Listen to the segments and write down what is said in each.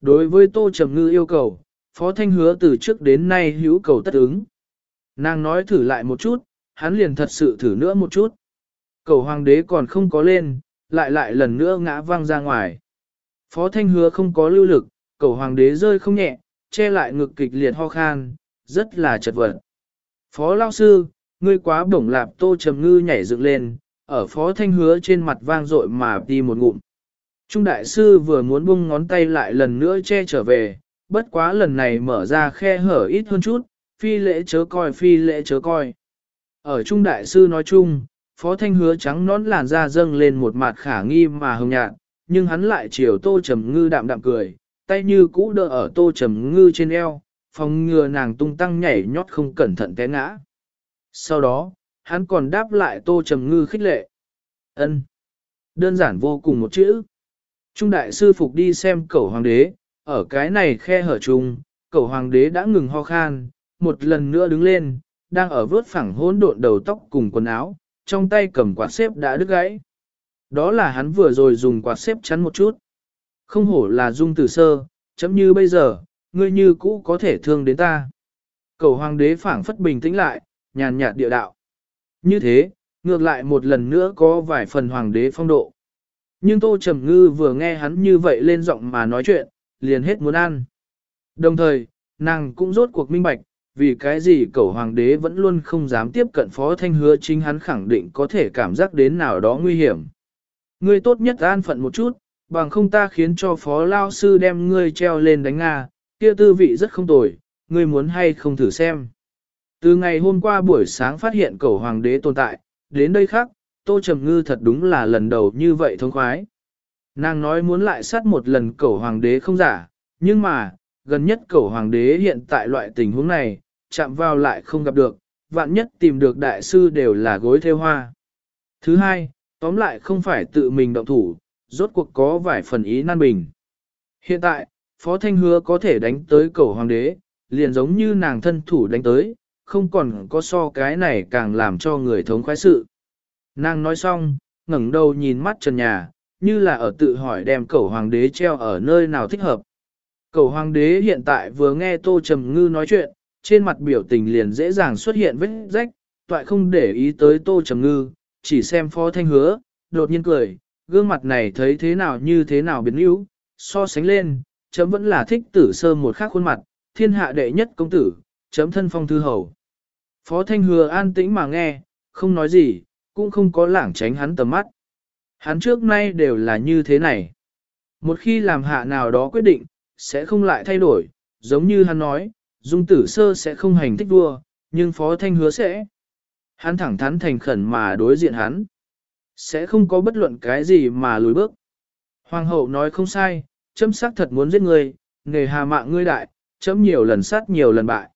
Đối với Tô Trầm Ngư yêu cầu, Phó Thanh hứa từ trước đến nay hữu cầu tất ứng. Nàng nói thử lại một chút, hắn liền thật sự thử nữa một chút. Cầu hoàng đế còn không có lên, lại lại lần nữa ngã văng ra ngoài. Phó Thanh hứa không có lưu lực, cầu hoàng đế rơi không nhẹ, che lại ngực kịch liệt ho khan, rất là chật vật. Phó lao sư, ngươi quá bổng lạp tô trầm ngư nhảy dựng lên, ở phó thanh hứa trên mặt vang dội mà đi một ngụm. Trung đại sư vừa muốn bung ngón tay lại lần nữa che trở về, bất quá lần này mở ra khe hở ít hơn chút, phi lễ chớ coi phi lễ chớ coi. Ở Trung đại sư nói chung, phó thanh hứa trắng nón làn da dâng lên một mặt khả nghi mà hồng nhạt, nhưng hắn lại chiều tô trầm ngư đạm đạm cười, tay như cũ đỡ ở tô trầm ngư trên eo, phòng ngừa nàng tung tăng nhảy nhót không cẩn thận té ngã. Sau đó, hắn còn đáp lại tô trầm ngư khích lệ. ân Đơn giản vô cùng một chữ. Trung đại sư phục đi xem cẩu hoàng đế, ở cái này khe hở chung, cẩu hoàng đế đã ngừng ho khan, một lần nữa đứng lên, đang ở vớt phẳng hỗn độn đầu tóc cùng quần áo, trong tay cầm quạt xếp đã đứt gãy. Đó là hắn vừa rồi dùng quạt xếp chắn một chút. Không hổ là dung tử sơ, chấm như bây giờ, ngươi như cũ có thể thương đến ta. Cầu hoàng đế phảng phất bình tĩnh lại, nhàn nhạt địa đạo. Như thế, ngược lại một lần nữa có vài phần hoàng đế phong độ. Nhưng Tô Trầm Ngư vừa nghe hắn như vậy lên giọng mà nói chuyện, liền hết muốn ăn. Đồng thời, nàng cũng rốt cuộc minh bạch, vì cái gì cẩu hoàng đế vẫn luôn không dám tiếp cận phó thanh hứa chính hắn khẳng định có thể cảm giác đến nào đó nguy hiểm. Ngươi tốt nhất an phận một chút, bằng không ta khiến cho phó lao sư đem ngươi treo lên đánh Nga, kia tư vị rất không tồi, ngươi muốn hay không thử xem. Từ ngày hôm qua buổi sáng phát hiện cẩu hoàng đế tồn tại, đến đây khác, Tô Trầm Ngư thật đúng là lần đầu như vậy thông khoái. Nàng nói muốn lại sát một lần cẩu hoàng đế không giả, nhưng mà, gần nhất cẩu hoàng đế hiện tại loại tình huống này, chạm vào lại không gặp được, vạn nhất tìm được đại sư đều là gối theo hoa. Thứ hai, tóm lại không phải tự mình động thủ, rốt cuộc có vài phần ý nan bình. Hiện tại, Phó Thanh Hứa có thể đánh tới cầu hoàng đế, liền giống như nàng thân thủ đánh tới, không còn có so cái này càng làm cho người thống khoái sự. Nàng nói xong, ngẩng đầu nhìn mắt trần nhà, như là ở tự hỏi đem cầu hoàng đế treo ở nơi nào thích hợp. Cầu hoàng đế hiện tại vừa nghe Tô Trầm Ngư nói chuyện, trên mặt biểu tình liền dễ dàng xuất hiện vết rách, toại không để ý tới Tô Trầm Ngư, chỉ xem Phó Thanh Hứa, đột nhiên cười, gương mặt này thấy thế nào như thế nào biến yếu, so sánh lên, chấm vẫn là thích tử sơ một khác khuôn mặt, thiên hạ đệ nhất công tử, chấm thân phong thư hầu. Phó Thanh Hứa an tĩnh mà nghe, không nói gì, cũng không có lảng tránh hắn tầm mắt. Hắn trước nay đều là như thế này. Một khi làm hạ nào đó quyết định, sẽ không lại thay đổi, giống như hắn nói, dung tử sơ sẽ không hành thích vua, nhưng Phó Thanh Hứa sẽ. Hắn thẳng thắn thành khẩn mà đối diện hắn. Sẽ không có bất luận cái gì mà lùi bước. Hoàng hậu nói không sai, chấm xác thật muốn giết người, nghề hà mạng ngươi đại, chấm nhiều lần sát nhiều lần bại.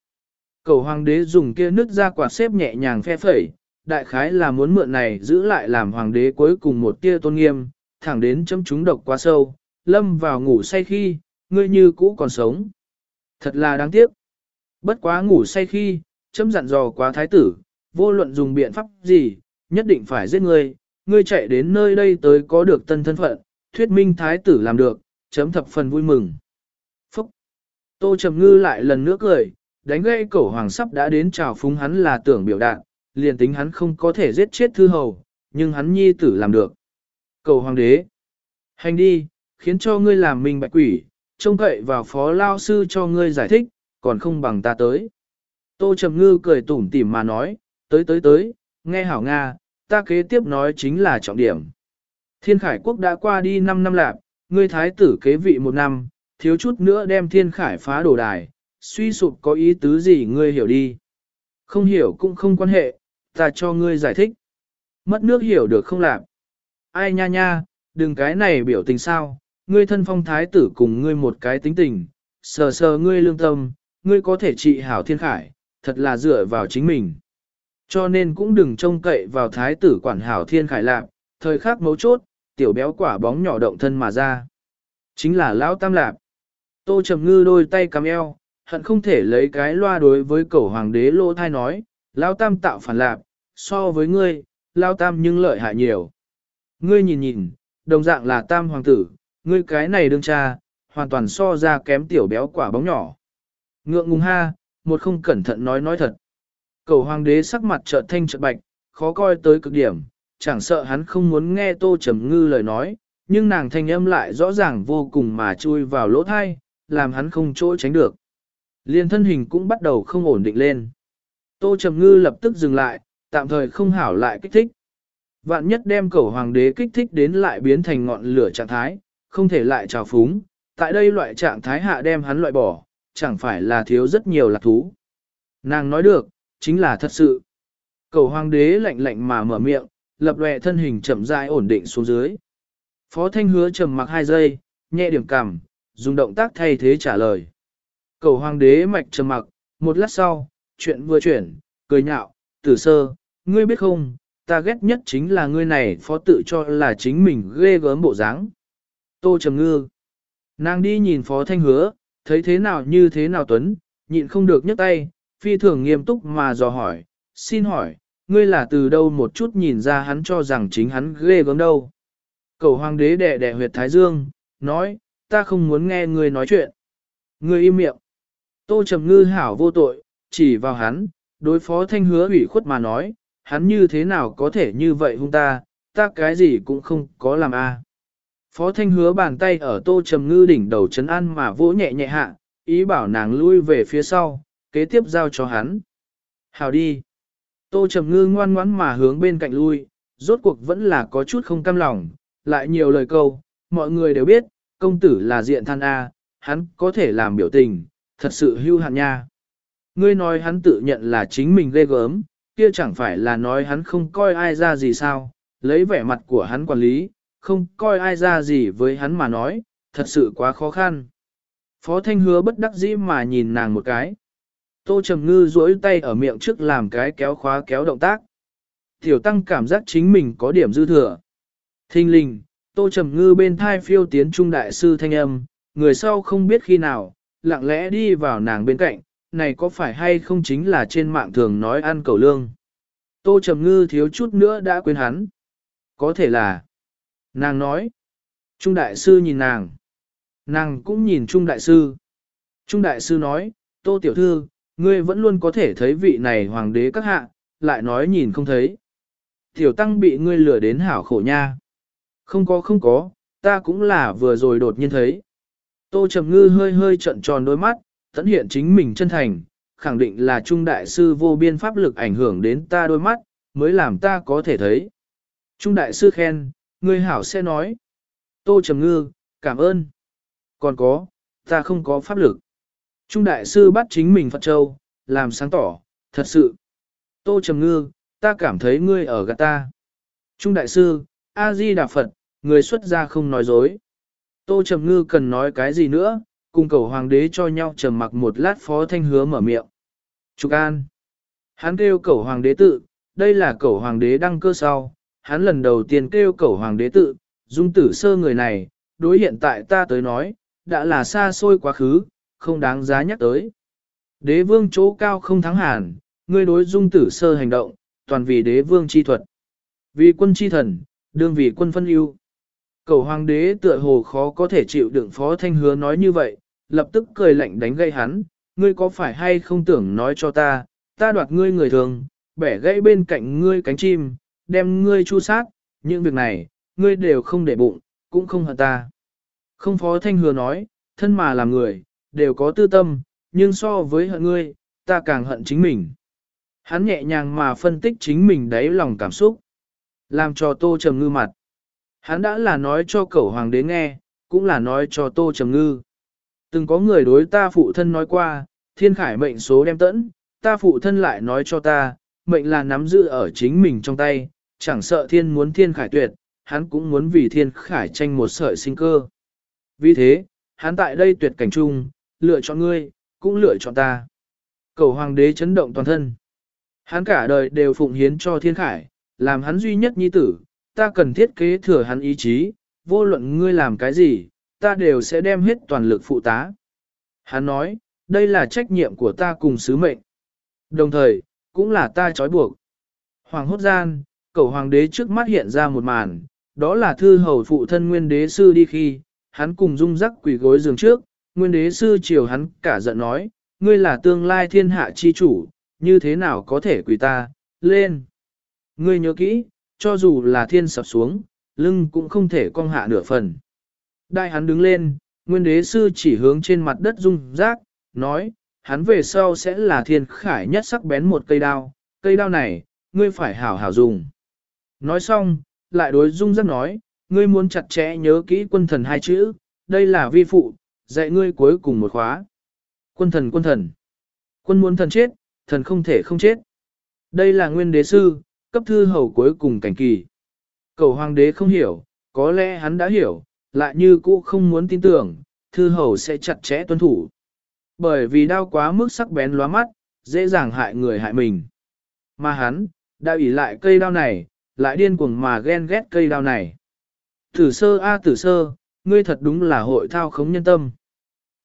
Cầu hoàng đế dùng kia nước ra quạt xếp nhẹ nhàng phe phẩy, đại khái là muốn mượn này giữ lại làm hoàng đế cuối cùng một tia tôn nghiêm, thẳng đến chấm chúng độc quá sâu, lâm vào ngủ say khi, ngươi như cũ còn sống. Thật là đáng tiếc. Bất quá ngủ say khi, chấm dặn dò quá thái tử, vô luận dùng biện pháp gì, nhất định phải giết ngươi, ngươi chạy đến nơi đây tới có được tân thân phận, thuyết minh thái tử làm được, chấm thập phần vui mừng. Phúc! Tô Trầm Ngư lại lần nữa cười, đánh gây cổ hoàng sắp đã đến chào phúng hắn là tưởng biểu đạt, liền tính hắn không có thể giết chết thư hầu, nhưng hắn nhi tử làm được. Cầu hoàng đế! Hành đi, khiến cho ngươi làm mình bạch quỷ, trông cậy vào phó lao sư cho ngươi giải thích, còn không bằng ta tới. Tô Trầm Ngư cười tủm tỉm mà nói, tới tới tới, nghe hảo Nga, ta kế tiếp nói chính là trọng điểm. Thiên Khải Quốc đã qua đi 5 năm lạc, ngươi thái tử kế vị một năm, thiếu chút nữa đem Thiên Khải phá đổ đài, suy sụp có ý tứ gì ngươi hiểu đi. Không hiểu cũng không quan hệ, ta cho ngươi giải thích. Mất nước hiểu được không làm. Ai nha nha, đừng cái này biểu tình sao, ngươi thân phong thái tử cùng ngươi một cái tính tình, sờ sờ ngươi lương tâm, ngươi có thể trị hảo thiên khải, thật là dựa vào chính mình. Cho nên cũng đừng trông cậy vào thái tử quản hảo thiên khải lạc, thời khắc mấu chốt, tiểu béo quả bóng nhỏ động thân mà ra. Chính là lão tam lạp. Tô Trầm Ngư đôi tay cắm eo, hận không thể lấy cái loa đối với cẩu hoàng đế lô thai nói, lão tam tạo phản lạp, so với ngươi, lão tam nhưng lợi hại nhiều. Ngươi nhìn nhìn, đồng dạng là tam hoàng tử, ngươi cái này đương cha, hoàn toàn so ra kém tiểu béo quả bóng nhỏ. Ngượng ngùng ha, một không cẩn thận nói nói thật. Cầu hoàng đế sắc mặt chợt thanh chợt bạch, khó coi tới cực điểm, chẳng sợ hắn không muốn nghe tô trầm ngư lời nói, nhưng nàng thanh âm lại rõ ràng vô cùng mà chui vào lỗ thai, làm hắn không chỗ tránh được. Liên thân hình cũng bắt đầu không ổn định lên. Tô trầm ngư lập tức dừng lại, tạm thời không hảo lại kích thích. Vạn nhất đem cầu hoàng đế kích thích đến lại biến thành ngọn lửa trạng thái, không thể lại trào phúng, tại đây loại trạng thái hạ đem hắn loại bỏ, chẳng phải là thiếu rất nhiều lạc thú. Nàng nói được, chính là thật sự. Cầu hoàng đế lạnh lạnh mà mở miệng, lập lòe thân hình chậm rãi ổn định xuống dưới. Phó Thanh hứa trầm mặc hai giây, nhẹ điểm cằm, dùng động tác thay thế trả lời. Cầu hoàng đế mạch trầm mặc, một lát sau, chuyện vừa chuyển, cười nhạo, tử sơ, ngươi biết không, ta ghét nhất chính là ngươi này phó tự cho là chính mình ghê gớm bộ dáng. Tô trầm ngư. Nàng đi nhìn phó thanh hứa, thấy thế nào như thế nào tuấn, nhịn không được nhấc tay, phi thường nghiêm túc mà dò hỏi, xin hỏi, ngươi là từ đâu một chút nhìn ra hắn cho rằng chính hắn ghê gớm đâu. Cầu hoàng đế đẻ đẻ huyệt thái dương, nói, ta không muốn nghe ngươi nói chuyện. Ngươi im miệng. Tô trầm ngư hảo vô tội, chỉ vào hắn, đối phó thanh hứa ủy khuất mà nói, hắn như thế nào có thể như vậy hung ta, ta cái gì cũng không có làm a. Phó thanh hứa bàn tay ở tô trầm ngư đỉnh đầu chấn an mà vỗ nhẹ nhẹ hạ, ý bảo nàng lui về phía sau, kế tiếp giao cho hắn. Hào đi. Tô trầm ngư ngoan ngoãn mà hướng bên cạnh lui, rốt cuộc vẫn là có chút không cam lòng, lại nhiều lời câu, mọi người đều biết, công tử là diện than A, hắn có thể làm biểu tình, thật sự hưu hạn nha. Ngươi nói hắn tự nhận là chính mình ghê gớm, kia chẳng phải là nói hắn không coi ai ra gì sao, lấy vẻ mặt của hắn quản lý, không coi ai ra gì với hắn mà nói, thật sự quá khó khăn. Phó Thanh hứa bất đắc dĩ mà nhìn nàng một cái. Tô Trầm Ngư duỗi tay ở miệng trước làm cái kéo khóa kéo động tác. Tiểu Tăng cảm giác chính mình có điểm dư thừa. Thinh linh, Tô Trầm Ngư bên thai phiêu tiến trung đại sư thanh âm, người sau không biết khi nào, lặng lẽ đi vào nàng bên cạnh, này có phải hay không chính là trên mạng thường nói ăn cầu lương. Tô Trầm Ngư thiếu chút nữa đã quên hắn. Có thể là, nàng nói, Trung Đại Sư nhìn nàng, nàng cũng nhìn Trung Đại Sư. Trung Đại Sư nói, Tô Tiểu Thư, ngươi vẫn luôn có thể thấy vị này hoàng đế các hạ, lại nói nhìn không thấy. Tiểu Tăng bị ngươi lừa đến hảo khổ nha. Không có không có, ta cũng là vừa rồi đột nhiên thấy. Tô Trầm Ngư hơi hơi trận tròn đôi mắt, tận hiện chính mình chân thành, khẳng định là Trung Đại Sư vô biên pháp lực ảnh hưởng đến ta đôi mắt, mới làm ta có thể thấy. Trung Đại Sư khen, người hảo sẽ nói. Tô Trầm Ngư, cảm ơn. Còn có, ta không có pháp lực. Trung Đại Sư bắt chính mình Phật Châu, làm sáng tỏ, thật sự. Tô Trầm Ngư, ta cảm thấy ngươi ở gạt ta. Trung Đại Sư, A-di Đà Phật, người xuất gia không nói dối. Tô Trầm Ngư cần nói cái gì nữa, cùng cầu hoàng đế cho nhau trầm mặc một lát phó thanh hứa mở miệng. Trục an. Hắn kêu cầu hoàng đế tự, đây là cầu hoàng đế đăng cơ sau, hắn lần đầu tiên kêu cầu hoàng đế tự, dung tử sơ người này, đối hiện tại ta tới nói, đã là xa xôi quá khứ, không đáng giá nhắc tới. Đế vương chỗ cao không thắng hàn, ngươi đối dung tử sơ hành động, toàn vì đế vương chi thuật. Vì quân chi thần, đương vì quân phân ưu. Cầu hoàng đế tựa hồ khó có thể chịu đựng phó thanh hứa nói như vậy, lập tức cười lạnh đánh gây hắn, ngươi có phải hay không tưởng nói cho ta, ta đoạt ngươi người thường, bẻ gãy bên cạnh ngươi cánh chim, đem ngươi chu sát, những việc này, ngươi đều không để bụng, cũng không hận ta. Không phó thanh hứa nói, thân mà làm người, đều có tư tâm, nhưng so với hận ngươi, ta càng hận chính mình. Hắn nhẹ nhàng mà phân tích chính mình đáy lòng cảm xúc, làm cho tô trầm ngư mặt. Hắn đã là nói cho cẩu hoàng đế nghe, cũng là nói cho tô trầm ngư. Từng có người đối ta phụ thân nói qua, thiên khải mệnh số đem tẫn, ta phụ thân lại nói cho ta, mệnh là nắm giữ ở chính mình trong tay, chẳng sợ thiên muốn thiên khải tuyệt, hắn cũng muốn vì thiên khải tranh một sợi sinh cơ. Vì thế, hắn tại đây tuyệt cảnh chung, lựa chọn ngươi, cũng lựa chọn ta. Cầu hoàng đế chấn động toàn thân. Hắn cả đời đều phụng hiến cho thiên khải, làm hắn duy nhất nhi tử, ta cần thiết kế thừa hắn ý chí, vô luận ngươi làm cái gì, ta đều sẽ đem hết toàn lực phụ tá. Hắn nói, đây là trách nhiệm của ta cùng sứ mệnh. Đồng thời, cũng là ta trói buộc. Hoàng hốt gian, cầu hoàng đế trước mắt hiện ra một màn, đó là thư hầu phụ thân nguyên đế sư đi khi, hắn cùng dung rắc quỳ gối giường trước, nguyên đế sư chiều hắn cả giận nói, ngươi là tương lai thiên hạ chi chủ, như thế nào có thể quỳ ta, lên. Ngươi nhớ kỹ, cho dù là thiên sập xuống, lưng cũng không thể cong hạ nửa phần. Đại hắn đứng lên, nguyên đế sư chỉ hướng trên mặt đất rung rác, nói, hắn về sau sẽ là thiên khải nhất sắc bén một cây đao, cây đao này, ngươi phải hảo hảo dùng. Nói xong, lại đối dung rác nói, ngươi muốn chặt chẽ nhớ kỹ quân thần hai chữ, đây là vi phụ, dạy ngươi cuối cùng một khóa. Quân thần quân thần. Quân muốn thần chết, thần không thể không chết. Đây là nguyên đế sư, cấp thư hầu cuối cùng cảnh kỳ. Cầu hoàng đế không hiểu, có lẽ hắn đã hiểu, lại như cũ không muốn tin tưởng, thư hầu sẽ chặt chẽ tuân thủ. Bởi vì đau quá mức sắc bén lóa mắt, dễ dàng hại người hại mình. Mà hắn, đã ủy lại cây đao này, lại điên cuồng mà ghen ghét cây đao này. Tử sơ a tử sơ, ngươi thật đúng là hội thao khống nhân tâm.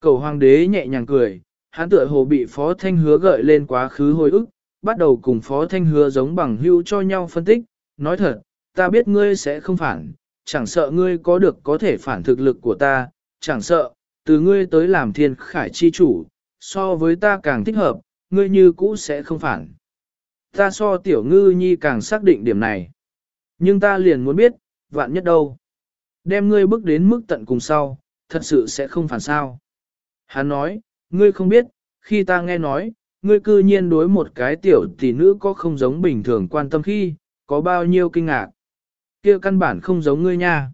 Cầu hoàng đế nhẹ nhàng cười, hắn tựa hồ bị phó thanh hứa gợi lên quá khứ hồi ức, bắt đầu cùng phó thanh hứa giống bằng hưu cho nhau phân tích, nói thật, ta biết ngươi sẽ không phản, chẳng sợ ngươi có được có thể phản thực lực của ta, chẳng sợ, từ ngươi tới làm thiên khải chi chủ, so với ta càng thích hợp, ngươi như cũ sẽ không phản. Ta so tiểu ngư nhi càng xác định điểm này. Nhưng ta liền muốn biết, vạn nhất đâu. Đem ngươi bước đến mức tận cùng sau, thật sự sẽ không phản sao. Hắn nói, ngươi không biết, khi ta nghe nói, ngươi cư nhiên đối một cái tiểu tỷ nữ có không giống bình thường quan tâm khi, có bao nhiêu kinh ngạc kia căn bản không giống ngươi nha.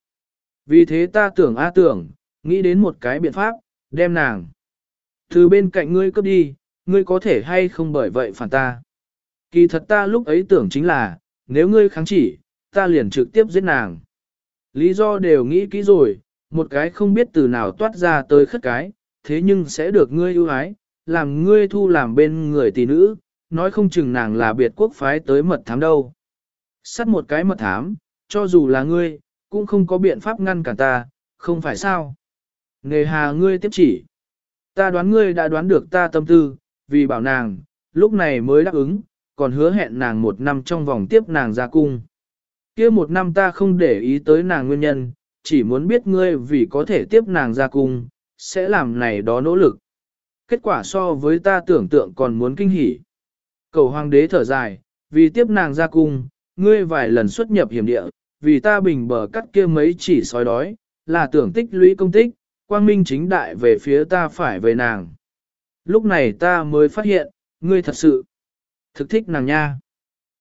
Vì thế ta tưởng a tưởng, nghĩ đến một cái biện pháp, đem nàng. Từ bên cạnh ngươi cướp đi, ngươi có thể hay không bởi vậy phản ta. Kỳ thật ta lúc ấy tưởng chính là, nếu ngươi kháng chỉ, ta liền trực tiếp giết nàng. Lý do đều nghĩ kỹ rồi, một cái không biết từ nào toát ra tới khất cái, thế nhưng sẽ được ngươi ưu ái, làm ngươi thu làm bên người tỷ nữ, nói không chừng nàng là biệt quốc phái tới mật thám đâu. Sắt một cái mật thám, cho dù là ngươi, cũng không có biện pháp ngăn cản ta, không phải sao. Nghề hà ngươi tiếp chỉ. Ta đoán ngươi đã đoán được ta tâm tư, vì bảo nàng, lúc này mới đáp ứng, còn hứa hẹn nàng một năm trong vòng tiếp nàng ra cung. kia một năm ta không để ý tới nàng nguyên nhân, chỉ muốn biết ngươi vì có thể tiếp nàng ra cung, sẽ làm này đó nỗ lực. Kết quả so với ta tưởng tượng còn muốn kinh hỉ. Cầu hoàng đế thở dài, vì tiếp nàng ra cung, ngươi vài lần xuất nhập hiểm địa, vì ta bình bờ cắt kia mấy chỉ sói đói, là tưởng tích lũy công tích, quang minh chính đại về phía ta phải về nàng. Lúc này ta mới phát hiện, ngươi thật sự thực thích nàng nha.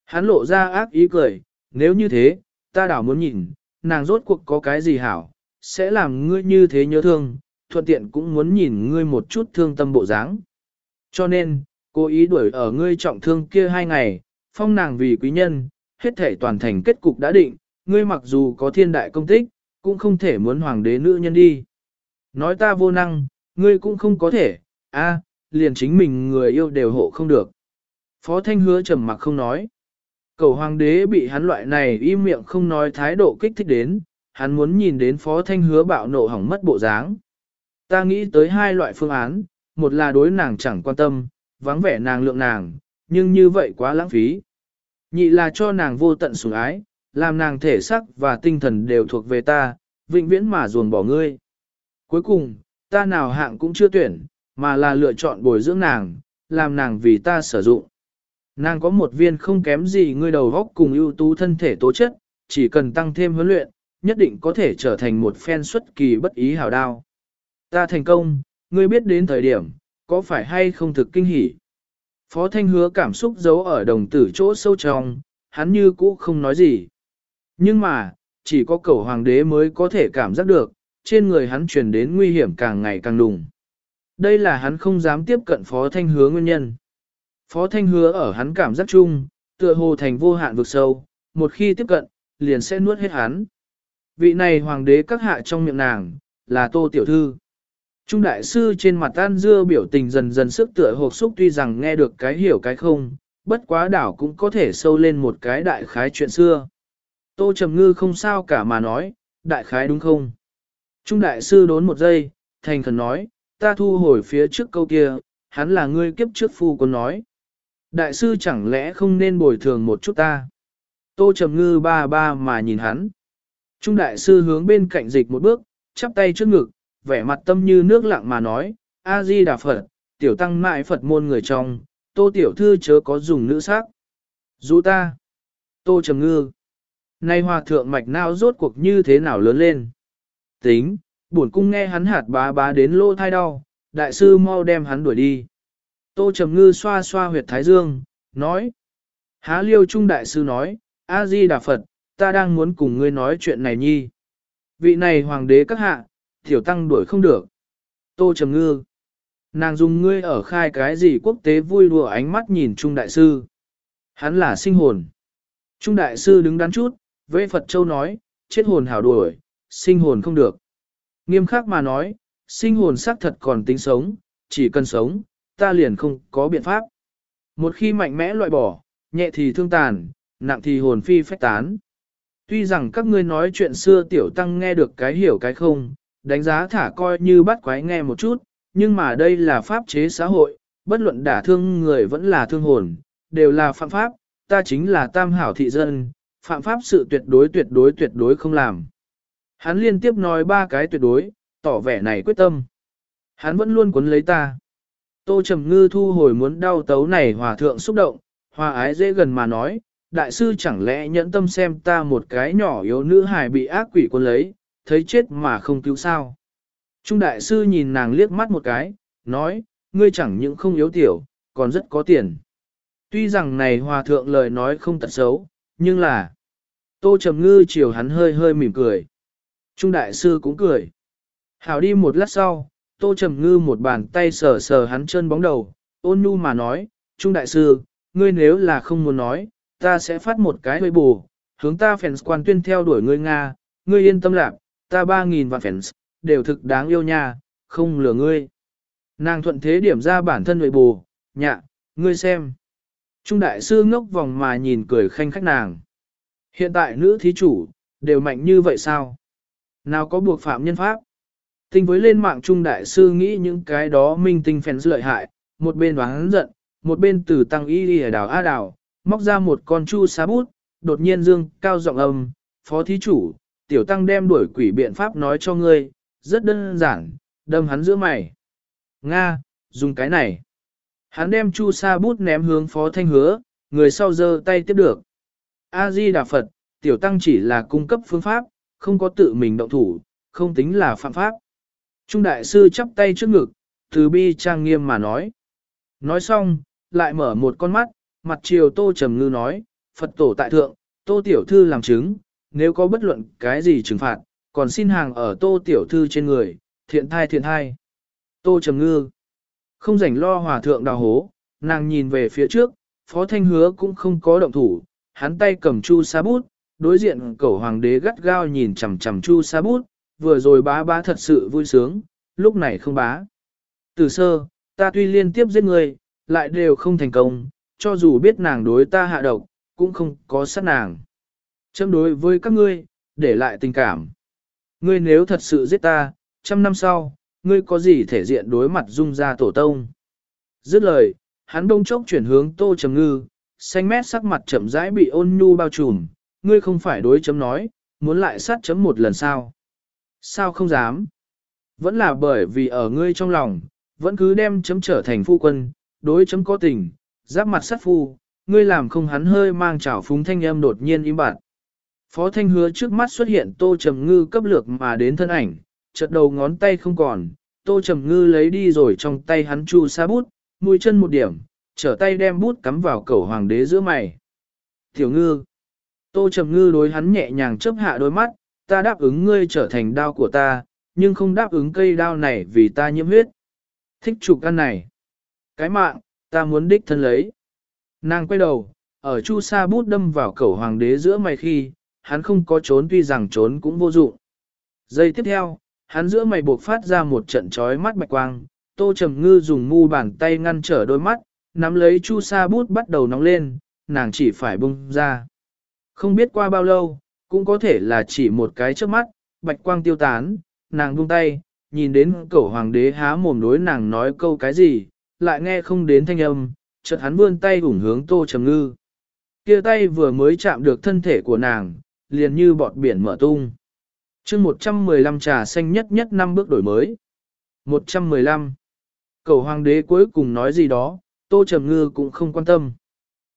Hắn lộ ra ác ý cười, nếu như thế, ta đảo muốn nhìn, nàng rốt cuộc có cái gì hảo, sẽ làm ngươi như thế nhớ thương, thuận tiện cũng muốn nhìn ngươi một chút thương tâm bộ dáng. Cho nên, cố ý đuổi ở ngươi trọng thương kia hai ngày, phong nàng vì quý nhân, hết thể toàn thành kết cục đã định, ngươi mặc dù có thiên đại công tích, cũng không thể muốn hoàng đế nữ nhân đi. Nói ta vô năng, ngươi cũng không có thể, a, liền chính mình người yêu đều hộ không được. Phó Thanh hứa trầm mặc không nói. Cầu hoàng đế bị hắn loại này im miệng không nói thái độ kích thích đến, hắn muốn nhìn đến Phó Thanh hứa bạo nộ hỏng mất bộ dáng. Ta nghĩ tới hai loại phương án, một là đối nàng chẳng quan tâm, vắng vẻ nàng lượng nàng, nhưng như vậy quá lãng phí. Nhị là cho nàng vô tận sủng ái, làm nàng thể sắc và tinh thần đều thuộc về ta, vĩnh viễn mà ruồn bỏ ngươi. Cuối cùng, ta nào hạng cũng chưa tuyển, mà là lựa chọn bồi dưỡng nàng, làm nàng vì ta sử dụng. Nàng có một viên không kém gì ngươi đầu góc cùng ưu tú thân thể tố chất, chỉ cần tăng thêm huấn luyện, nhất định có thể trở thành một phen xuất kỳ bất ý hào đao. Ta thành công, ngươi biết đến thời điểm, có phải hay không thực kinh hỉ? Phó Thanh hứa cảm xúc giấu ở đồng tử chỗ sâu trong, hắn như cũ không nói gì. Nhưng mà, chỉ có cầu hoàng đế mới có thể cảm giác được, trên người hắn truyền đến nguy hiểm càng ngày càng đùng. Đây là hắn không dám tiếp cận Phó Thanh hứa nguyên nhân. Phó Thanh hứa ở hắn cảm giác chung, tựa hồ thành vô hạn vực sâu, một khi tiếp cận, liền sẽ nuốt hết hắn. Vị này hoàng đế các hạ trong miệng nàng, là tô tiểu thư. Trung đại sư trên mặt tan dưa biểu tình dần dần sức tựa hộp xúc tuy rằng nghe được cái hiểu cái không, bất quá đảo cũng có thể sâu lên một cái đại khái chuyện xưa. Tô Trầm Ngư không sao cả mà nói, đại khái đúng không? Trung đại sư đốn một giây, thành khẩn nói, ta thu hồi phía trước câu kia, hắn là ngươi kiếp trước phu còn nói. Đại sư chẳng lẽ không nên bồi thường một chút ta? Tô Trầm Ngư ba ba mà nhìn hắn. Trung đại sư hướng bên cạnh dịch một bước, chắp tay trước ngực, vẻ mặt tâm như nước lặng mà nói, A-di Đà Phật, tiểu tăng mại Phật môn người trong, tô tiểu thư chớ có dùng nữ sắc. dù ta, tô trầm ngư. Nay hòa thượng mạch não rốt cuộc như thế nào lớn lên. Tính, buồn cung nghe hắn hạt bá bá đến lô thai đau, đại sư mau đem hắn đuổi đi. Tô trầm ngư xoa xoa huyệt thái dương, nói. Há liêu trung đại sư nói, A-di Đà Phật, ta đang muốn cùng ngươi nói chuyện này nhi. Vị này hoàng đế các hạ, tiểu tăng đuổi không được. Tô trầm ngư. Nàng dùng ngươi ở khai cái gì quốc tế vui đùa ánh mắt nhìn Trung Đại Sư. Hắn là sinh hồn. Trung Đại Sư đứng đắn chút, vệ Phật Châu nói, chết hồn hảo đuổi, sinh hồn không được. Nghiêm khắc mà nói, sinh hồn xác thật còn tính sống, chỉ cần sống, ta liền không có biện pháp. Một khi mạnh mẽ loại bỏ, nhẹ thì thương tàn, nặng thì hồn phi phách tán. Tuy rằng các ngươi nói chuyện xưa tiểu tăng nghe được cái hiểu cái không, đánh giá thả coi như bắt quái nghe một chút, nhưng mà đây là pháp chế xã hội, bất luận đả thương người vẫn là thương hồn, đều là phạm pháp, ta chính là tam hảo thị dân, phạm pháp sự tuyệt đối tuyệt đối tuyệt đối không làm. Hắn liên tiếp nói ba cái tuyệt đối, tỏ vẻ này quyết tâm. Hắn vẫn luôn cuốn lấy ta. Tô Trầm Ngư thu hồi muốn đau tấu này hòa thượng xúc động, hòa ái dễ gần mà nói, đại sư chẳng lẽ nhẫn tâm xem ta một cái nhỏ yếu nữ hài bị ác quỷ cuốn lấy, thấy chết mà không cứu sao. Trung đại sư nhìn nàng liếc mắt một cái, nói, ngươi chẳng những không yếu tiểu, còn rất có tiền. Tuy rằng này hòa thượng lời nói không tật xấu, nhưng là... Tô Trầm Ngư chiều hắn hơi hơi mỉm cười. Trung đại sư cũng cười. Hảo đi một lát sau, Tô Trầm Ngư một bàn tay sờ sờ hắn chân bóng đầu, ôn nhu mà nói, Trung đại sư, ngươi nếu là không muốn nói, ta sẽ phát một cái hơi bù, hướng ta phèn quan tuyên theo đuổi ngươi Nga, ngươi yên tâm lạc, ta 3.000 vạn fans, đều thực đáng yêu nha, không lừa ngươi. Nàng thuận thế điểm ra bản thân nội bù, nhạ, ngươi xem. Trung đại sư ngốc vòng mà nhìn cười khanh khách nàng. Hiện tại nữ thí chủ, đều mạnh như vậy sao? Nào có buộc phạm nhân pháp? Tinh với lên mạng Trung đại sư nghĩ những cái đó minh tinh phèn lợi hại, một bên đoán giận, một bên từ tăng y đi ở đảo A đảo, móc ra một con chu xá bút, đột nhiên dương cao giọng âm, phó thí chủ, tiểu tăng đem đuổi quỷ biện pháp nói cho ngươi, rất đơn giản, đâm hắn giữa mày. Nga, dùng cái này. Hắn đem chu sa bút ném hướng phó thanh hứa, người sau giơ tay tiếp được. A-di Đà Phật, tiểu tăng chỉ là cung cấp phương pháp, không có tự mình động thủ, không tính là phạm pháp. Trung đại sư chắp tay trước ngực, từ bi trang nghiêm mà nói. Nói xong, lại mở một con mắt, mặt chiều tô trầm ngư nói, Phật tổ tại thượng, tô tiểu thư làm chứng, nếu có bất luận cái gì trừng phạt, còn xin hàng ở tô tiểu thư trên người, thiện thai thiện thai. Tô trầm ngư, không rảnh lo hòa thượng đào hố, nàng nhìn về phía trước, phó thanh hứa cũng không có động thủ, hắn tay cầm chu sa bút, đối diện cẩu hoàng đế gắt gao nhìn chằm chằm chu sa bút, vừa rồi bá bá thật sự vui sướng, lúc này không bá. Từ sơ, ta tuy liên tiếp giết người, lại đều không thành công, cho dù biết nàng đối ta hạ độc, cũng không có sát nàng. Châm đối với các ngươi, để lại tình cảm. Ngươi nếu thật sự giết ta, trăm năm sau, ngươi có gì thể diện đối mặt dung ra tổ tông. Dứt lời, hắn đông chốc chuyển hướng tô trầm ngư, xanh mét sắc mặt chậm rãi bị ôn nhu bao trùm, ngươi không phải đối chấm nói, muốn lại sát chấm một lần sao. Sao không dám? Vẫn là bởi vì ở ngươi trong lòng, vẫn cứ đem chấm trở thành phu quân, đối chấm có tình, giáp mặt sát phu, ngươi làm không hắn hơi mang trào phúng thanh âm đột nhiên im bặt. Phó Thanh hứa trước mắt xuất hiện Tô Trầm Ngư cấp lược mà đến thân ảnh, chợt đầu ngón tay không còn, Tô Trầm Ngư lấy đi rồi trong tay hắn chu sa bút, mũi chân một điểm, trở tay đem bút cắm vào cẩu hoàng đế giữa mày. Tiểu Ngư Tô Trầm Ngư đối hắn nhẹ nhàng chớp hạ đôi mắt, ta đáp ứng ngươi trở thành đao của ta, nhưng không đáp ứng cây đao này vì ta nhiễm huyết. Thích trục ăn này. Cái mạng, ta muốn đích thân lấy. Nàng quay đầu, ở chu sa bút đâm vào cẩu hoàng đế giữa mày khi, hắn không có trốn tuy rằng trốn cũng vô dụng. Giây tiếp theo, hắn giữa mày buộc phát ra một trận trói mắt bạch quang, tô trầm ngư dùng mu bàn tay ngăn trở đôi mắt, nắm lấy chu sa bút bắt đầu nóng lên, nàng chỉ phải bung ra. Không biết qua bao lâu, cũng có thể là chỉ một cái trước mắt, bạch quang tiêu tán, nàng buông tay, nhìn đến cẩu hoàng đế há mồm đối nàng nói câu cái gì, lại nghe không đến thanh âm, chợt hắn vươn tay ủng hướng tô trầm ngư. Kia tay vừa mới chạm được thân thể của nàng, liền như bọt biển mở tung. chương 115 trà xanh nhất nhất năm bước đổi mới. 115. Cầu hoàng đế cuối cùng nói gì đó, Tô Trầm Ngư cũng không quan tâm.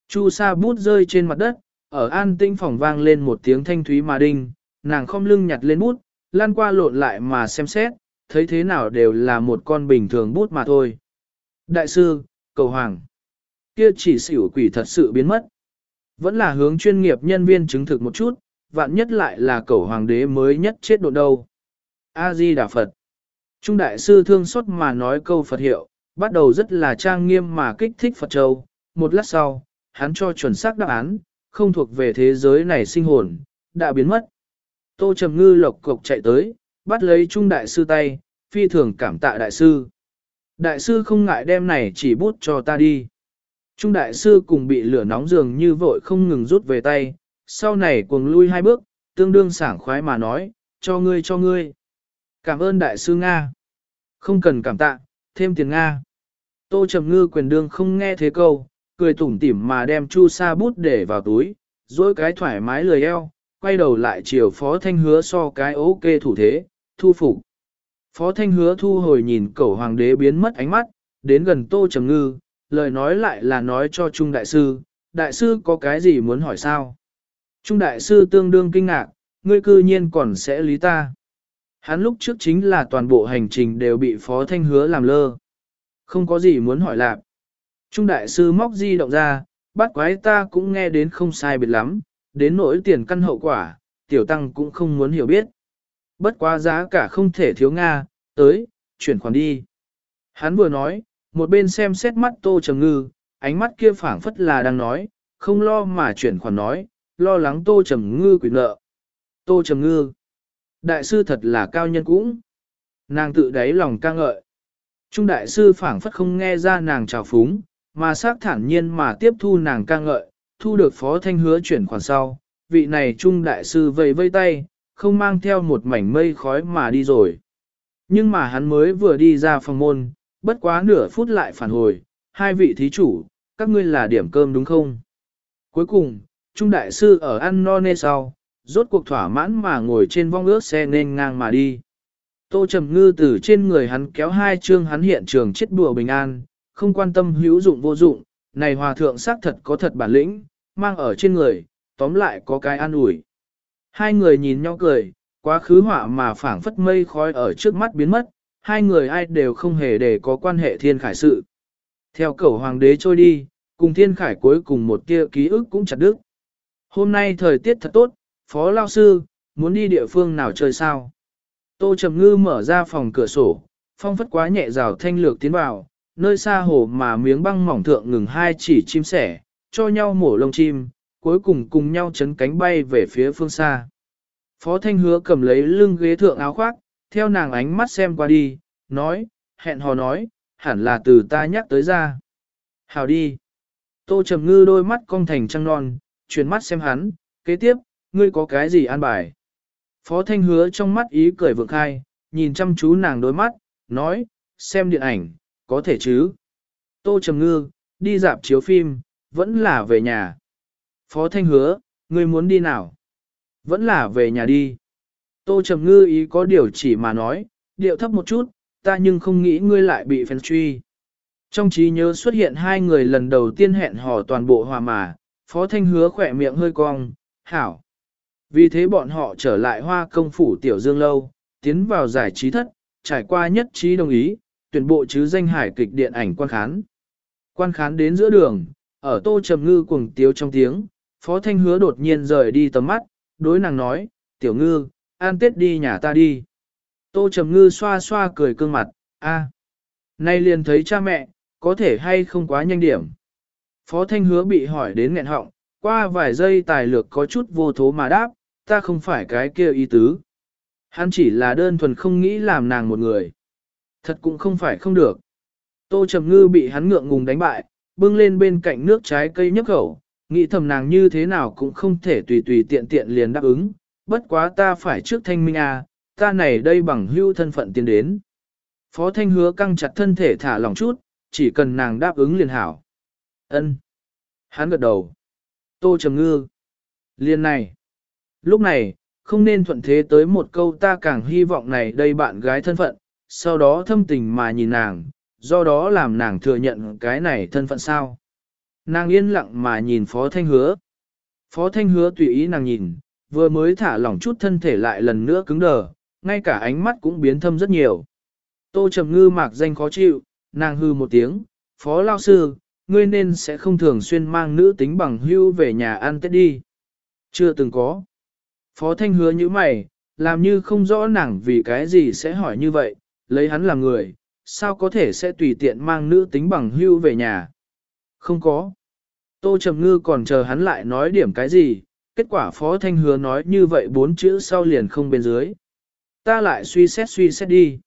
Chu sa bút rơi trên mặt đất, ở an tinh phòng vang lên một tiếng thanh thúy mà đinh, nàng không lưng nhặt lên bút, lan qua lộn lại mà xem xét, thấy thế nào đều là một con bình thường bút mà thôi. Đại sư, cầu hoàng, kia chỉ xỉu quỷ thật sự biến mất. Vẫn là hướng chuyên nghiệp nhân viên chứng thực một chút, vạn nhất lại là cẩu hoàng đế mới nhất chết độ đâu. A-di Đà Phật. Trung đại sư thương xót mà nói câu Phật hiệu, bắt đầu rất là trang nghiêm mà kích thích Phật Châu. Một lát sau, hắn cho chuẩn xác đáp án, không thuộc về thế giới này sinh hồn, đã biến mất. Tô Trầm Ngư lộc cộc chạy tới, bắt lấy Trung đại sư tay, phi thường cảm tạ đại sư. Đại sư không ngại đem này chỉ bút cho ta đi. Trung đại sư cùng bị lửa nóng dường như vội không ngừng rút về tay, sau này cuồng lui hai bước, tương đương sảng khoái mà nói, cho ngươi cho ngươi. Cảm ơn đại sư Nga. Không cần cảm tạ, thêm tiền Nga. Tô Trầm Ngư quyền đương không nghe thế câu, cười tủm tỉm mà đem chu sa bút để vào túi, dối cái thoải mái lười eo, quay đầu lại chiều Phó Thanh hứa so cái ok thủ thế, thu phục. Phó Thanh hứa thu hồi nhìn cẩu hoàng đế biến mất ánh mắt, đến gần Tô Trầm Ngư, lời nói lại là nói cho Trung Đại Sư, Đại Sư có cái gì muốn hỏi sao? Trung Đại Sư tương đương kinh ngạc, ngươi cư nhiên còn sẽ lý ta. Hắn lúc trước chính là toàn bộ hành trình đều bị Phó Thanh hứa làm lơ. Không có gì muốn hỏi lạc. Trung Đại Sư móc di động ra, bắt quái ta cũng nghe đến không sai biệt lắm, đến nỗi tiền căn hậu quả, tiểu tăng cũng không muốn hiểu biết. Bất quá giá cả không thể thiếu Nga, tới, chuyển khoản đi. Hắn vừa nói, một bên xem xét mắt Tô Trầm Ngư, ánh mắt kia phảng phất là đang nói, không lo mà chuyển khoản nói, lo lắng Tô Trầm Ngư quỷ nợ. Tô Trầm Ngư, đại sư thật là cao nhân cũng. Nàng tự đáy lòng ca ngợi. Trung đại sư phảng phất không nghe ra nàng trào phúng, mà xác thản nhiên mà tiếp thu nàng ca ngợi, thu được phó thanh hứa chuyển khoản sau. Vị này Trung đại sư vây vây tay, không mang theo một mảnh mây khói mà đi rồi. Nhưng mà hắn mới vừa đi ra phòng môn, bất quá nửa phút lại phản hồi, hai vị thí chủ, các ngươi là điểm cơm đúng không? Cuối cùng, Trung Đại Sư ở ăn no nê sau, rốt cuộc thỏa mãn mà ngồi trên vong ước xe nên ngang mà đi. Tô Trầm Ngư từ trên người hắn kéo hai chương hắn hiện trường chết đùa bình an, không quan tâm hữu dụng vô dụng, này hòa thượng xác thật có thật bản lĩnh, mang ở trên người, tóm lại có cái an ủi. Hai người nhìn nhau cười, quá khứ họa mà phảng phất mây khói ở trước mắt biến mất, hai người ai đều không hề để có quan hệ thiên khải sự. Theo cầu hoàng đế trôi đi, cùng thiên khải cuối cùng một tia ký ức cũng chặt đứt. Hôm nay thời tiết thật tốt, phó lao sư, muốn đi địa phương nào chơi sao? Tô Trầm Ngư mở ra phòng cửa sổ, phong phất quá nhẹ rào thanh lược tiến vào, nơi xa hồ mà miếng băng mỏng thượng ngừng hai chỉ chim sẻ, cho nhau mổ lông chim, cuối cùng cùng nhau chấn cánh bay về phía phương xa. Phó Thanh Hứa cầm lấy lưng ghế thượng áo khoác, theo nàng ánh mắt xem qua đi, nói, hẹn hò nói, hẳn là từ ta nhắc tới ra. Hào đi. Tô Trầm Ngư đôi mắt cong thành trăng non, chuyển mắt xem hắn, kế tiếp, ngươi có cái gì an bài. Phó Thanh Hứa trong mắt ý cười vượng khai, nhìn chăm chú nàng đôi mắt, nói, xem điện ảnh, có thể chứ. Tô Trầm Ngư, đi dạp chiếu phim, vẫn là về nhà. Phó Thanh Hứa, ngươi muốn đi nào? Vẫn là về nhà đi. Tô Trầm Ngư ý có điều chỉ mà nói, điệu thấp một chút, ta nhưng không nghĩ ngươi lại bị phèn truy. Trong trí nhớ xuất hiện hai người lần đầu tiên hẹn hò toàn bộ hòa mà, Phó Thanh hứa khỏe miệng hơi cong, hảo. Vì thế bọn họ trở lại hoa công phủ Tiểu Dương Lâu, tiến vào giải trí thất, trải qua nhất trí đồng ý, tuyển bộ chứ danh hải kịch điện ảnh quan khán. Quan khán đến giữa đường, ở tô trầm ngư cuồng tiếu trong tiếng, Phó Thanh hứa đột nhiên rời đi tầm mắt, đối nàng nói, Tiểu Ngư, an tết đi nhà ta đi. Tô Trầm Ngư xoa xoa cười cương mặt, a, Nay liền thấy cha mẹ, có thể hay không quá nhanh điểm. Phó Thanh hứa bị hỏi đến nghẹn họng, qua vài giây tài lược có chút vô thố mà đáp, ta không phải cái kia ý tứ. Hắn chỉ là đơn thuần không nghĩ làm nàng một người. Thật cũng không phải không được. Tô Trầm Ngư bị hắn ngượng ngùng đánh bại, bưng lên bên cạnh nước trái cây nhấp khẩu, nghĩ thầm nàng như thế nào cũng không thể tùy tùy tiện tiện liền đáp ứng, bất quá ta phải trước thanh minh à, ta này đây bằng hưu thân phận tiến đến. Phó Thanh hứa căng chặt thân thể thả lỏng chút, chỉ cần nàng đáp ứng liền hảo. Ân. Hắn gật đầu. Tô trầm ngư. Liên này. Lúc này, không nên thuận thế tới một câu ta càng hy vọng này đây bạn gái thân phận, sau đó thâm tình mà nhìn nàng, do đó làm nàng thừa nhận cái này thân phận sao. Nàng yên lặng mà nhìn Phó Thanh Hứa. Phó Thanh Hứa tùy ý nàng nhìn, vừa mới thả lỏng chút thân thể lại lần nữa cứng đờ, ngay cả ánh mắt cũng biến thâm rất nhiều. Tô Trầm Ngư mạc danh khó chịu, nàng hư một tiếng, Phó Lao Sư, ngươi nên sẽ không thường xuyên mang nữ tính bằng hưu về nhà ăn tết đi. Chưa từng có. Phó Thanh hứa như mày, làm như không rõ nàng vì cái gì sẽ hỏi như vậy, lấy hắn làm người, sao có thể sẽ tùy tiện mang nữ tính bằng hưu về nhà. Không có. Tô Trầm Ngư còn chờ hắn lại nói điểm cái gì, kết quả Phó Thanh hứa nói như vậy bốn chữ sau liền không bên dưới. Ta lại suy xét suy xét đi.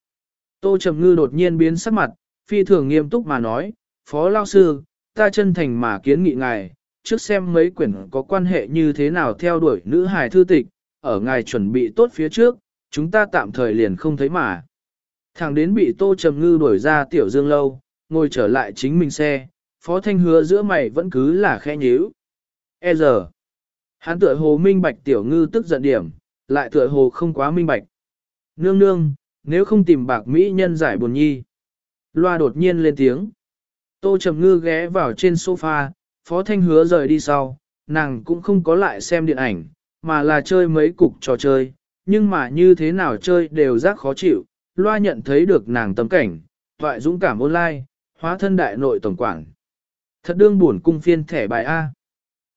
Tô Trầm Ngư đột nhiên biến sắc mặt, phi thường nghiêm túc mà nói, Phó Lao Sư, ta chân thành mà kiến nghị ngài, trước xem mấy quyển có quan hệ như thế nào theo đuổi nữ hài thư tịch, ở ngài chuẩn bị tốt phía trước, chúng ta tạm thời liền không thấy mà. Thằng đến bị Tô Trầm Ngư đuổi ra tiểu dương lâu, ngồi trở lại chính mình xe, Phó Thanh hứa giữa mày vẫn cứ là khẽ nhíu. E giờ, hắn tựa hồ minh bạch tiểu ngư tức giận điểm, lại tựa hồ không quá minh bạch. Nương nương, nếu không tìm bạc mỹ nhân giải buồn nhi. Loa đột nhiên lên tiếng. Tô Trầm Ngư ghé vào trên sofa, Phó Thanh hứa rời đi sau, nàng cũng không có lại xem điện ảnh, mà là chơi mấy cục trò chơi, nhưng mà như thế nào chơi đều rác khó chịu, loa nhận thấy được nàng tâm cảnh, toại dũng cảm online, hóa thân đại nội tổng quản. Thật đương buồn cung phiên thẻ bài A.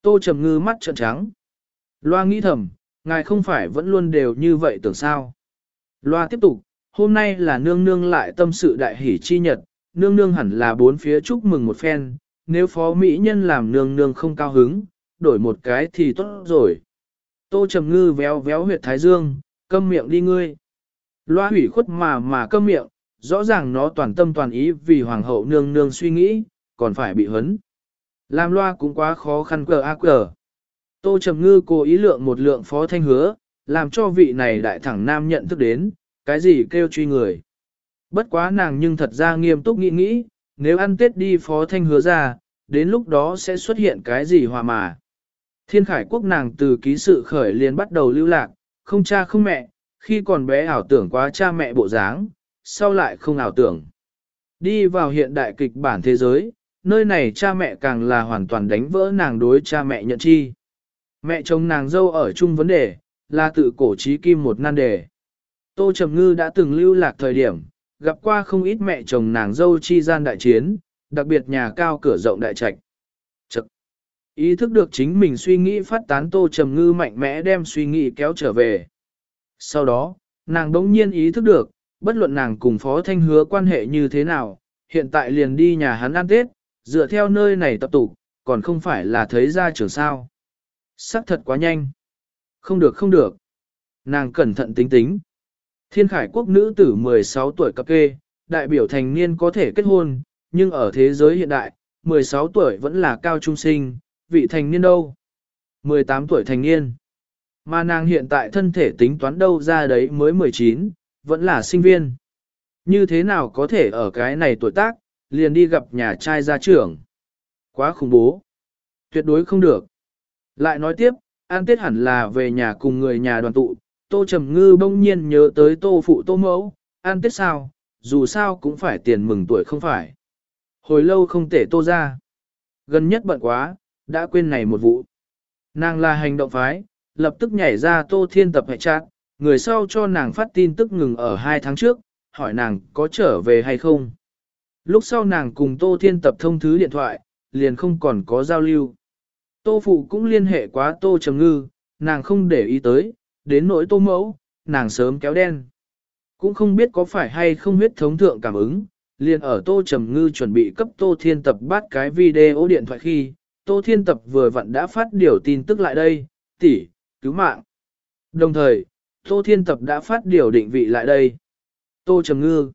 Tô Trầm Ngư mắt trợn trắng. Loa nghĩ thầm, ngài không phải vẫn luôn đều như vậy tưởng sao. Loa tiếp tục, hôm nay là nương nương lại tâm sự đại hỷ chi nhật, nương nương hẳn là bốn phía chúc mừng một phen, nếu phó mỹ nhân làm nương nương không cao hứng, đổi một cái thì tốt rồi. Tô Trầm Ngư véo véo huyệt thái dương, câm miệng đi ngươi. Loa hủy khuất mà mà câm miệng, rõ ràng nó toàn tâm toàn ý vì hoàng hậu nương nương suy nghĩ, còn phải bị hấn. Làm loa cũng quá khó khăn cờ ác cờ. Tô Trầm Ngư cố ý lượng một lượng phó thanh hứa, làm cho vị này đại thẳng nam nhận thức đến, cái gì kêu truy người. Bất quá nàng nhưng thật ra nghiêm túc nghĩ nghĩ, nếu ăn tết đi phó thanh hứa ra, đến lúc đó sẽ xuất hiện cái gì hòa mà. Thiên khải quốc nàng từ ký sự khởi liền bắt đầu lưu lạc, không cha không mẹ, khi còn bé ảo tưởng quá cha mẹ bộ dáng, sau lại không ảo tưởng. Đi vào hiện đại kịch bản thế giới, nơi này cha mẹ càng là hoàn toàn đánh vỡ nàng đối cha mẹ nhận chi. Mẹ chồng nàng dâu ở chung vấn đề, là tự cổ trí kim một nan đề. Tô Trầm Ngư đã từng lưu lạc thời điểm, gặp qua không ít mẹ chồng nàng dâu chi gian đại chiến, đặc biệt nhà cao cửa rộng đại trạch. Chật! Ý thức được chính mình suy nghĩ phát tán Tô Trầm Ngư mạnh mẽ đem suy nghĩ kéo trở về. Sau đó, nàng đống nhiên ý thức được, bất luận nàng cùng Phó Thanh hứa quan hệ như thế nào, hiện tại liền đi nhà hắn ăn Tết, dựa theo nơi này tập tụ, còn không phải là thấy ra trường sao. Sắc thật quá nhanh. Không được không được. Nàng cẩn thận tính tính. Thiên khải quốc nữ tử 16 tuổi cập kê, đại biểu thành niên có thể kết hôn, nhưng ở thế giới hiện đại, 16 tuổi vẫn là cao trung sinh, vị thành niên đâu? 18 tuổi thành niên. Mà nàng hiện tại thân thể tính toán đâu ra đấy mới 19, vẫn là sinh viên. Như thế nào có thể ở cái này tuổi tác, liền đi gặp nhà trai gia trưởng. Quá khủng bố. Tuyệt đối không được. Lại nói tiếp, an tết hẳn là về nhà cùng người nhà đoàn tụ, Tô Trầm Ngư bỗng nhiên nhớ tới tô phụ tô mẫu, ăn tết sao, dù sao cũng phải tiền mừng tuổi không phải. Hồi lâu không thể tô ra. Gần nhất bận quá, đã quên này một vụ. Nàng là hành động phái, lập tức nhảy ra tô thiên tập hệ trạng, người sau cho nàng phát tin tức ngừng ở hai tháng trước, hỏi nàng có trở về hay không. Lúc sau nàng cùng tô thiên tập thông thứ điện thoại, liền không còn có giao lưu. Tô phụ cũng liên hệ quá tô trầm ngư, nàng không để ý tới, đến nỗi tô mẫu, nàng sớm kéo đen. Cũng không biết có phải hay không huyết thống thượng cảm ứng, liền ở tô trầm ngư chuẩn bị cấp tô thiên tập bắt cái video điện thoại khi, tô thiên tập vừa vặn đã phát điều tin tức lại đây, tỷ, cứu mạng. Đồng thời, tô thiên tập đã phát điều định vị lại đây. Tô trầm ngư.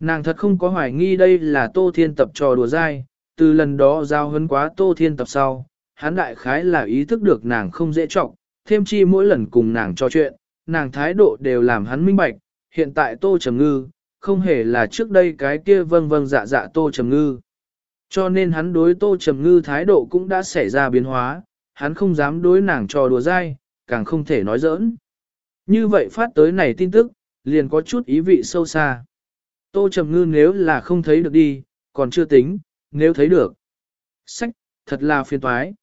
Nàng thật không có hoài nghi đây là tô thiên tập trò đùa dai, từ lần đó giao hấn quá tô thiên tập sau, hắn đại khái là ý thức được nàng không dễ trọng, thêm chi mỗi lần cùng nàng trò chuyện, nàng thái độ đều làm hắn minh bạch, hiện tại tô trầm ngư, không hề là trước đây cái kia vâng vâng dạ dạ tô trầm ngư. Cho nên hắn đối tô trầm ngư thái độ cũng đã xảy ra biến hóa, hắn không dám đối nàng trò đùa dai, càng không thể nói giỡn. Như vậy phát tới này tin tức, liền có chút ý vị sâu xa. Tô Trầm Ngư nếu là không thấy được đi, còn chưa tính, nếu thấy được. Sách, thật là phiền toái.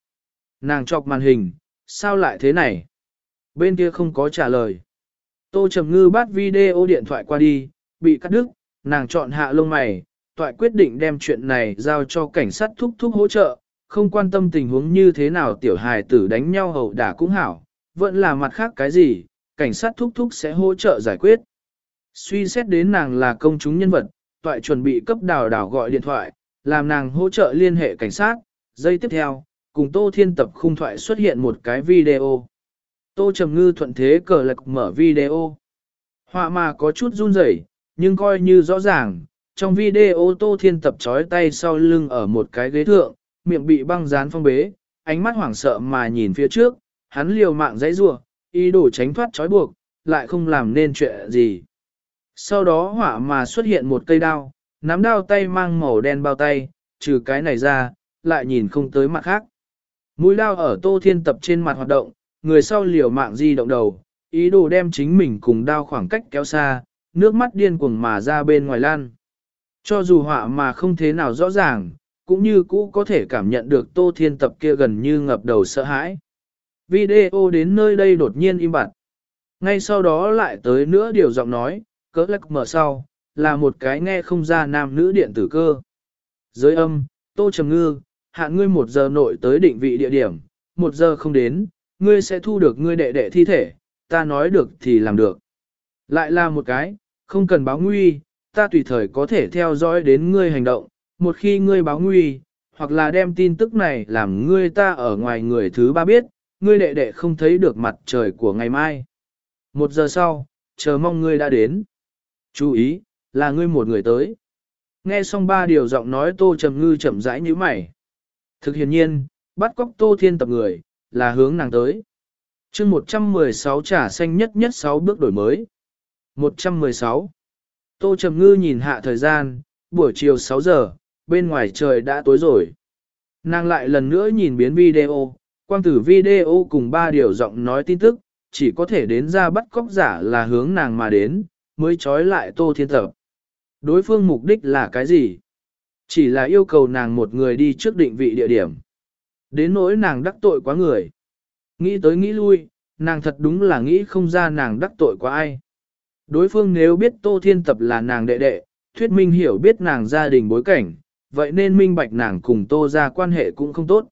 Nàng chọc màn hình, sao lại thế này? Bên kia không có trả lời. Tô Trầm Ngư bắt video điện thoại qua đi, bị cắt đứt, nàng chọn hạ lông mày, toại quyết định đem chuyện này giao cho cảnh sát thúc thúc hỗ trợ, không quan tâm tình huống như thế nào tiểu hài tử đánh nhau hậu đả cũng hảo, vẫn là mặt khác cái gì, cảnh sát thúc thúc sẽ hỗ trợ giải quyết. Suy xét đến nàng là công chúng nhân vật, toại chuẩn bị cấp đào đào gọi điện thoại, làm nàng hỗ trợ liên hệ cảnh sát. Giây tiếp theo, cùng Tô Thiên Tập khung thoại xuất hiện một cái video. Tô Trầm Ngư thuận thế cờ lạc mở video. Họa mà có chút run rẩy, nhưng coi như rõ ràng, trong video Tô Thiên Tập trói tay sau lưng ở một cái ghế thượng, miệng bị băng dán phong bế, ánh mắt hoảng sợ mà nhìn phía trước, hắn liều mạng dãy rủa, ý đồ tránh thoát trói buộc, lại không làm nên chuyện gì. Sau đó hỏa mà xuất hiện một cây đao, nắm đao tay mang màu đen bao tay, trừ cái này ra, lại nhìn không tới mặt khác. Mũi lao ở tô thiên tập trên mặt hoạt động, người sau liều mạng di động đầu, ý đồ đem chính mình cùng đao khoảng cách kéo xa, nước mắt điên cuồng mà ra bên ngoài lan. Cho dù họa mà không thế nào rõ ràng, cũng như cũ có thể cảm nhận được tô thiên tập kia gần như ngập đầu sợ hãi. Video đến nơi đây đột nhiên im bặt. Ngay sau đó lại tới nữa điều giọng nói, cỡ lắc mở sau, là một cái nghe không ra nam nữ điện tử cơ. Giới âm, tô trầm ngư, hạ ngươi một giờ nội tới định vị địa điểm, một giờ không đến, ngươi sẽ thu được ngươi đệ đệ thi thể, ta nói được thì làm được. Lại là một cái, không cần báo nguy, ta tùy thời có thể theo dõi đến ngươi hành động, một khi ngươi báo nguy, hoặc là đem tin tức này làm ngươi ta ở ngoài người thứ ba biết, ngươi đệ đệ không thấy được mặt trời của ngày mai. Một giờ sau, chờ mong ngươi đã đến. Chú ý, là ngươi một người tới. Nghe xong ba điều giọng nói tô trầm ngư chậm rãi như mày. Thực hiện nhiên, bắt cóc tô thiên tập người, là hướng nàng tới. chương 116 trả xanh nhất nhất 6 bước đổi mới. 116. Tô trầm ngư nhìn hạ thời gian, buổi chiều 6 giờ, bên ngoài trời đã tối rồi. Nàng lại lần nữa nhìn biến video, quang tử video cùng ba điều giọng nói tin tức, chỉ có thể đến ra bắt cóc giả là hướng nàng mà đến, mới trói lại Tô Thiên Tập. Đối phương mục đích là cái gì? Chỉ là yêu cầu nàng một người đi trước định vị địa điểm. Đến nỗi nàng đắc tội quá người. Nghĩ tới nghĩ lui, nàng thật đúng là nghĩ không ra nàng đắc tội quá ai. Đối phương nếu biết Tô Thiên Tập là nàng đệ đệ, thuyết minh hiểu biết nàng gia đình bối cảnh, vậy nên minh bạch nàng cùng Tô ra quan hệ cũng không tốt.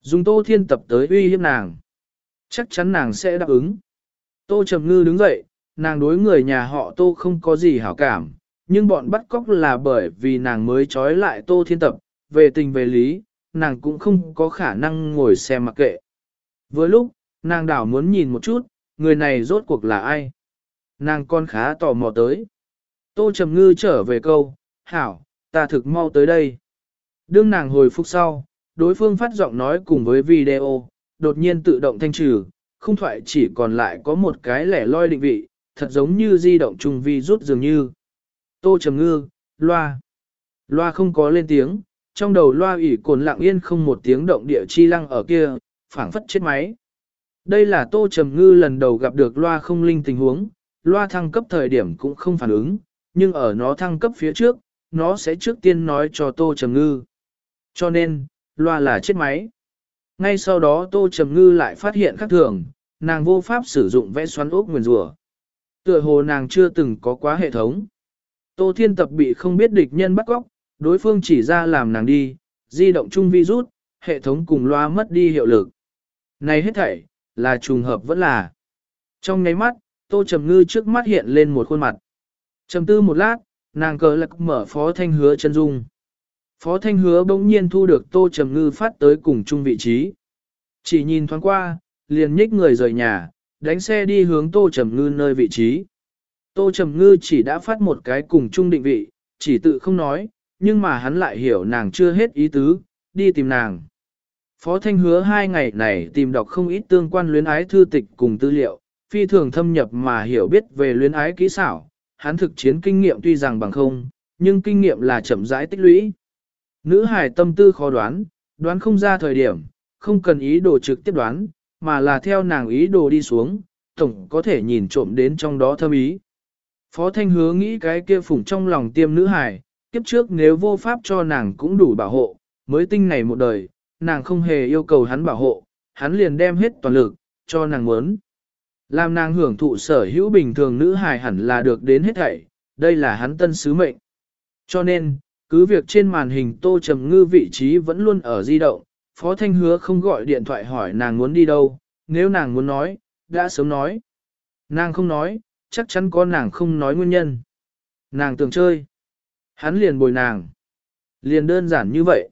Dùng Tô Thiên Tập tới uy hiếp nàng. Chắc chắn nàng sẽ đáp ứng. Tô Trầm Ngư đứng dậy, nàng đối người nhà họ Tô không có gì hảo cảm, nhưng bọn bắt cóc là bởi vì nàng mới trói lại Tô Thiên Tập, về tình về lý, nàng cũng không có khả năng ngồi xem mặc kệ. Với lúc, nàng đảo muốn nhìn một chút, người này rốt cuộc là ai? Nàng con khá tò mò tới. Tô Trầm Ngư trở về câu, hảo, ta thực mau tới đây. Đương nàng hồi phục sau, đối phương phát giọng nói cùng với video, đột nhiên tự động thanh trừ, không thoại chỉ còn lại có một cái lẻ loi định vị, thật giống như di động trùng vi rút dường như. Tô trầm ngư, loa. Loa không có lên tiếng, trong đầu loa ủy cồn lặng yên không một tiếng động địa chi lăng ở kia, phảng phất chết máy. Đây là tô trầm ngư lần đầu gặp được loa không linh tình huống, loa thăng cấp thời điểm cũng không phản ứng, nhưng ở nó thăng cấp phía trước, nó sẽ trước tiên nói cho tô trầm ngư. Cho nên, loa là chết máy. Ngay sau đó Tô Trầm Ngư lại phát hiện khác thường, nàng vô pháp sử dụng vẽ xoắn ốc nguyền rủa. Tựa hồ nàng chưa từng có quá hệ thống. Tô Thiên Tập bị không biết địch nhân bắt góc, đối phương chỉ ra làm nàng đi, di động chung virus, hệ thống cùng loa mất đi hiệu lực. Này hết thảy, là trùng hợp vẫn là. Trong nháy mắt, Tô Trầm Ngư trước mắt hiện lên một khuôn mặt. Trầm tư một lát, nàng cờ lạc mở phó thanh hứa chân dung. Phó Thanh Hứa bỗng nhiên thu được Tô Trầm Ngư phát tới cùng chung vị trí. Chỉ nhìn thoáng qua, liền nhích người rời nhà, đánh xe đi hướng Tô Trầm Ngư nơi vị trí. Tô Trầm Ngư chỉ đã phát một cái cùng chung định vị, chỉ tự không nói, nhưng mà hắn lại hiểu nàng chưa hết ý tứ, đi tìm nàng. Phó Thanh Hứa hai ngày này tìm đọc không ít tương quan luyến ái thư tịch cùng tư liệu, phi thường thâm nhập mà hiểu biết về luyến ái kỹ xảo, hắn thực chiến kinh nghiệm tuy rằng bằng không, nhưng kinh nghiệm là chậm rãi tích lũy. Nữ hải tâm tư khó đoán, đoán không ra thời điểm, không cần ý đồ trực tiếp đoán, mà là theo nàng ý đồ đi xuống, tổng có thể nhìn trộm đến trong đó thâm ý. Phó Thanh hứa nghĩ cái kia phủng trong lòng tiêm nữ hài, kiếp trước nếu vô pháp cho nàng cũng đủ bảo hộ, mới tinh này một đời, nàng không hề yêu cầu hắn bảo hộ, hắn liền đem hết toàn lực, cho nàng muốn. Làm nàng hưởng thụ sở hữu bình thường nữ hài hẳn là được đến hết thảy, đây là hắn tân sứ mệnh. Cho nên, cứ việc trên màn hình tô trầm ngư vị trí vẫn luôn ở di động, Phó Thanh hứa không gọi điện thoại hỏi nàng muốn đi đâu, nếu nàng muốn nói, đã sớm nói. Nàng không nói, chắc chắn có nàng không nói nguyên nhân. Nàng tưởng chơi. Hắn liền bồi nàng. Liền đơn giản như vậy.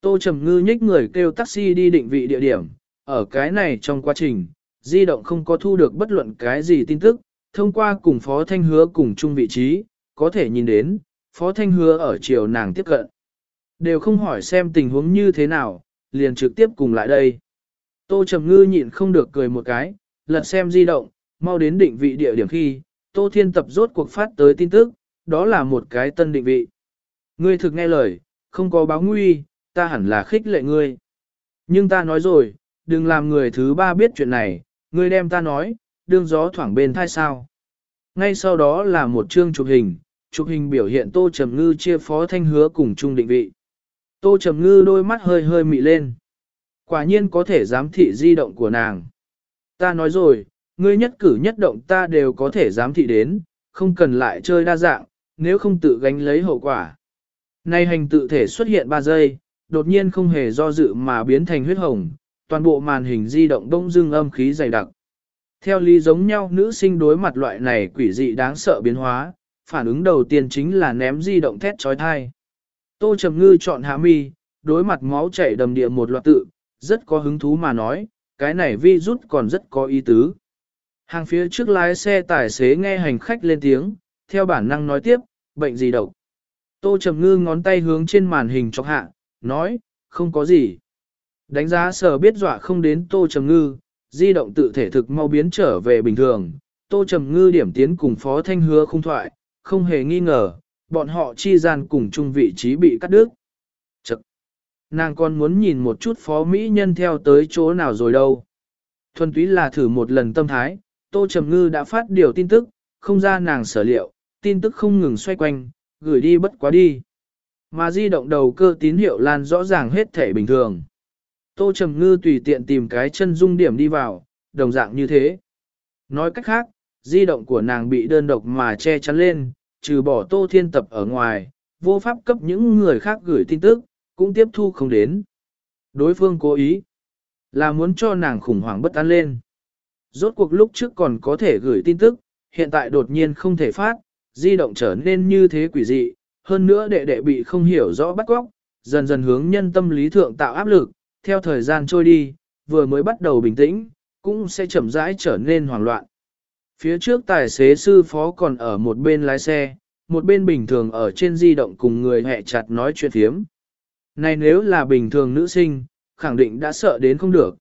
Tô Trầm Ngư nhích người kêu taxi đi định vị địa điểm. Ở cái này trong quá trình, di động không có thu được bất luận cái gì tin tức. Thông qua cùng Phó Thanh Hứa cùng chung vị trí, có thể nhìn đến, Phó Thanh Hứa ở chiều nàng tiếp cận. Đều không hỏi xem tình huống như thế nào, liền trực tiếp cùng lại đây. Tô Trầm Ngư nhịn không được cười một cái, lật xem di động, mau đến định vị địa điểm khi, Tô Thiên Tập rốt cuộc phát tới tin tức, đó là một cái tân định vị. Ngươi thực nghe lời, không có báo nguy, ta hẳn là khích lệ ngươi. Nhưng ta nói rồi, đừng làm người thứ ba biết chuyện này, ngươi đem ta nói, đương gió thoảng bên thai sao. Ngay sau đó là một chương chụp hình, chụp hình biểu hiện Tô Trầm Ngư chia phó thanh hứa cùng chung định vị. Tô Trầm Ngư đôi mắt hơi hơi mị lên. Quả nhiên có thể giám thị di động của nàng. Ta nói rồi, ngươi nhất cử nhất động ta đều có thể giám thị đến, không cần lại chơi đa dạng, nếu không tự gánh lấy hậu quả. Nay hành tự thể xuất hiện 3 giây, đột nhiên không hề do dự mà biến thành huyết hồng, toàn bộ màn hình di động đông dưng âm khí dày đặc. Theo lý giống nhau nữ sinh đối mặt loại này quỷ dị đáng sợ biến hóa, phản ứng đầu tiên chính là ném di động thét trói thai. Tô Trầm Ngư chọn hạ mi, đối mặt máu chảy đầm địa một loạt tự, rất có hứng thú mà nói, cái này vi rút còn rất có ý tứ. Hàng phía trước lái xe tài xế nghe hành khách lên tiếng, theo bản năng nói tiếp, bệnh gì độc. Tô Trầm Ngư ngón tay hướng trên màn hình chọc hạ, nói, không có gì. Đánh giá sở biết dọa không đến Tô Trầm Ngư, di động tự thể thực mau biến trở về bình thường. Tô Trầm Ngư điểm tiến cùng Phó Thanh Hứa không thoại, không hề nghi ngờ, bọn họ chi gian cùng chung vị trí bị cắt đứt. Chật! Nàng còn muốn nhìn một chút Phó Mỹ Nhân theo tới chỗ nào rồi đâu. Thuần túy là thử một lần tâm thái, Tô Trầm Ngư đã phát điều tin tức, không ra nàng sở liệu, tin tức không ngừng xoay quanh, gửi đi bất quá đi. Mà di động đầu cơ tín hiệu lan rõ ràng hết thể bình thường. Tô Trầm Ngư tùy tiện tìm cái chân dung điểm đi vào, đồng dạng như thế. Nói cách khác, di động của nàng bị đơn độc mà che chắn lên, trừ bỏ Tô Thiên Tập ở ngoài, vô pháp cấp những người khác gửi tin tức, cũng tiếp thu không đến. Đối phương cố ý, là muốn cho nàng khủng hoảng bất an lên. Rốt cuộc lúc trước còn có thể gửi tin tức, hiện tại đột nhiên không thể phát, di động trở nên như thế quỷ dị, hơn nữa đệ đệ bị không hiểu rõ bắt góc, dần dần hướng nhân tâm lý thượng tạo áp lực, theo thời gian trôi đi, vừa mới bắt đầu bình tĩnh, cũng sẽ chậm rãi trở nên hoảng loạn. Phía trước tài xế sư phó còn ở một bên lái xe, một bên bình thường ở trên di động cùng người hẹ chặt nói chuyện thiếm. Này nếu là bình thường nữ sinh, khẳng định đã sợ đến không được.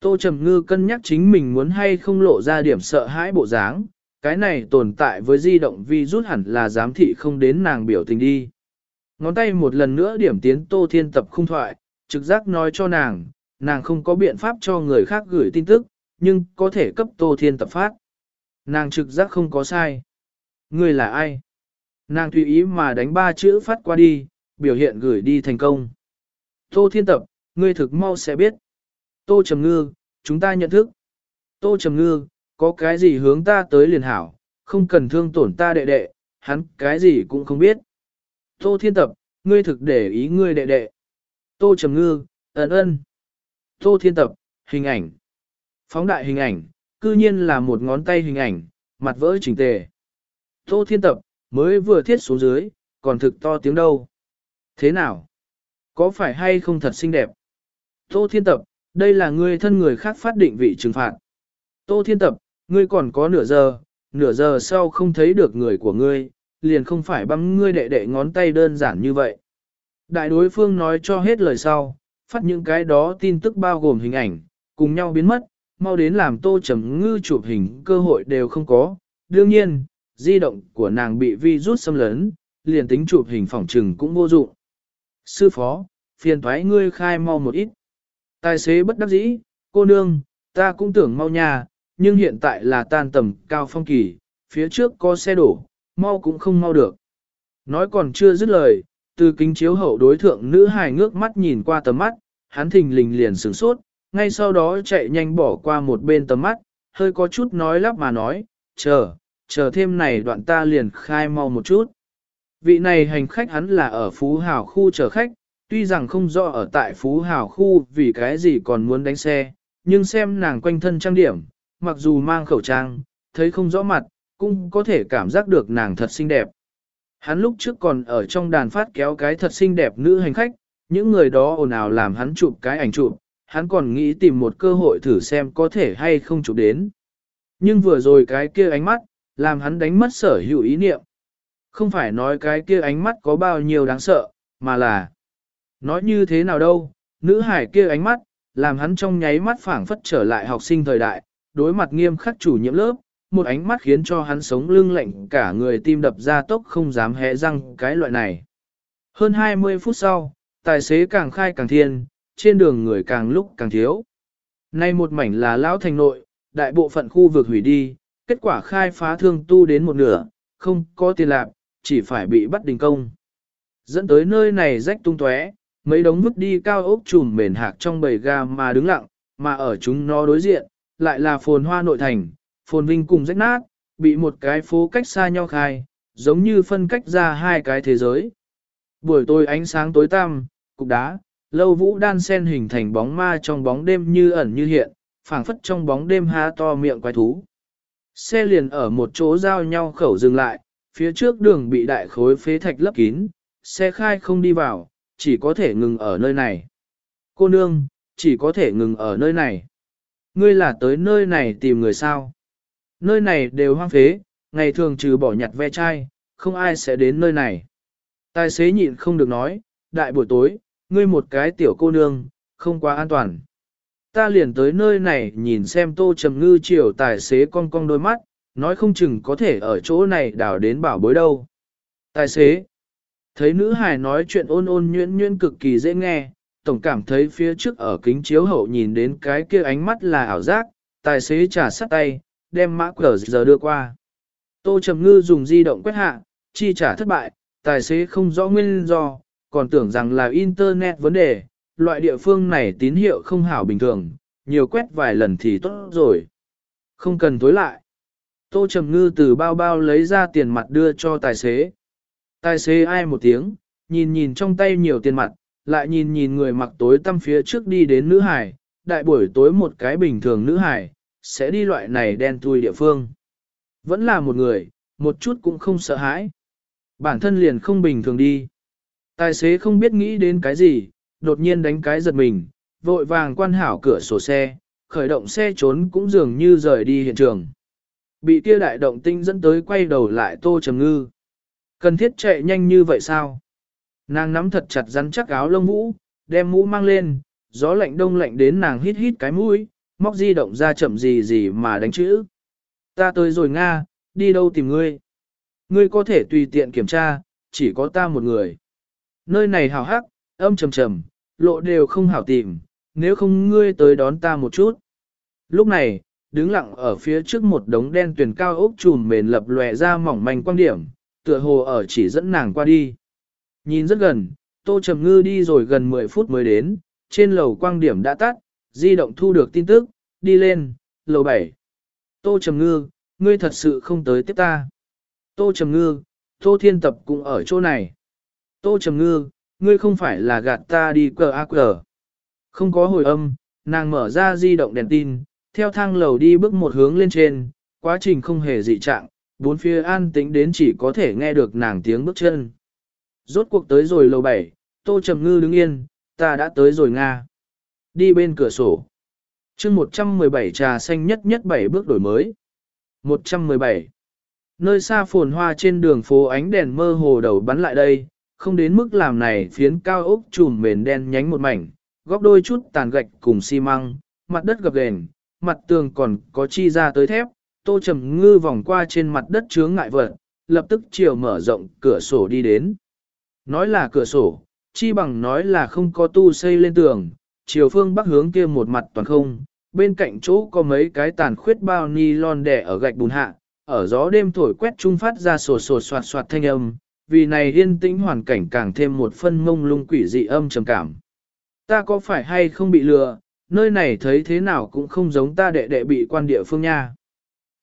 Tô Trầm Ngư cân nhắc chính mình muốn hay không lộ ra điểm sợ hãi bộ dáng, cái này tồn tại với di động vi rút hẳn là giám thị không đến nàng biểu tình đi. Ngón tay một lần nữa điểm tiến Tô Thiên tập khung thoại, trực giác nói cho nàng, nàng không có biện pháp cho người khác gửi tin tức, nhưng có thể cấp Tô Thiên tập phát. Nàng trực giác không có sai. Người là ai? Nàng tùy ý mà đánh ba chữ phát qua đi, biểu hiện gửi đi thành công. Tô Thiên tập, ngươi thực mau sẽ biết. Tô Trầm Ngư, chúng ta nhận thức. Tô Trầm Ngư, có cái gì hướng ta tới liền hảo, không cần thương tổn ta đệ đệ, hắn cái gì cũng không biết. Tô Thiên Tập, ngươi thực để ý ngươi đệ đệ. Tô Trầm Ngư, ấn ơn. Tô Thiên Tập, hình ảnh. Phóng đại hình ảnh, cư nhiên là một ngón tay hình ảnh, mặt vỡ chỉnh tề. Tô Thiên Tập, mới vừa thiết xuống dưới, còn thực to tiếng đâu. Thế nào? Có phải hay không thật xinh đẹp? Tô Thiên Tập, đây là ngươi thân người khác phát định vị trừng phạt. Tô Thiên Tập, ngươi còn có nửa giờ, nửa giờ sau không thấy được người của ngươi, liền không phải băm ngươi đệ đệ ngón tay đơn giản như vậy. Đại đối phương nói cho hết lời sau, phát những cái đó tin tức bao gồm hình ảnh, cùng nhau biến mất, mau đến làm tô trầm ngư chụp hình cơ hội đều không có. Đương nhiên, di động của nàng bị vi rút xâm lấn, liền tính chụp hình phỏng trừng cũng vô dụng. Sư phó, phiền thoái ngươi khai mau một ít. Tài xế bất đắc dĩ, cô nương, ta cũng tưởng mau nhà, nhưng hiện tại là tan tầm cao phong kỳ, phía trước có xe đổ, mau cũng không mau được. Nói còn chưa dứt lời, từ kính chiếu hậu đối thượng nữ hài ngước mắt nhìn qua tầm mắt, hắn thình lình liền sửng sốt, ngay sau đó chạy nhanh bỏ qua một bên tầm mắt, hơi có chút nói lắp mà nói, chờ, chờ thêm này đoạn ta liền khai mau một chút. Vị này hành khách hắn là ở Phú Hào khu chờ khách, tuy rằng không rõ ở tại Phú Hào khu vì cái gì còn muốn đánh xe, nhưng xem nàng quanh thân trang điểm, mặc dù mang khẩu trang, thấy không rõ mặt, cũng có thể cảm giác được nàng thật xinh đẹp. Hắn lúc trước còn ở trong đàn phát kéo cái thật xinh đẹp nữ hành khách, những người đó ồn ào làm hắn chụp cái ảnh chụp, hắn còn nghĩ tìm một cơ hội thử xem có thể hay không chụp đến. Nhưng vừa rồi cái kia ánh mắt, làm hắn đánh mất sở hữu ý niệm. Không phải nói cái kia ánh mắt có bao nhiêu đáng sợ, mà là nói như thế nào đâu, nữ hải kia ánh mắt, làm hắn trong nháy mắt phảng phất trở lại học sinh thời đại, đối mặt nghiêm khắc chủ nhiệm lớp, một ánh mắt khiến cho hắn sống lưng lạnh cả người tim đập ra tốc không dám hé răng cái loại này. Hơn 20 phút sau, tài xế càng khai càng thiên, trên đường người càng lúc càng thiếu. Nay một mảnh là lão thành nội, đại bộ phận khu vực hủy đi, kết quả khai phá thương tu đến một nửa, không có tiền lạc, chỉ phải bị bắt đình công. Dẫn tới nơi này rách tung tóe, mấy đống vứt đi cao ốc trùm mền hạc trong bầy ga mà đứng lặng, mà ở chúng nó đối diện, lại là phồn hoa nội thành, phồn vinh cùng rách nát, bị một cái phố cách xa nhau khai, giống như phân cách ra hai cái thế giới. Buổi tối ánh sáng tối tăm, cục đá, lâu vũ đan sen hình thành bóng ma trong bóng đêm như ẩn như hiện, phảng phất trong bóng đêm há to miệng quái thú. Xe liền ở một chỗ giao nhau khẩu dừng lại, phía trước đường bị đại khối phế thạch lấp kín, xe khai không đi vào, chỉ có thể ngừng ở nơi này. Cô nương, chỉ có thể ngừng ở nơi này. Ngươi là tới nơi này tìm người sao? Nơi này đều hoang phế, ngày thường trừ bỏ nhặt ve chai, không ai sẽ đến nơi này. Tài xế nhịn không được nói, đại buổi tối, ngươi một cái tiểu cô nương, không quá an toàn. Ta liền tới nơi này nhìn xem tô trầm ngư chiều tài xế cong cong đôi mắt, nói không chừng có thể ở chỗ này đảo đến bảo bối đâu. Tài xế, thấy nữ hài nói chuyện ôn ôn nhuyễn nhuyễn cực kỳ dễ nghe, tổng cảm thấy phía trước ở kính chiếu hậu nhìn đến cái kia ánh mắt là ảo giác, tài xế trả sắt tay, đem mã cờ giờ đưa qua. Tô Trầm Ngư dùng di động quét hạ, chi trả thất bại, tài xế không rõ nguyên do, còn tưởng rằng là internet vấn đề, loại địa phương này tín hiệu không hảo bình thường, nhiều quét vài lần thì tốt rồi. Không cần tối lại. Tô Trầm Ngư từ bao bao lấy ra tiền mặt đưa cho tài xế. Tài xế ai một tiếng, nhìn nhìn trong tay nhiều tiền mặt, lại nhìn nhìn người mặc tối tăm phía trước đi đến nữ hải, đại buổi tối một cái bình thường nữ hải, sẽ đi loại này đen thui địa phương. Vẫn là một người, một chút cũng không sợ hãi. Bản thân liền không bình thường đi. Tài xế không biết nghĩ đến cái gì, đột nhiên đánh cái giật mình, vội vàng quan hảo cửa sổ xe, khởi động xe trốn cũng dường như rời đi hiện trường. Bị kia đại động tinh dẫn tới quay đầu lại tô trầm ngư. Cần thiết chạy nhanh như vậy sao? Nàng nắm thật chặt rắn chắc áo lông vũ, đem mũ mang lên, gió lạnh đông lạnh đến nàng hít hít cái mũi, móc di động ra chậm gì gì mà đánh chữ. Ta tới rồi Nga, đi đâu tìm ngươi? Ngươi có thể tùy tiện kiểm tra, chỉ có ta một người. Nơi này hào hắc, âm trầm trầm, lộ đều không hảo tìm, nếu không ngươi tới đón ta một chút. Lúc này, đứng lặng ở phía trước một đống đen tuyển cao ốc trùm mền lập lòe ra mỏng manh quan điểm, tựa hồ ở chỉ dẫn nàng qua đi. Nhìn rất gần, Tô Trầm Ngư đi rồi gần 10 phút mới đến, trên lầu quang điểm đã tắt, di động thu được tin tức, đi lên, lầu 7. Tô Trầm Ngư, ngươi thật sự không tới tiếp ta. Tô Trầm Ngư, Tô Thiên Tập cũng ở chỗ này. Tô Trầm Ngư, ngươi không phải là gạt ta đi cờ ác cờ. Không có hồi âm, nàng mở ra di động đèn tin, theo thang lầu đi bước một hướng lên trên, quá trình không hề dị trạng, bốn phía an tĩnh đến chỉ có thể nghe được nàng tiếng bước chân. Rốt cuộc tới rồi lầu bảy, Tô Trầm Ngư đứng yên, ta đã tới rồi Nga. Đi bên cửa sổ chương 117 trà xanh nhất nhất bảy bước đổi mới. 117. Nơi xa phồn hoa trên đường phố ánh đèn mơ hồ đầu bắn lại đây, không đến mức làm này phiến cao ốc trùm mền đen nhánh một mảnh, góc đôi chút tàn gạch cùng xi măng, mặt đất gập ghềnh, mặt tường còn có chi ra tới thép, tô trầm ngư vòng qua trên mặt đất chướng ngại vật, lập tức chiều mở rộng cửa sổ đi đến. Nói là cửa sổ, chi bằng nói là không có tu xây lên tường, chiều phương bắc hướng kia một mặt toàn không, bên cạnh chỗ có mấy cái tàn khuyết bao ni lon đẻ ở gạch bùn hạ, ở gió đêm thổi quét trung phát ra sổ sổ soạt soạt thanh âm, vì này yên tĩnh hoàn cảnh càng thêm một phân mông lung quỷ dị âm trầm cảm. Ta có phải hay không bị lừa, nơi này thấy thế nào cũng không giống ta đệ đệ bị quan địa phương nha.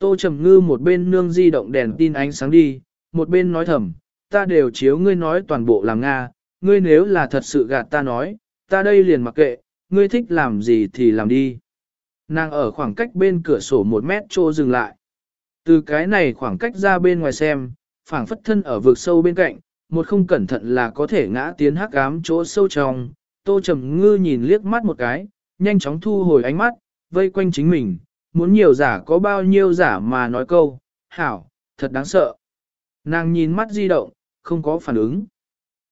Tô Trầm Ngư một bên nương di động đèn tin ánh sáng đi, một bên nói thầm, ta đều chiếu ngươi nói toàn bộ làm Nga, ngươi nếu là thật sự gạt ta nói, ta đây liền mặc kệ, ngươi thích làm gì thì làm đi. Nàng ở khoảng cách bên cửa sổ một mét trô dừng lại. Từ cái này khoảng cách ra bên ngoài xem, phảng phất thân ở vực sâu bên cạnh, một không cẩn thận là có thể ngã tiến hắc ám chỗ sâu trong. Tô Trầm Ngư nhìn liếc mắt một cái, nhanh chóng thu hồi ánh mắt, vây quanh chính mình, muốn nhiều giả có bao nhiêu giả mà nói câu, hảo, thật đáng sợ. Nàng nhìn mắt di động, không có phản ứng.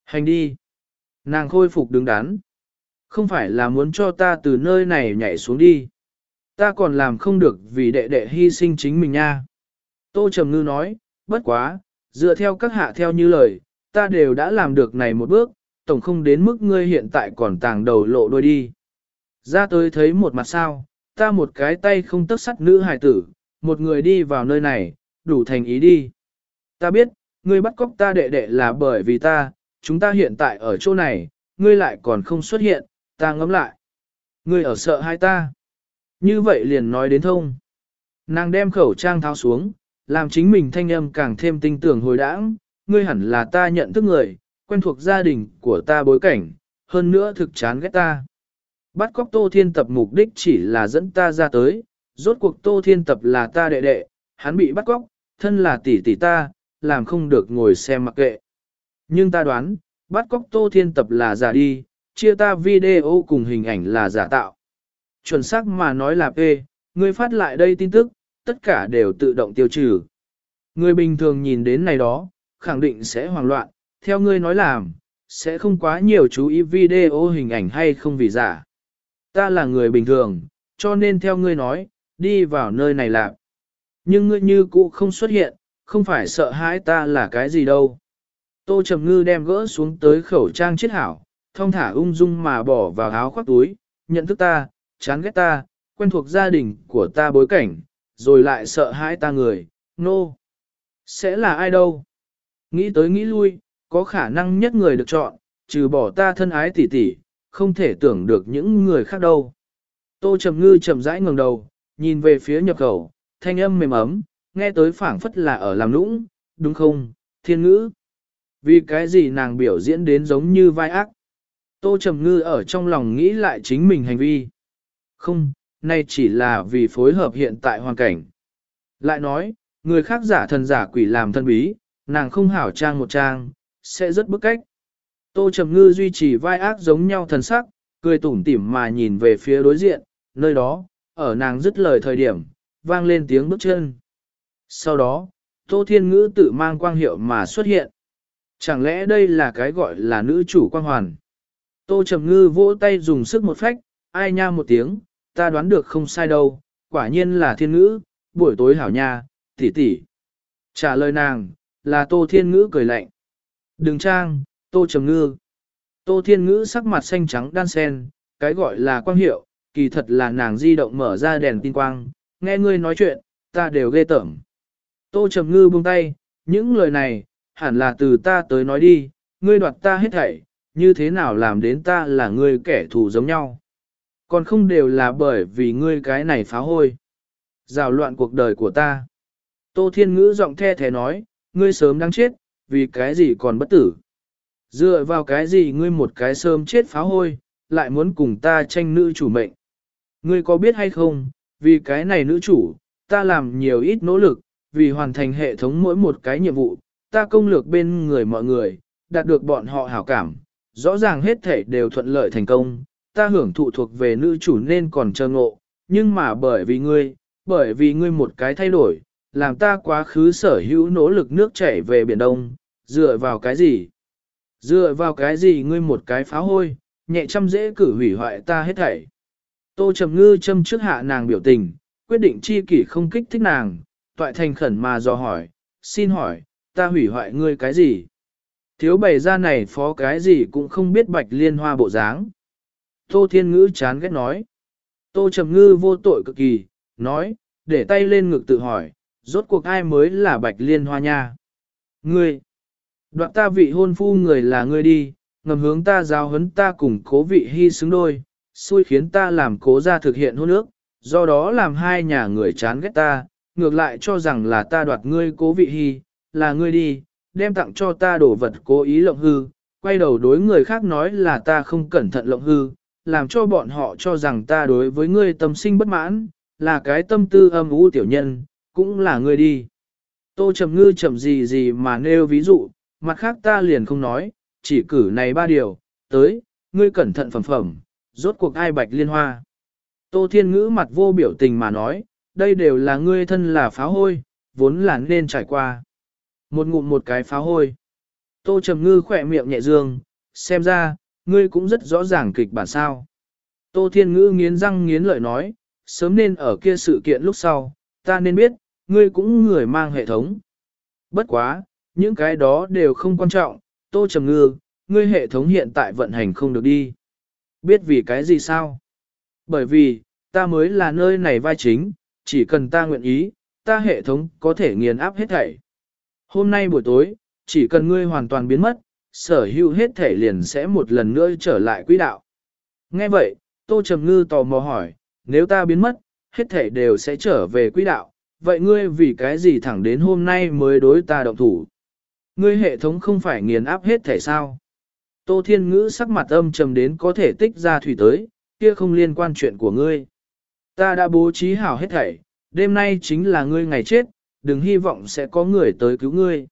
Hành đi. Nàng khôi phục đứng đắn. Không phải là muốn cho ta từ nơi này nhảy xuống đi. Ta còn làm không được vì đệ đệ hy sinh chính mình nha. Tô Trầm Ngư nói, bất quá, dựa theo các hạ theo như lời, ta đều đã làm được này một bước, tổng không đến mức ngươi hiện tại còn tàng đầu lộ đôi đi. Ra tới thấy một mặt sao, ta một cái tay không tất sắt nữ hài tử, một người đi vào nơi này, đủ thành ý đi. Ta biết, ngươi bắt cóc ta đệ đệ là bởi vì ta, chúng ta hiện tại ở chỗ này, ngươi lại còn không xuất hiện, ta ngấm lại. Ngươi ở sợ hai ta. Như vậy liền nói đến thông. Nàng đem khẩu trang tháo xuống, làm chính mình thanh âm càng thêm tinh tưởng hồi đãng, ngươi hẳn là ta nhận thức người, quen thuộc gia đình của ta bối cảnh, hơn nữa thực chán ghét ta. Bắt cóc Tô Thiên Tập mục đích chỉ là dẫn ta ra tới, rốt cuộc Tô Thiên Tập là ta đệ đệ, hắn bị bắt cóc, thân là tỷ tỷ ta, làm không được ngồi xem mặc kệ. Nhưng ta đoán, bắt cóc Tô Thiên Tập là giả đi, chia ta video cùng hình ảnh là giả tạo. Chuẩn xác mà nói là P, ngươi phát lại đây tin tức, tất cả đều tự động tiêu trừ. Người bình thường nhìn đến này đó, khẳng định sẽ hoảng loạn, theo ngươi nói làm, sẽ không quá nhiều chú ý video hình ảnh hay không vì giả. Ta là người bình thường, cho nên theo ngươi nói, đi vào nơi này lạc. Nhưng ngươi như cũ không xuất hiện, không phải sợ hãi ta là cái gì đâu. Tô Trầm Ngư đem gỡ xuống tới khẩu trang chiết hảo, thông thả ung dung mà bỏ vào áo khoác túi, nhận thức ta, chán ghét ta, quen thuộc gia đình của ta bối cảnh, rồi lại sợ hãi ta người, nô. No. Sẽ là ai đâu? Nghĩ tới nghĩ lui, có khả năng nhất người được chọn, trừ bỏ ta thân ái tỷ tỷ, không thể tưởng được những người khác đâu. Tô Trầm Ngư chậm rãi ngẩng đầu, nhìn về phía nhập khẩu, thanh âm mềm ấm, nghe tới phảng phất là ở làm nũng, đúng không, thiên ngữ. Vì cái gì nàng biểu diễn đến giống như vai ác. Tô Trầm Ngư ở trong lòng nghĩ lại chính mình hành vi. Không, nay chỉ là vì phối hợp hiện tại hoàn cảnh. Lại nói, người khác giả thần giả quỷ làm thân bí, nàng không hảo trang một trang, sẽ rất bức cách. Tô Trầm Ngư duy trì vai ác giống nhau thần sắc, cười tủm tỉm mà nhìn về phía đối diện, nơi đó, ở nàng dứt lời thời điểm, vang lên tiếng bước chân. Sau đó, Tô Thiên Ngữ tự mang quang hiệu mà xuất hiện. Chẳng lẽ đây là cái gọi là nữ chủ quang hoàn? Tô Trầm Ngư vỗ tay dùng sức một phách, ai nha một tiếng, ta đoán được không sai đâu, quả nhiên là thiên ngữ, buổi tối hảo nha, tỷ tỷ. Trả lời nàng, là Tô Thiên Ngữ cười lạnh. Đừng trang, Tô Trầm Ngư. Tô Thiên Ngữ sắc mặt xanh trắng đan sen, cái gọi là quang hiệu, kỳ thật là nàng di động mở ra đèn tin quang, nghe ngươi nói chuyện, ta đều ghê tởm. Tô Trầm Ngư buông tay, những lời này, hẳn là từ ta tới nói đi, ngươi đoạt ta hết thảy, như thế nào làm đến ta là ngươi kẻ thù giống nhau. Còn không đều là bởi vì ngươi cái này phá hôi. Rào loạn cuộc đời của ta. Tô Thiên Ngữ giọng the thế nói, ngươi sớm đang chết, vì cái gì còn bất tử. Dựa vào cái gì ngươi một cái sớm chết phá hôi, lại muốn cùng ta tranh nữ chủ mệnh. Ngươi có biết hay không, vì cái này nữ chủ, ta làm nhiều ít nỗ lực, vì hoàn thành hệ thống mỗi một cái nhiệm vụ, ta công lược bên người mọi người, đạt được bọn họ hảo cảm, rõ ràng hết thể đều thuận lợi thành công, ta hưởng thụ thuộc về nữ chủ nên còn chờ ngộ, nhưng mà bởi vì ngươi, bởi vì ngươi một cái thay đổi, làm ta quá khứ sở hữu nỗ lực nước chảy về Biển Đông, dựa vào cái gì? Dựa vào cái gì ngươi một cái phá hôi, nhẹ chăm dễ cử hủy hoại ta hết thảy. Tô Trầm Ngư châm trước hạ nàng biểu tình, quyết định chi kỷ không kích thích nàng, toại thành khẩn mà dò hỏi, xin hỏi, ta hủy hoại ngươi cái gì? Thiếu bày ra này phó cái gì cũng không biết bạch liên hoa bộ dáng. Tô Thiên Ngữ chán ghét nói. Tô Trầm Ngư vô tội cực kỳ, nói, để tay lên ngực tự hỏi, rốt cuộc ai mới là bạch liên hoa nha. Ngươi, đoạn ta vị hôn phu người là ngươi đi, ngầm hướng ta giáo huấn ta cùng cố vị hy xứng đôi, xui khiến ta làm cố ra thực hiện hôn ước, do đó làm hai nhà người chán ghét ta, ngược lại cho rằng là ta đoạt ngươi cố vị hy, là ngươi đi, đem tặng cho ta đổ vật cố ý lộng hư, quay đầu đối người khác nói là ta không cẩn thận lộng hư, làm cho bọn họ cho rằng ta đối với ngươi tâm sinh bất mãn, là cái tâm tư âm u tiểu nhân, cũng là ngươi đi. Tô Trầm Ngư chậm gì gì mà nêu ví dụ, mặt khác ta liền không nói, chỉ cử này ba điều, tới, ngươi cẩn thận phẩm phẩm, rốt cuộc ai bạch liên hoa. Tô Thiên Ngữ mặt vô biểu tình mà nói, đây đều là ngươi thân là pháo hôi, vốn là nên trải qua. Một ngụm một cái pháo hôi. Tô Trầm Ngư khỏe miệng nhẹ dương, xem ra, ngươi cũng rất rõ ràng kịch bản sao. Tô Thiên Ngữ nghiến răng nghiến lợi nói, sớm nên ở kia sự kiện lúc sau, ta nên biết, ngươi cũng người mang hệ thống. Bất quá, những cái đó đều không quan trọng, Tô Trầm Ngư, ngươi hệ thống hiện tại vận hành không được đi. Biết vì cái gì sao? Bởi vì, ta mới là nơi này vai chính, chỉ cần ta nguyện ý, ta hệ thống có thể nghiền áp hết thảy. Hôm nay buổi tối, chỉ cần ngươi hoàn toàn biến mất, sở hữu hết thể liền sẽ một lần nữa trở lại quỹ đạo. Nghe vậy, Tô Trầm Ngư tò mò hỏi, nếu ta biến mất, hết thể đều sẽ trở về quỹ đạo, vậy ngươi vì cái gì thẳng đến hôm nay mới đối ta động thủ? Ngươi hệ thống không phải nghiền áp hết thể sao? Tô Thiên Ngữ sắc mặt âm trầm đến có thể tích ra thủy tới, kia không liên quan chuyện của ngươi. Ta đã bố trí hảo hết thảy, đêm nay chính là ngươi ngày chết, đừng hy vọng sẽ có người tới cứu ngươi.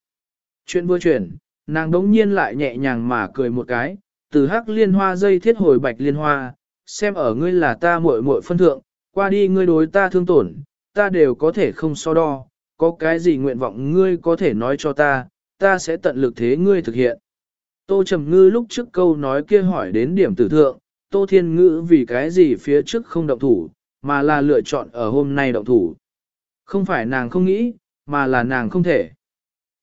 Chuyện vừa chuyển, nàng đống nhiên lại nhẹ nhàng mà cười một cái, từ hắc liên hoa dây thiết hồi bạch liên hoa, xem ở ngươi là ta muội muội phân thượng, qua đi ngươi đối ta thương tổn, ta đều có thể không so đo, có cái gì nguyện vọng ngươi có thể nói cho ta, ta sẽ tận lực thế ngươi thực hiện. Tô Trầm Ngư lúc trước câu nói kia hỏi đến điểm tử thượng, Tô Thiên Ngữ vì cái gì phía trước không động thủ, mà là lựa chọn ở hôm nay động thủ. Không phải nàng không nghĩ, mà là nàng không thể.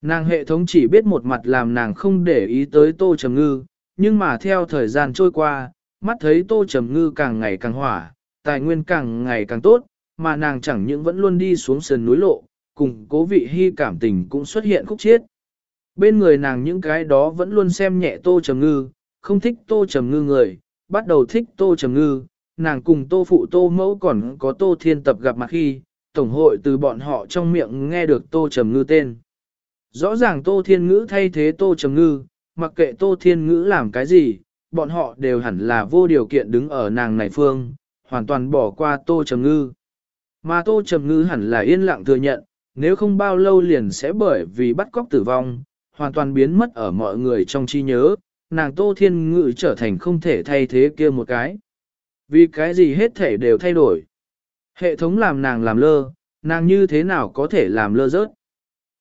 Nàng hệ thống chỉ biết một mặt làm nàng không để ý tới Tô Trầm Ngư, nhưng mà theo thời gian trôi qua, mắt thấy Tô Trầm Ngư càng ngày càng hỏa, tài nguyên càng ngày càng tốt, mà nàng chẳng những vẫn luôn đi xuống sườn núi lộ, cùng cố vị hy cảm tình cũng xuất hiện khúc chiết. Bên người nàng những cái đó vẫn luôn xem nhẹ Tô Trầm Ngư, không thích Tô Trầm Ngư người, bắt đầu thích Tô Trầm Ngư, nàng cùng Tô Phụ Tô Mẫu còn có Tô Thiên Tập gặp mặt khi, Tổng hội từ bọn họ trong miệng nghe được Tô Trầm Ngư tên. Rõ ràng Tô Thiên Ngữ thay thế Tô Trầm Ngư, mặc kệ Tô Thiên Ngữ làm cái gì, bọn họ đều hẳn là vô điều kiện đứng ở nàng này phương, hoàn toàn bỏ qua Tô Trầm Ngư. Mà Tô Trầm Ngư hẳn là yên lặng thừa nhận, nếu không bao lâu liền sẽ bởi vì bắt cóc tử vong, hoàn toàn biến mất ở mọi người trong trí nhớ, nàng Tô Thiên Ngữ trở thành không thể thay thế kia một cái. Vì cái gì hết thể đều thay đổi. Hệ thống làm nàng làm lơ, nàng như thế nào có thể làm lơ rớt.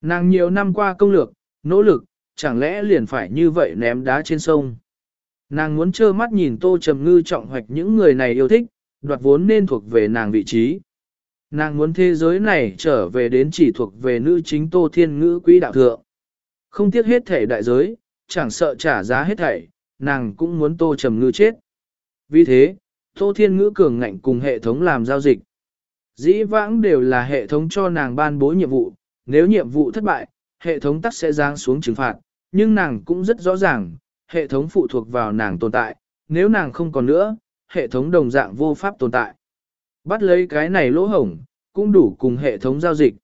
Nàng nhiều năm qua công lược, nỗ lực, chẳng lẽ liền phải như vậy ném đá trên sông. Nàng muốn trơ mắt nhìn tô trầm ngư trọng hoạch những người này yêu thích, đoạt vốn nên thuộc về nàng vị trí. Nàng muốn thế giới này trở về đến chỉ thuộc về nữ chính tô thiên ngữ quý đạo thượng. Không tiếc hết thể đại giới, chẳng sợ trả giá hết thảy, nàng cũng muốn tô trầm ngư chết. Vì thế, tô thiên ngữ cường ngạnh cùng hệ thống làm giao dịch. Dĩ vãng đều là hệ thống cho nàng ban bố nhiệm vụ, nếu nhiệm vụ thất bại, hệ thống tắt sẽ giáng xuống trừng phạt, nhưng nàng cũng rất rõ ràng, hệ thống phụ thuộc vào nàng tồn tại, nếu nàng không còn nữa, hệ thống đồng dạng vô pháp tồn tại. Bắt lấy cái này lỗ hổng, cũng đủ cùng hệ thống giao dịch.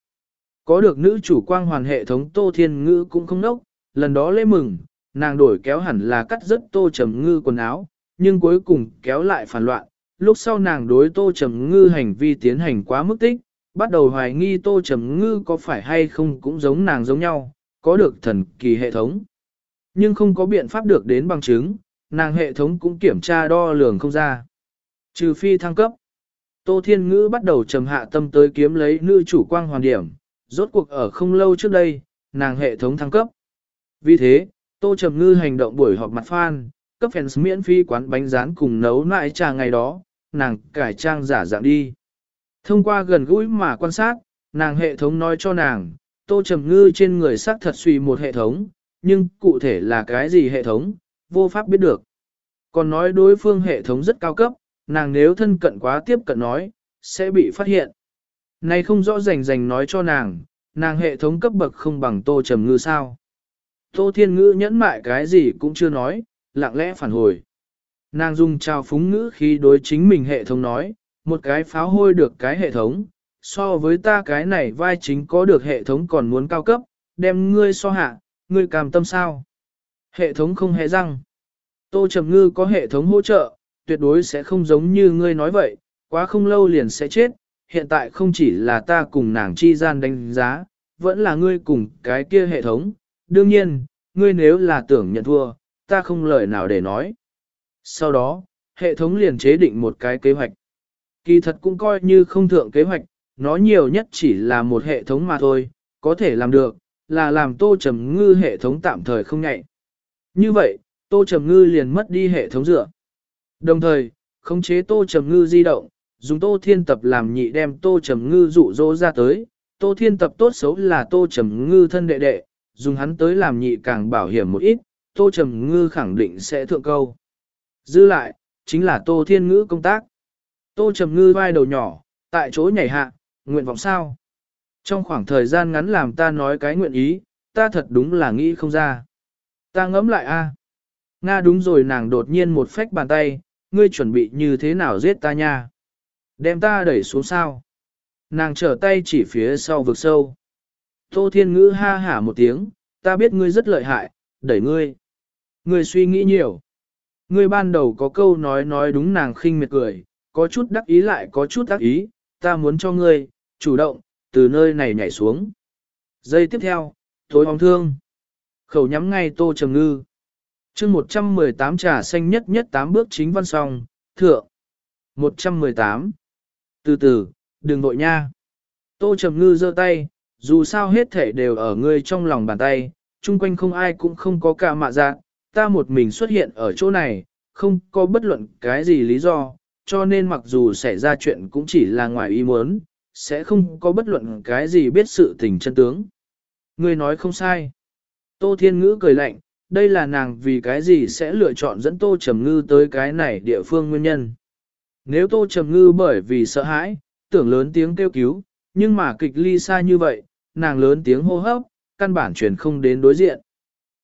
Có được nữ chủ quang hoàn hệ thống Tô Thiên Ngư cũng không nốc, lần đó lễ mừng, nàng đổi kéo hẳn là cắt rất Tô Trầm Ngư quần áo, nhưng cuối cùng kéo lại phản loạn, lúc sau nàng đối Tô Trầm Ngư hành vi tiến hành quá mức tích, bắt đầu hoài nghi Tô Trầm Ngư có phải hay không cũng giống nàng giống nhau, có được thần kỳ hệ thống. Nhưng không có biện pháp được đến bằng chứng, nàng hệ thống cũng kiểm tra đo lường không ra. Trừ phi thăng cấp. Tô Thiên Ngữ bắt đầu trầm hạ tâm tới kiếm lấy nữ chủ quang hoàn điểm, rốt cuộc ở không lâu trước đây, nàng hệ thống thăng cấp. Vì thế, Tô Trầm Ngư hành động buổi họp mặt fan, cấp fans miễn phí quán bánh rán cùng nấu nại trà ngày đó, nàng cải trang giả dạng đi. Thông qua gần gũi mà quan sát, nàng hệ thống nói cho nàng, tô trầm ngư trên người xác thật suy một hệ thống, nhưng cụ thể là cái gì hệ thống, vô pháp biết được. Còn nói đối phương hệ thống rất cao cấp, nàng nếu thân cận quá tiếp cận nói, sẽ bị phát hiện. Này không rõ rành rành nói cho nàng, nàng hệ thống cấp bậc không bằng tô trầm ngư sao. Tô thiên ngữ nhẫn mại cái gì cũng chưa nói, lặng lẽ phản hồi. Nàng dùng trao phúng ngữ khi đối chính mình hệ thống nói, một cái pháo hôi được cái hệ thống, so với ta cái này vai chính có được hệ thống còn muốn cao cấp, đem ngươi so hạ, ngươi cảm tâm sao. Hệ thống không hề răng. Tô Trầm Ngư có hệ thống hỗ trợ, tuyệt đối sẽ không giống như ngươi nói vậy, quá không lâu liền sẽ chết. Hiện tại không chỉ là ta cùng nàng chi gian đánh giá, vẫn là ngươi cùng cái kia hệ thống. Đương nhiên, ngươi nếu là tưởng nhận thua, ta không lời nào để nói. Sau đó, hệ thống liền chế định một cái kế hoạch. Kỳ thật cũng coi như không thượng kế hoạch, nó nhiều nhất chỉ là một hệ thống mà thôi, có thể làm được, là làm tô trầm ngư hệ thống tạm thời không nhạy. Như vậy, tô trầm ngư liền mất đi hệ thống dựa. Đồng thời, khống chế tô trầm ngư di động, dùng tô thiên tập làm nhị đem tô trầm ngư dụ dỗ ra tới. Tô thiên tập tốt xấu là tô trầm ngư thân đệ đệ, dùng hắn tới làm nhị càng bảo hiểm một ít, tô trầm ngư khẳng định sẽ thượng câu. Dư lại, chính là tô thiên ngữ công tác. Tô trầm ngư vai đầu nhỏ, tại chỗ nhảy hạ, nguyện vọng sao? Trong khoảng thời gian ngắn làm ta nói cái nguyện ý, ta thật đúng là nghĩ không ra. Ta ngẫm lại a. Nga đúng rồi nàng đột nhiên một phách bàn tay, ngươi chuẩn bị như thế nào giết ta nha? Đem ta đẩy xuống sao? Nàng trở tay chỉ phía sau vực sâu. Tô Thiên Ngữ ha hả một tiếng, ta biết ngươi rất lợi hại, đẩy ngươi. Ngươi suy nghĩ nhiều. Ngươi ban đầu có câu nói nói đúng nàng khinh miệt cười, có chút đắc ý lại có chút đắc ý, ta muốn cho ngươi, chủ động, từ nơi này nhảy xuống. Giây tiếp theo, tối hóng thương. Khẩu nhắm ngay tô trầm ngư. chương 118 trà xanh nhất nhất 8 bước chính văn song, thượng. 118. Từ từ, đừng vội nha. Tô trầm ngư giơ tay, dù sao hết thể đều ở ngươi trong lòng bàn tay, chung quanh không ai cũng không có cả mạ dạng, ta một mình xuất hiện ở chỗ này, không có bất luận cái gì lý do, cho nên mặc dù xảy ra chuyện cũng chỉ là ngoài ý muốn, sẽ không có bất luận cái gì biết sự tình chân tướng. Ngươi nói không sai. Tô Thiên Ngữ cười lạnh, đây là nàng vì cái gì sẽ lựa chọn dẫn Tô Trầm Ngư tới cái này địa phương nguyên nhân. Nếu Tô Trầm Ngư bởi vì sợ hãi, tưởng lớn tiếng kêu cứu, nhưng mà kịch ly xa như vậy, nàng lớn tiếng hô hấp, căn bản truyền không đến đối diện.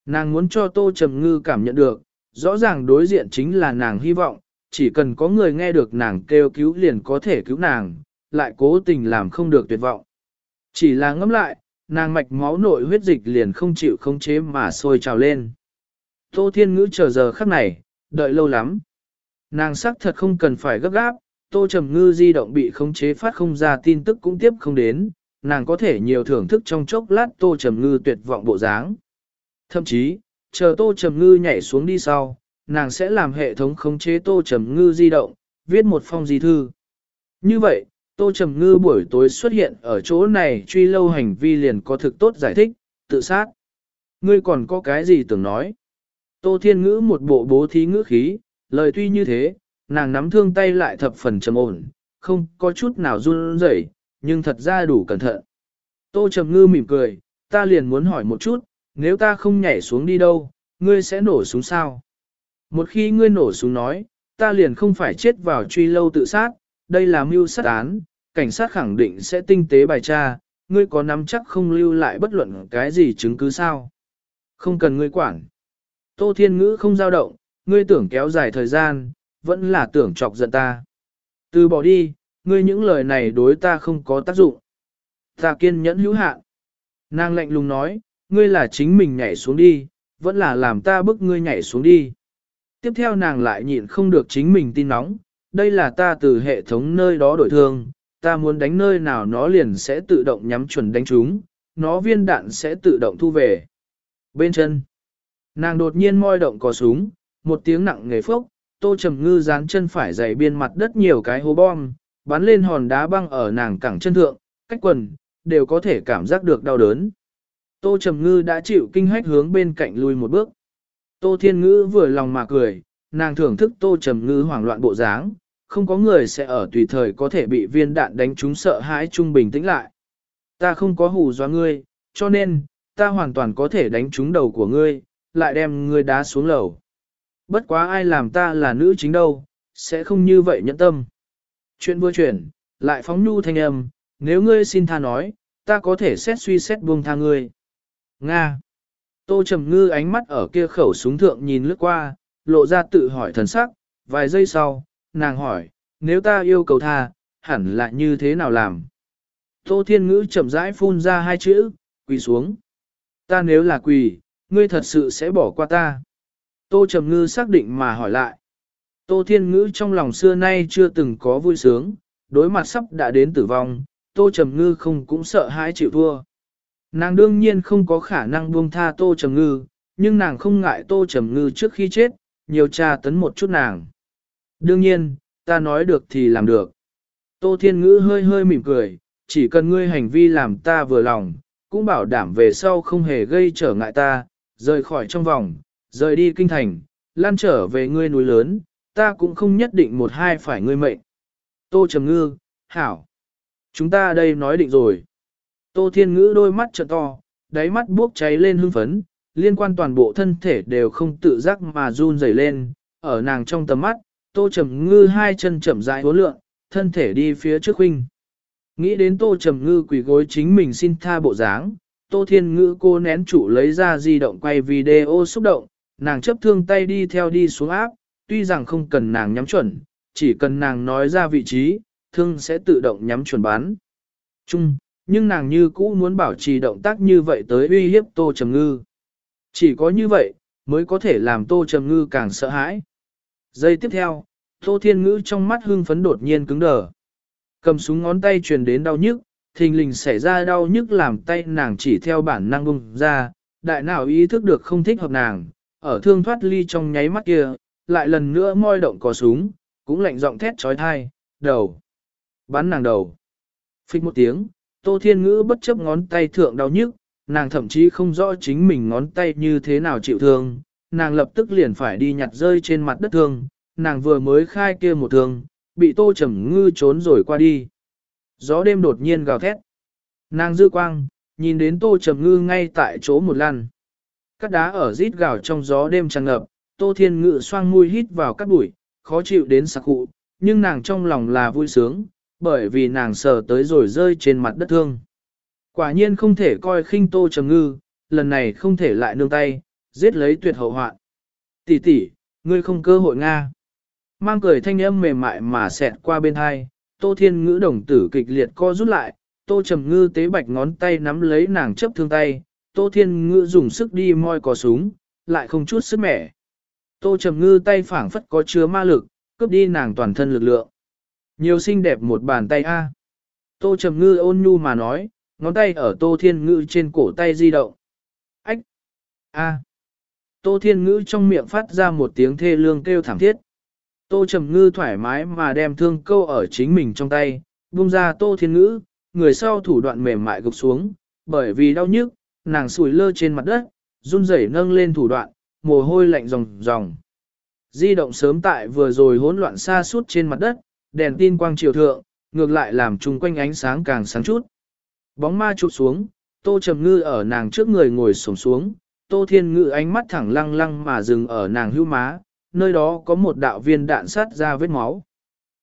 Nàng muốn cho Tô Trầm Ngư cảm nhận được, rõ ràng đối diện chính là nàng hy vọng, chỉ cần có người nghe được nàng kêu cứu liền có thể cứu nàng, lại cố tình làm không được tuyệt vọng. Chỉ là ngẫm lại, nàng mạch máu nội huyết dịch liền không chịu không chế mà sôi trào lên. Tô Thiên Ngữ chờ giờ khắc này, đợi lâu lắm. Nàng sắc thật không cần phải gấp gáp, Tô Trầm Ngư di động bị khống chế phát không ra tin tức cũng tiếp không đến, nàng có thể nhiều thưởng thức trong chốc lát Tô Trầm Ngư tuyệt vọng bộ dáng. Thậm chí, chờ Tô Trầm Ngư nhảy xuống đi sau, nàng sẽ làm hệ thống khống chế Tô Trầm Ngư di động, viết một phong di thư. Như vậy, Tô Trầm Ngư buổi tối xuất hiện ở chỗ này truy lâu hành vi liền có thực tốt giải thích, tự sát. Ngươi còn có cái gì tưởng nói? Tô Thiên Ngữ một bộ bố thí ngữ khí, lời tuy như thế, nàng nắm thương tay lại thập phần trầm ổn, không có chút nào run rẩy, nhưng thật ra đủ cẩn thận. Tô Trầm Ngư mỉm cười, ta liền muốn hỏi một chút, nếu ta không nhảy xuống đi đâu, ngươi sẽ nổ súng sao? Một khi ngươi nổ súng nói, ta liền không phải chết vào truy lâu tự sát, đây là mưu sát án, cảnh sát khẳng định sẽ tinh tế bài tra, ngươi có nắm chắc không lưu lại bất luận cái gì chứng cứ sao. Không cần ngươi quản. Tô Thiên Ngữ không dao động, ngươi tưởng kéo dài thời gian, vẫn là tưởng chọc giận ta. Từ bỏ đi, ngươi những lời này đối ta không có tác dụng. Ta kiên nhẫn hữu hạn. Nàng lạnh lùng nói, ngươi là chính mình nhảy xuống đi, vẫn là làm ta bức ngươi nhảy xuống đi. Tiếp theo nàng lại nhịn không được chính mình tin nóng, đây là ta từ hệ thống nơi đó đổi thương, ta muốn đánh nơi nào nó liền sẽ tự động nhắm chuẩn đánh chúng, nó viên đạn sẽ tự động thu về. Bên chân, nàng đột nhiên moi động có súng, một tiếng nặng nghề phốc, tô trầm ngư dán chân phải dày biên mặt đất nhiều cái hố bom, bắn lên hòn đá băng ở nàng cẳng chân thượng, cách quần, đều có thể cảm giác được đau đớn. Tô trầm ngư đã chịu kinh hách hướng bên cạnh lui một bước. Tô thiên ngữ vừa lòng mà cười, nàng thưởng thức tô trầm ngư hoảng loạn bộ dáng, không có người sẽ ở tùy thời có thể bị viên đạn đánh trúng sợ hãi trung bình tĩnh lại. Ta không có hù dọa ngươi, cho nên, ta hoàn toàn có thể đánh trúng đầu của ngươi, lại đem ngươi đá xuống lầu. Bất quá ai làm ta là nữ chính đâu, sẽ không như vậy nhẫn tâm. Chuyện vừa chuyển, lại phóng nhu thanh âm, nếu ngươi xin tha nói, ta có thể xét suy xét buông tha ngươi. Nga. Tô Trầm Ngư ánh mắt ở kia khẩu súng thượng nhìn lướt qua, lộ ra tự hỏi thần sắc, vài giây sau, nàng hỏi, nếu ta yêu cầu tha, hẳn là như thế nào làm? Tô Thiên Ngữ chậm rãi phun ra hai chữ, quỳ xuống. Ta nếu là quỳ, ngươi thật sự sẽ bỏ qua ta. Tô Trầm Ngư xác định mà hỏi lại. Tô Thiên Ngữ trong lòng xưa nay chưa từng có vui sướng, đối mặt sắp đã đến tử vong, Tô Trầm Ngư không cũng sợ hãi chịu thua. Nàng đương nhiên không có khả năng buông tha Tô Trầm Ngư, nhưng nàng không ngại Tô Trầm Ngư trước khi chết, nhiều tra tấn một chút nàng. Đương nhiên, ta nói được thì làm được. Tô Thiên Ngữ hơi hơi mỉm cười, chỉ cần ngươi hành vi làm ta vừa lòng, cũng bảo đảm về sau không hề gây trở ngại ta, rời khỏi trong vòng, rời đi kinh thành, lan trở về ngươi núi lớn, ta cũng không nhất định một hai phải ngươi mệnh. Tô Trầm Ngư, Hảo, chúng ta đây nói định rồi. Tô Thiên Ngữ đôi mắt trợ to, đáy mắt bốc cháy lên hưng phấn, liên quan toàn bộ thân thể đều không tự giác mà run rẩy lên, ở nàng trong tầm mắt, Tô Trầm Ngư hai chân chậm rãi hố lượng, thân thể đi phía trước huynh. Nghĩ đến Tô Trầm Ngư quỳ gối chính mình xin tha bộ dáng, Tô Thiên Ngữ cô nén chủ lấy ra di động quay video xúc động, nàng chấp thương tay đi theo đi xuống áp, tuy rằng không cần nàng nhắm chuẩn, chỉ cần nàng nói ra vị trí, thương sẽ tự động nhắm chuẩn bắn. Chung, nhưng nàng như cũ muốn bảo trì động tác như vậy tới uy hiếp Tô Trầm Ngư. Chỉ có như vậy, mới có thể làm Tô Trầm Ngư càng sợ hãi. Giây tiếp theo, Tô Thiên Ngữ trong mắt hưng phấn đột nhiên cứng đờ. Cầm súng ngón tay truyền đến đau nhức, thình lình xảy ra đau nhức làm tay nàng chỉ theo bản năng bung ra, đại nào ý thức được không thích hợp nàng, ở thương thoát ly trong nháy mắt kia, lại lần nữa môi động có súng, cũng lạnh giọng thét trói thai, đầu. Bắn nàng đầu. Phích một tiếng, Tô Thiên Ngữ bất chấp ngón tay thượng đau nhức, nàng thậm chí không rõ chính mình ngón tay như thế nào chịu thương, nàng lập tức liền phải đi nhặt rơi trên mặt đất thương, nàng vừa mới khai kia một thương, bị Tô Trầm Ngư trốn rồi qua đi. Gió đêm đột nhiên gào thét. Nàng dư quang, nhìn đến Tô Trầm Ngư ngay tại chỗ một lần. Cắt đá ở rít gào trong gió đêm tràn ngập, Tô Thiên Ngự xoang mũi hít vào cắt bụi, khó chịu đến sặc cụ, nhưng nàng trong lòng là vui sướng, bởi vì nàng sờ tới rồi rơi trên mặt đất thương. Quả nhiên không thể coi khinh Tô Trầm Ngư, lần này không thể lại nương tay, giết lấy tuyệt hậu hoạn. Tỷ tỷ, ngươi không cơ hội Nga. Mang cười thanh âm mềm mại mà xẹt qua bên hai, Tô Thiên Ngữ đồng tử kịch liệt co rút lại, Tô Trầm Ngư tế bạch ngón tay nắm lấy nàng chấp thương tay, Tô Thiên Ngữ dùng sức đi moi có súng, lại không chút sức mẻ. Tô Trầm Ngư tay phảng phất có chứa ma lực, cướp đi nàng toàn thân lực lượng. Nhiều xinh đẹp một bàn tay a. Tô Trầm Ngư ôn nhu mà nói, ngón tay ở Tô Thiên Ngữ trên cổ tay di động. Ách! A! Tô Thiên Ngữ trong miệng phát ra một tiếng thê lương kêu thảm thiết. Tô Trầm Ngư thoải mái mà đem thương câu ở chính mình trong tay, buông ra Tô Thiên Ngữ, người sau thủ đoạn mềm mại gục xuống, bởi vì đau nhức, nàng sùi lơ trên mặt đất, run rẩy nâng lên thủ đoạn, mồ hôi lạnh ròng ròng. Di động sớm tại vừa rồi hỗn loạn xa suốt trên mặt đất, đèn tin quang chiều thượng, ngược lại làm chung quanh ánh sáng càng sáng chút. Bóng ma chụp xuống, Tô Trầm Ngư ở nàng trước người ngồi xổm xuống, Tô Thiên Ngư ánh mắt thẳng lăng lăng mà dừng ở nàng hưu má, nơi đó có một đạo viên đạn sát ra vết máu.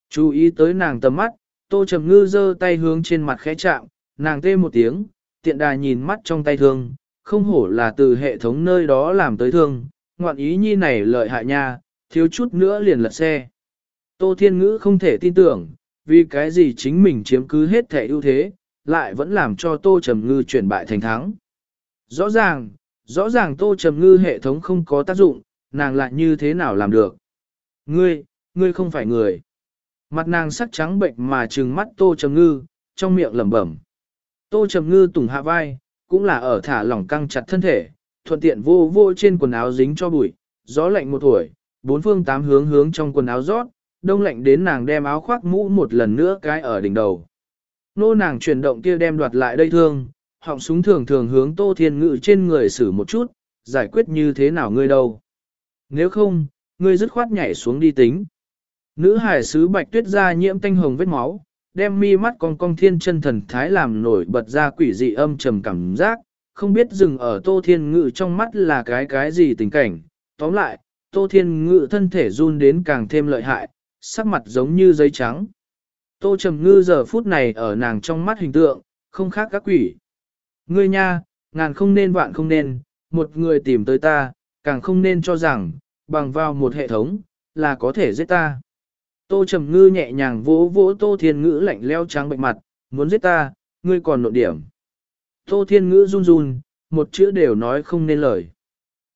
Chú ý tới nàng tầm mắt, Tô Trầm Ngư giơ tay hướng trên mặt khẽ chạm, nàng tê một tiếng, tiện đà nhìn mắt trong tay thương, không hổ là từ hệ thống nơi đó làm tới thương, ngoạn ý nhi này lợi hại nha, thiếu chút nữa liền lật xe. Tô Thiên Ngữ không thể tin tưởng, vì cái gì chính mình chiếm cứ hết thể ưu thế, lại vẫn làm cho Tô Trầm Ngư chuyển bại thành thắng. Rõ ràng, rõ ràng Tô Trầm Ngư hệ thống không có tác dụng, nàng lại như thế nào làm được. Ngươi, ngươi không phải người. Mặt nàng sắc trắng bệnh mà trừng mắt Tô Trầm Ngư, trong miệng lẩm bẩm. Tô Trầm Ngư tùng hạ vai, cũng là ở thả lỏng căng chặt thân thể, thuận tiện vô vô trên quần áo dính cho bụi, gió lạnh một tuổi, bốn phương tám hướng hướng trong quần áo rót, đông lạnh đến nàng đem áo khoác mũ một lần nữa cái ở đỉnh đầu. Nô nàng chuyển động kia đem đoạt lại đây thương, họng súng thường thường hướng Tô Thiên Ngự trên người xử một chút, giải quyết như thế nào ngươi đâu. Nếu không, ngươi dứt khoát nhảy xuống đi tính. Nữ hải sứ bạch tuyết ra nhiễm tanh hồng vết máu, đem mi mắt con cong thiên chân thần thái làm nổi bật ra quỷ dị âm trầm cảm giác, không biết dừng ở tô thiên ngự trong mắt là cái cái gì tình cảnh. Tóm lại, tô thiên ngự thân thể run đến càng thêm lợi hại, sắc mặt giống như giấy trắng. Tô Trầm Ngư giờ phút này ở nàng trong mắt hình tượng, không khác các quỷ. Ngươi nha, ngàn không nên vạn không nên, một người tìm tới ta, càng không nên cho rằng, bằng vào một hệ thống, là có thể giết ta. Tô Trầm Ngư nhẹ nhàng vỗ vỗ Tô Thiên Ngữ lạnh leo trắng bệnh mặt, muốn giết ta, ngươi còn nộ điểm. Tô Thiên Ngữ run run, một chữ đều nói không nên lời.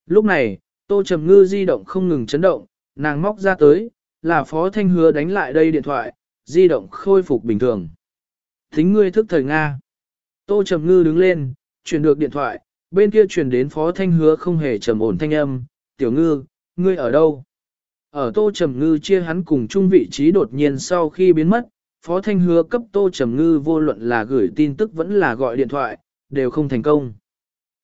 Lúc này, Tô Trầm Ngư di động không ngừng chấn động, nàng móc ra tới, là Phó Thanh Hứa đánh lại đây điện thoại, di động khôi phục bình thường. Thính ngươi thức thời Nga. Tô Trầm Ngư đứng lên, chuyển được điện thoại, bên kia chuyển đến Phó Thanh Hứa không hề trầm ổn thanh âm, tiểu ngư, ngươi ở đâu? Ở Tô Trầm Ngư chia hắn cùng chung vị trí đột nhiên sau khi biến mất, Phó Thanh Hứa cấp Tô Trầm Ngư vô luận là gửi tin tức vẫn là gọi điện thoại, đều không thành công.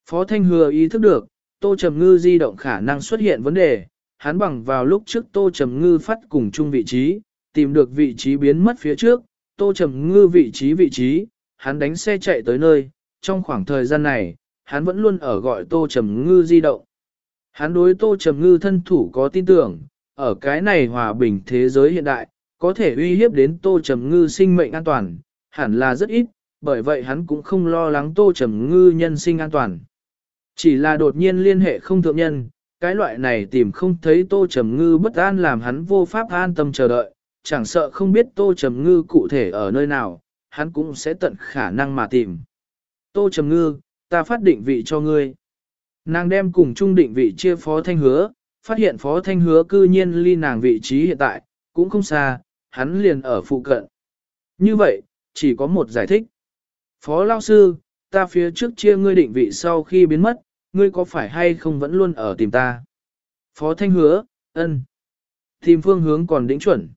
Phó Thanh Hứa ý thức được, Tô Trầm Ngư di động khả năng xuất hiện vấn đề, hắn bằng vào lúc trước Tô Trầm Ngư phát cùng chung vị trí, tìm được vị trí biến mất phía trước, Tô Trầm Ngư vị trí vị trí, hắn đánh xe chạy tới nơi, trong khoảng thời gian này, hắn vẫn luôn ở gọi Tô Trầm Ngư di động. Hắn đối Tô Trầm Ngư thân thủ có tin tưởng, ở cái này hòa bình thế giới hiện đại, có thể uy hiếp đến Tô Trầm Ngư sinh mệnh an toàn, hẳn là rất ít, bởi vậy hắn cũng không lo lắng Tô Trầm Ngư nhân sinh an toàn. Chỉ là đột nhiên liên hệ không thượng nhân, cái loại này tìm không thấy Tô Trầm Ngư bất an làm hắn vô pháp an tâm chờ đợi, chẳng sợ không biết Tô Trầm Ngư cụ thể ở nơi nào, hắn cũng sẽ tận khả năng mà tìm. Tô Trầm Ngư, ta phát định vị cho ngươi. Nàng đem cùng chung định vị chia phó thanh hứa, phát hiện phó thanh hứa cư nhiên ly nàng vị trí hiện tại, cũng không xa, hắn liền ở phụ cận. Như vậy, chỉ có một giải thích. Phó lao sư, ta phía trước chia ngươi định vị sau khi biến mất, ngươi có phải hay không vẫn luôn ở tìm ta? Phó thanh hứa, ân. Tìm phương hướng còn đỉnh chuẩn.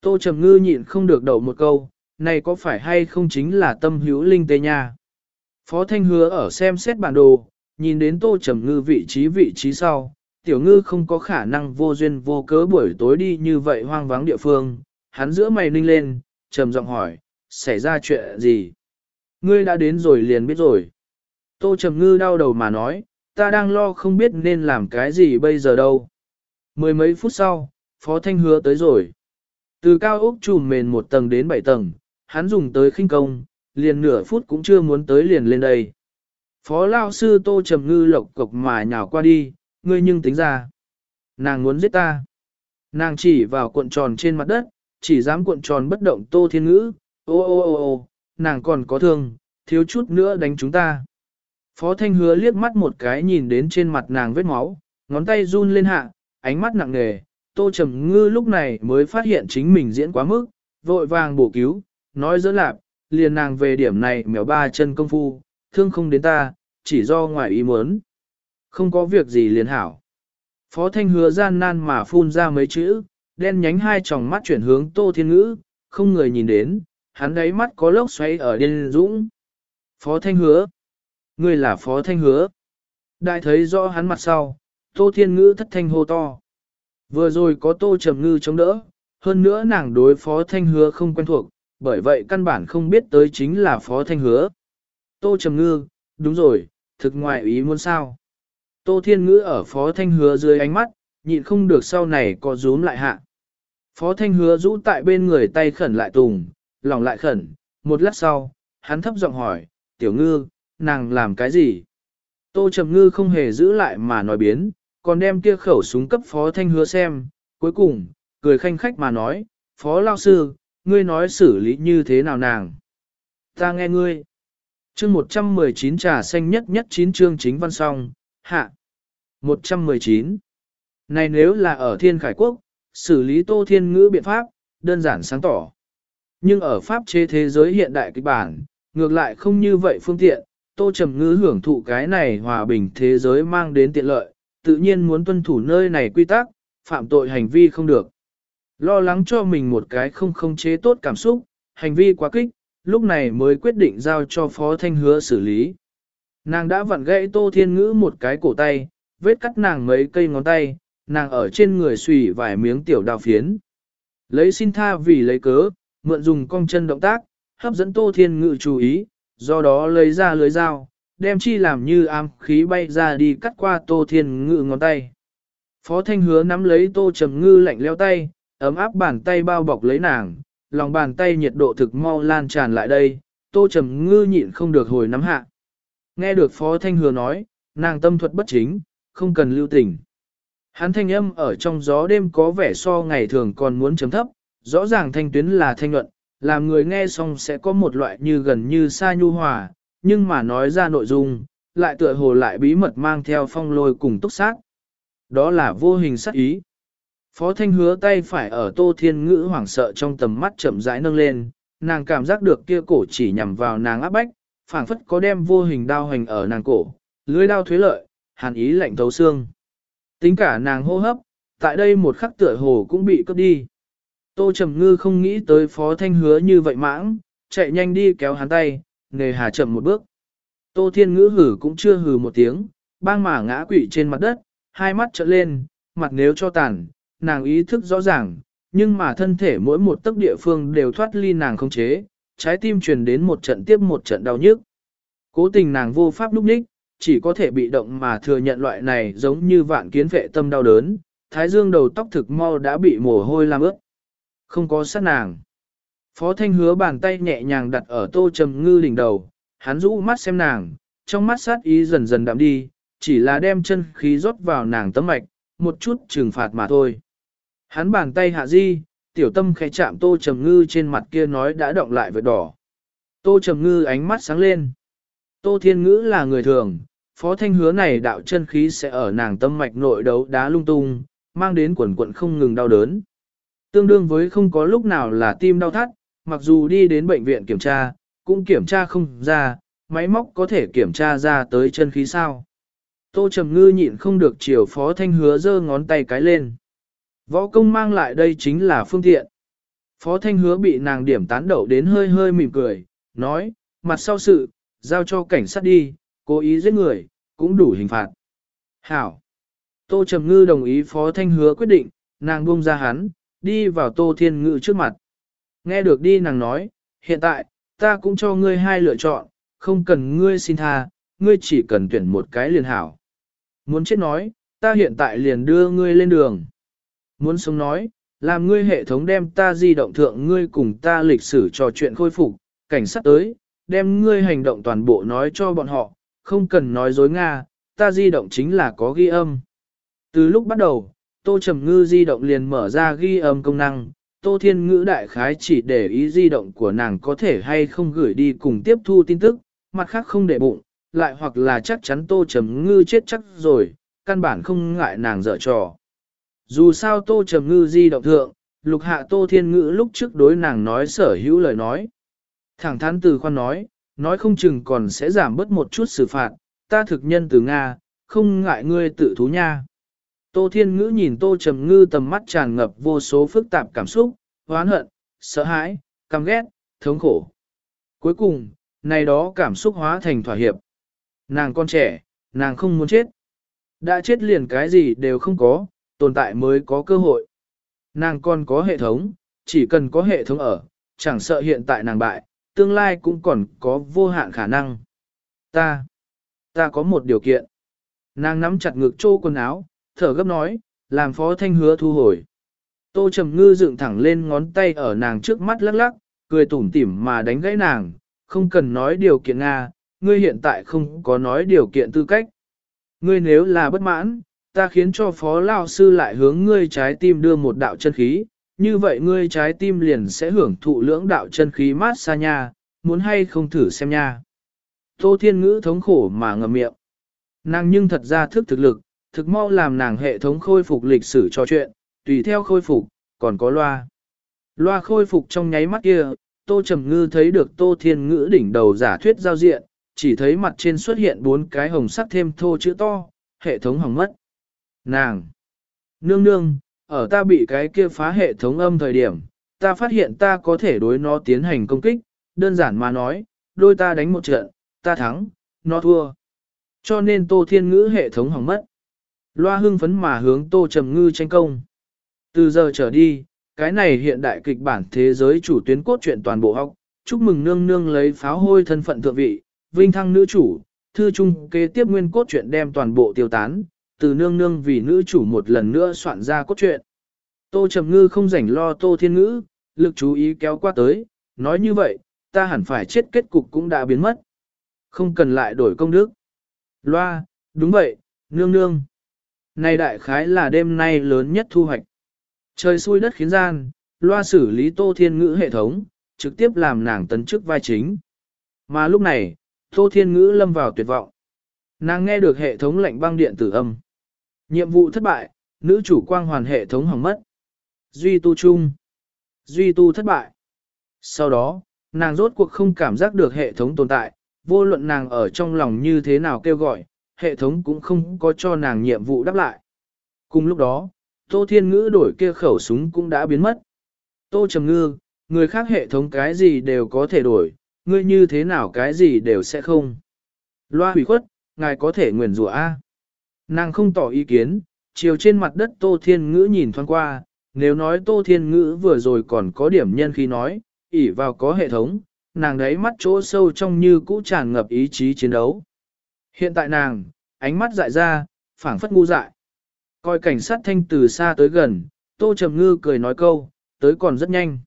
Tô Trầm Ngư nhịn không được đậu một câu, này có phải hay không chính là tâm hữu linh tê nha? Phó Thanh Hứa ở xem xét bản đồ, nhìn đến Tô Trầm Ngư vị trí vị trí sau, Tiểu Ngư không có khả năng vô duyên vô cớ buổi tối đi như vậy hoang vắng địa phương, hắn giữa mày ninh lên, trầm giọng hỏi, xảy ra chuyện gì? Ngươi đã đến rồi liền biết rồi. Tô Trầm Ngư đau đầu mà nói, ta đang lo không biết nên làm cái gì bây giờ đâu. Mười mấy phút sau, Phó Thanh Hứa tới rồi. Từ cao ốc trùm mền một tầng đến bảy tầng, hắn dùng tới khinh công, liền nửa phút cũng chưa muốn tới liền lên đây. Phó lao sư tô trầm ngư lộc cộc mà nhào qua đi, ngươi nhưng tính ra. Nàng muốn giết ta. Nàng chỉ vào cuộn tròn trên mặt đất, chỉ dám cuộn tròn bất động tô thiên ngữ, ô ô ô ô, nàng còn có thương, thiếu chút nữa đánh chúng ta. Phó thanh hứa liếc mắt một cái nhìn đến trên mặt nàng vết máu, ngón tay run lên hạ, ánh mắt nặng nề, tô trầm ngư lúc này mới phát hiện chính mình diễn quá mức, vội vàng bổ cứu, nói dỡ lạp, liền nàng về điểm này mèo ba chân công phu, thương không đến ta, chỉ do ngoài ý muốn. Không có việc gì liền hảo. Phó Thanh hứa gian nan mà phun ra mấy chữ, đen nhánh hai tròng mắt chuyển hướng Tô Thiên Ngữ, không người nhìn đến, hắn đáy mắt có lốc xoáy ở điên dũng. Phó Thanh hứa. Người là Phó Thanh hứa. Đại thấy rõ hắn mặt sau, Tô Thiên Ngữ thất thanh hô to. Vừa rồi có Tô Trầm Ngư chống đỡ, hơn nữa nàng đối Phó Thanh hứa không quen thuộc, bởi vậy căn bản không biết tới chính là Phó Thanh Hứa. Tô Trầm Ngư, đúng rồi, thực ngoại ý muốn sao. Tô Thiên Ngữ ở Phó Thanh Hứa dưới ánh mắt, nhịn không được sau này có rúm lại hạ. Phó Thanh Hứa rũ tại bên người tay khẩn lại tùng, lòng lại khẩn, một lát sau, hắn thấp giọng hỏi, Tiểu Ngư, nàng làm cái gì? Tô Trầm Ngư không hề giữ lại mà nói biến, còn đem kia khẩu súng cấp Phó Thanh Hứa xem, cuối cùng, cười khanh khách mà nói, Phó Lao Sư, ngươi nói xử lý như thế nào nàng. Ta nghe ngươi. Chương 119 trà xanh nhất nhất chín chương chính văn song, hạ. 119. Này nếu là ở thiên khải quốc, xử lý tô thiên ngữ biện pháp, đơn giản sáng tỏ. Nhưng ở pháp chế thế giới hiện đại kịch bản, ngược lại không như vậy phương tiện, tô trầm ngữ hưởng thụ cái này hòa bình thế giới mang đến tiện lợi, tự nhiên muốn tuân thủ nơi này quy tắc, phạm tội hành vi không được. Lo lắng cho mình một cái không không chế tốt cảm xúc, hành vi quá kích, lúc này mới quyết định giao cho Phó Thanh Hứa xử lý. Nàng đã vặn gãy Tô Thiên Ngữ một cái cổ tay, vết cắt nàng mấy cây ngón tay, nàng ở trên người xùy vài miếng tiểu đào phiến. Lấy xin tha vì lấy cớ, mượn dùng cong chân động tác, hấp dẫn Tô Thiên Ngữ chú ý, do đó lấy ra lưới dao, đem chi làm như am khí bay ra đi cắt qua Tô Thiên Ngữ ngón tay. Phó Thanh Hứa nắm lấy Tô Trầm Ngư lạnh leo tay, ấm áp bàn tay bao bọc lấy nàng, lòng bàn tay nhiệt độ thực mau lan tràn lại đây, tô trầm ngư nhịn không được hồi nắm hạ. Nghe được Phó Thanh Hứa nói, nàng tâm thuật bất chính, không cần lưu tình. Hắn thanh âm ở trong gió đêm có vẻ so ngày thường còn muốn chấm thấp, rõ ràng thanh tuyến là thanh luận, làm người nghe xong sẽ có một loại như gần như xa nhu hòa, nhưng mà nói ra nội dung, lại tựa hồ lại bí mật mang theo phong lôi cùng túc sát. Đó là vô hình sát ý. Phó Thanh hứa tay phải ở Tô Thiên Ngữ hoảng sợ trong tầm mắt chậm rãi nâng lên, nàng cảm giác được kia cổ chỉ nhằm vào nàng áp bách, phảng phất có đem vô hình đao hành ở nàng cổ, lưới đao thuế lợi, hàn ý lạnh thấu xương. Tính cả nàng hô hấp, tại đây một khắc tựa hồ cũng bị cướp đi. Tô Trầm Ngư không nghĩ tới Phó Thanh hứa như vậy mãng, chạy nhanh đi kéo hắn tay, nề hà chậm một bước. Tô Thiên Ngữ hử cũng chưa hử một tiếng, bang mà ngã quỵ trên mặt đất, hai mắt trợn lên, mặt nếu cho tàn, nàng ý thức rõ ràng, nhưng mà thân thể mỗi một tấc địa phương đều thoát ly nàng không chế, trái tim truyền đến một trận tiếp một trận đau nhức. Cố tình nàng vô pháp lúc ních, chỉ có thể bị động mà thừa nhận loại này giống như vạn kiến vệ tâm đau đớn, thái dương đầu tóc thực mau đã bị mồ hôi làm ướt. Không có sát nàng. Phó Thanh hứa bàn tay nhẹ nhàng đặt ở tô trầm ngư đỉnh đầu, hắn rũ mắt xem nàng, trong mắt sát ý dần dần đạm đi, chỉ là đem chân khí rót vào nàng tấm mạch, một chút trừng phạt mà thôi. Hắn bàn tay hạ di, tiểu tâm khẽ chạm tô trầm ngư trên mặt kia nói đã động lại vệt đỏ. Tô trầm ngư ánh mắt sáng lên. Tô thiên ngữ là người thường, phó thanh hứa này đạo chân khí sẽ ở nàng tâm mạch nội đấu đá lung tung, mang đến quần quận không ngừng đau đớn. Tương đương với không có lúc nào là tim đau thắt, mặc dù đi đến bệnh viện kiểm tra, cũng kiểm tra không ra, máy móc có thể kiểm tra ra tới chân khí sao. Tô Trầm Ngư nhịn không được chiều Phó Thanh Hứa giơ ngón tay cái lên. Võ công mang lại đây chính là phương tiện. Phó Thanh Hứa bị nàng điểm tán đậu đến hơi hơi mỉm cười, nói, mặt sau sự, giao cho cảnh sát đi, cố ý giết người, cũng đủ hình phạt. Hảo. Tô Trầm Ngư đồng ý Phó Thanh Hứa quyết định, nàng buông ra hắn, đi vào Tô Thiên Ngự trước mặt. Nghe được đi nàng nói, hiện tại, ta cũng cho ngươi hai lựa chọn, không cần ngươi xin tha, ngươi chỉ cần tuyển một cái liền hảo. Muốn chết nói, ta hiện tại liền đưa ngươi lên đường. Muốn sống nói, làm ngươi hệ thống đem ta di động thượng ngươi cùng ta lịch sử trò chuyện khôi phục, cảnh sát tới, đem ngươi hành động toàn bộ nói cho bọn họ, không cần nói dối Nga, ta di động chính là có ghi âm. Từ lúc bắt đầu, Tô Trầm Ngư di động liền mở ra ghi âm công năng, Tô Thiên Ngữ đại khái chỉ để ý di động của nàng có thể hay không gửi đi cùng tiếp thu tin tức, mặt khác không để bụng, lại hoặc là chắc chắn Tô Trầm Ngư chết chắc rồi, căn bản không ngại nàng dở trò. Dù sao Tô Trầm Ngư di động thượng, lục hạ Tô Thiên Ngữ lúc trước đối nàng nói sở hữu lời nói. Thẳng thắn từ khoan nói, nói không chừng còn sẽ giảm bớt một chút xử phạt, ta thực nhân từ Nga, không ngại ngươi tự thú nha. Tô Thiên Ngữ nhìn Tô Trầm Ngư tầm mắt tràn ngập vô số phức tạp cảm xúc, hoán hận, sợ hãi, căm ghét, thống khổ. Cuối cùng, này đó cảm xúc hóa thành thỏa hiệp. Nàng con trẻ, nàng không muốn chết. Đã chết liền cái gì đều không có, tồn tại mới có cơ hội. Nàng còn có hệ thống, chỉ cần có hệ thống ở, chẳng sợ hiện tại nàng bại, tương lai cũng còn có vô hạn khả năng. Ta, ta có một điều kiện. Nàng nắm chặt ngực trô quần áo, thở gấp nói, làm phó thanh hứa thu hồi. Tô Trầm Ngư dựng thẳng lên ngón tay ở nàng trước mắt lắc lắc, cười tủm tỉm mà đánh gãy nàng, không cần nói điều kiện Nga, ngươi hiện tại không có nói điều kiện tư cách. Ngươi nếu là bất mãn, ta khiến cho phó lao sư lại hướng ngươi trái tim đưa một đạo chân khí, như vậy ngươi trái tim liền sẽ hưởng thụ lưỡng đạo chân khí mát xa nha, muốn hay không thử xem nha. Tô Thiên Ngữ thống khổ mà ngậm miệng. Nàng nhưng thật ra thức thực lực, thực mau làm nàng hệ thống khôi phục lịch sử cho chuyện, tùy theo khôi phục, còn có loa. Loa khôi phục trong nháy mắt kia, Tô Trầm Ngư thấy được Tô Thiên Ngữ đỉnh đầu giả thuyết giao diện, chỉ thấy mặt trên xuất hiện bốn cái hồng sắc thêm thô chữ to, hệ thống hỏng mất. Nàng! Nương nương, ở ta bị cái kia phá hệ thống âm thời điểm, ta phát hiện ta có thể đối nó tiến hành công kích, đơn giản mà nói, đôi ta đánh một trận, ta thắng, nó thua. Cho nên Tô Thiên Ngữ hệ thống hỏng mất. Loa hưng phấn mà hướng Tô Trầm Ngư tranh công. Từ giờ trở đi, cái này hiện đại kịch bản thế giới chủ tuyến cốt truyện toàn bộ học, chúc mừng nương nương lấy pháo hôi thân phận thượng vị, vinh thăng nữ chủ, thư trung kế tiếp nguyên cốt truyện đem toàn bộ tiêu tán, từ nương nương vì nữ chủ một lần nữa soạn ra cốt truyện. Tô Trầm Ngư không rảnh lo Tô Thiên Ngữ, lực chú ý kéo qua tới, nói như vậy, ta hẳn phải chết kết cục cũng đã biến mất. Không cần lại đổi công đức. Loa, đúng vậy, nương nương. Này đại khái là đêm nay lớn nhất thu hoạch. Trời xui đất khiến gian, loa xử lý Tô Thiên Ngữ hệ thống, trực tiếp làm nàng tấn chức vai chính. Mà lúc này, Tô Thiên Ngữ lâm vào tuyệt vọng. Nàng nghe được hệ thống lệnh băng điện tử âm. Nhiệm vụ thất bại, nữ chủ quang hoàn hệ thống hỏng mất. Duy tu chung. Duy tu thất bại. Sau đó, nàng rốt cuộc không cảm giác được hệ thống tồn tại, vô luận nàng ở trong lòng như thế nào kêu gọi, hệ thống cũng không có cho nàng nhiệm vụ đáp lại. Cùng lúc đó, Tô Thiên Ngữ đổi kia khẩu súng cũng đã biến mất. Tô Trầm Ngư, người khác hệ thống cái gì đều có thể đổi, ngươi như thế nào cái gì đều sẽ không. Loa hủy khuất, ngài có thể nguyền rủa A. Nàng không tỏ ý kiến, chiều trên mặt đất Tô Thiên Ngữ nhìn thoáng qua, nếu nói Tô Thiên Ngữ vừa rồi còn có điểm nhân khi nói, ỉ vào có hệ thống, nàng đấy mắt chỗ sâu trong như cũ tràn ngập ý chí chiến đấu. Hiện tại nàng, ánh mắt dại ra, phảng phất ngu dại. Coi cảnh sát thanh từ xa tới gần, Tô Trầm Ngư cười nói câu, tới còn rất nhanh.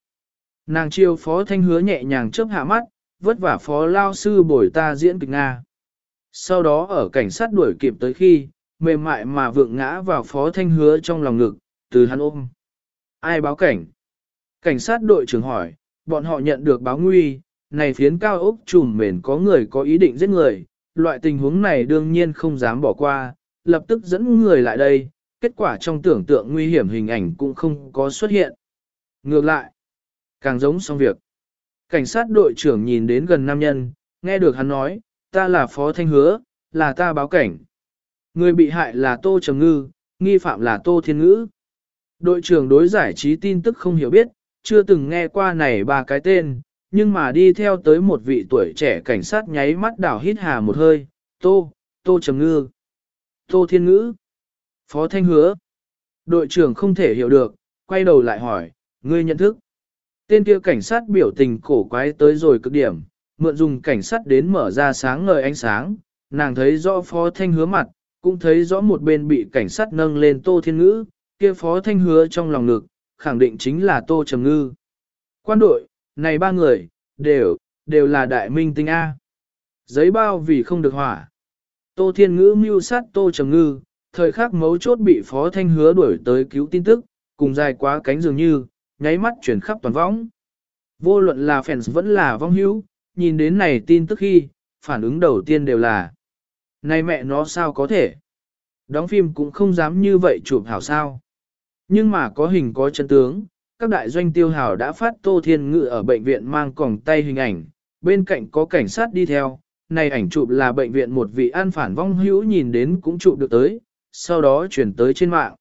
Nàng chiêu phó thanh hứa nhẹ nhàng chớp hạ mắt, vất vả phó lao sư bồi ta diễn kịch Nga. Sau đó ở cảnh sát đuổi kịp tới khi, mềm mại mà vượng ngã vào phó thanh hứa trong lòng ngực, từ hắn ôm. Ai báo cảnh? Cảnh sát đội trưởng hỏi, bọn họ nhận được báo nguy, này phiến cao ốc trùm mền có người có ý định giết người, loại tình huống này đương nhiên không dám bỏ qua, lập tức dẫn người lại đây, kết quả trong tưởng tượng nguy hiểm hình ảnh cũng không có xuất hiện. Ngược lại, càng giống xong việc. Cảnh sát đội trưởng nhìn đến gần nam nhân, nghe được hắn nói, ta là phó thanh hứa, là ta báo cảnh. Người bị hại là Tô Trầm Ngư, nghi phạm là Tô Thiên Ngữ. Đội trưởng đối giải trí tin tức không hiểu biết, chưa từng nghe qua này ba cái tên, nhưng mà đi theo tới một vị tuổi trẻ cảnh sát nháy mắt đảo hít hà một hơi, Tô, Tô Trầm Ngư, Tô Thiên Ngữ, Phó Thanh Hứa. Đội trưởng không thể hiểu được, quay đầu lại hỏi, ngươi nhận thức. Tên kia cảnh sát biểu tình cổ quái tới rồi cực điểm, mượn dùng cảnh sát đến mở ra sáng ngời ánh sáng, nàng thấy rõ Phó Thanh Hứa mặt, cũng thấy rõ một bên bị cảnh sát nâng lên Tô Thiên Ngữ, kia Phó Thanh Hứa trong lòng ngực, khẳng định chính là Tô Trầm Ngư. Quan đội, này ba người, đều, đều là đại minh tinh A. Giấy bao vì không được hỏa. Tô Thiên Ngữ mưu sát Tô Trầm Ngư, thời khắc mấu chốt bị Phó Thanh Hứa đuổi tới cứu tin tức, cùng dài quá cánh dường như, nháy mắt chuyển khắp toàn võng. Vô luận là fans vẫn là vong hữu, nhìn đến này tin tức khi, phản ứng đầu tiên đều là này mẹ nó sao có thể? Đóng phim cũng không dám như vậy chụp hảo sao. Nhưng mà có hình có chân tướng, các đại doanh tiêu hào đã phát Tô Thiên Ngự ở bệnh viện mang còng tay hình ảnh, bên cạnh có cảnh sát đi theo, này ảnh chụp là bệnh viện một vị an phản vong hữu nhìn đến cũng chụp được tới, sau đó chuyển tới trên mạng.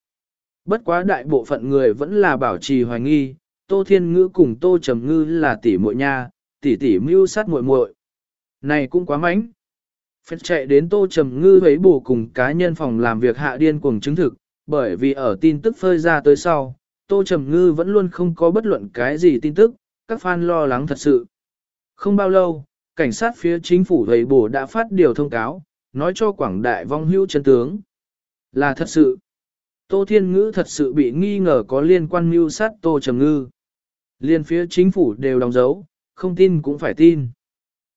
Bất quá đại bộ phận người vẫn là bảo trì hoài nghi, Tô Thiên Ngữ cùng Tô Trầm Ngư là tỷ muội nha, tỷ tỷ mưu sát muội muội. Này cũng quá mánh phép chạy đến Tô Trầm Ngư ấy bù cùng cá nhân phòng làm việc hạ điên cuồng chứng thực, bởi vì ở tin tức phơi ra tới sau, Tô Trầm Ngư vẫn luôn không có bất luận cái gì tin tức, các fan lo lắng thật sự. Không bao lâu, cảnh sát phía chính phủ thầy bù đã phát điều thông cáo, nói cho quảng đại vong hữu chân tướng. Là thật sự. Tô Thiên Ngữ thật sự bị nghi ngờ có liên quan mưu sát Tô Trầm Ngư. Liên phía chính phủ đều đóng dấu, không tin cũng phải tin.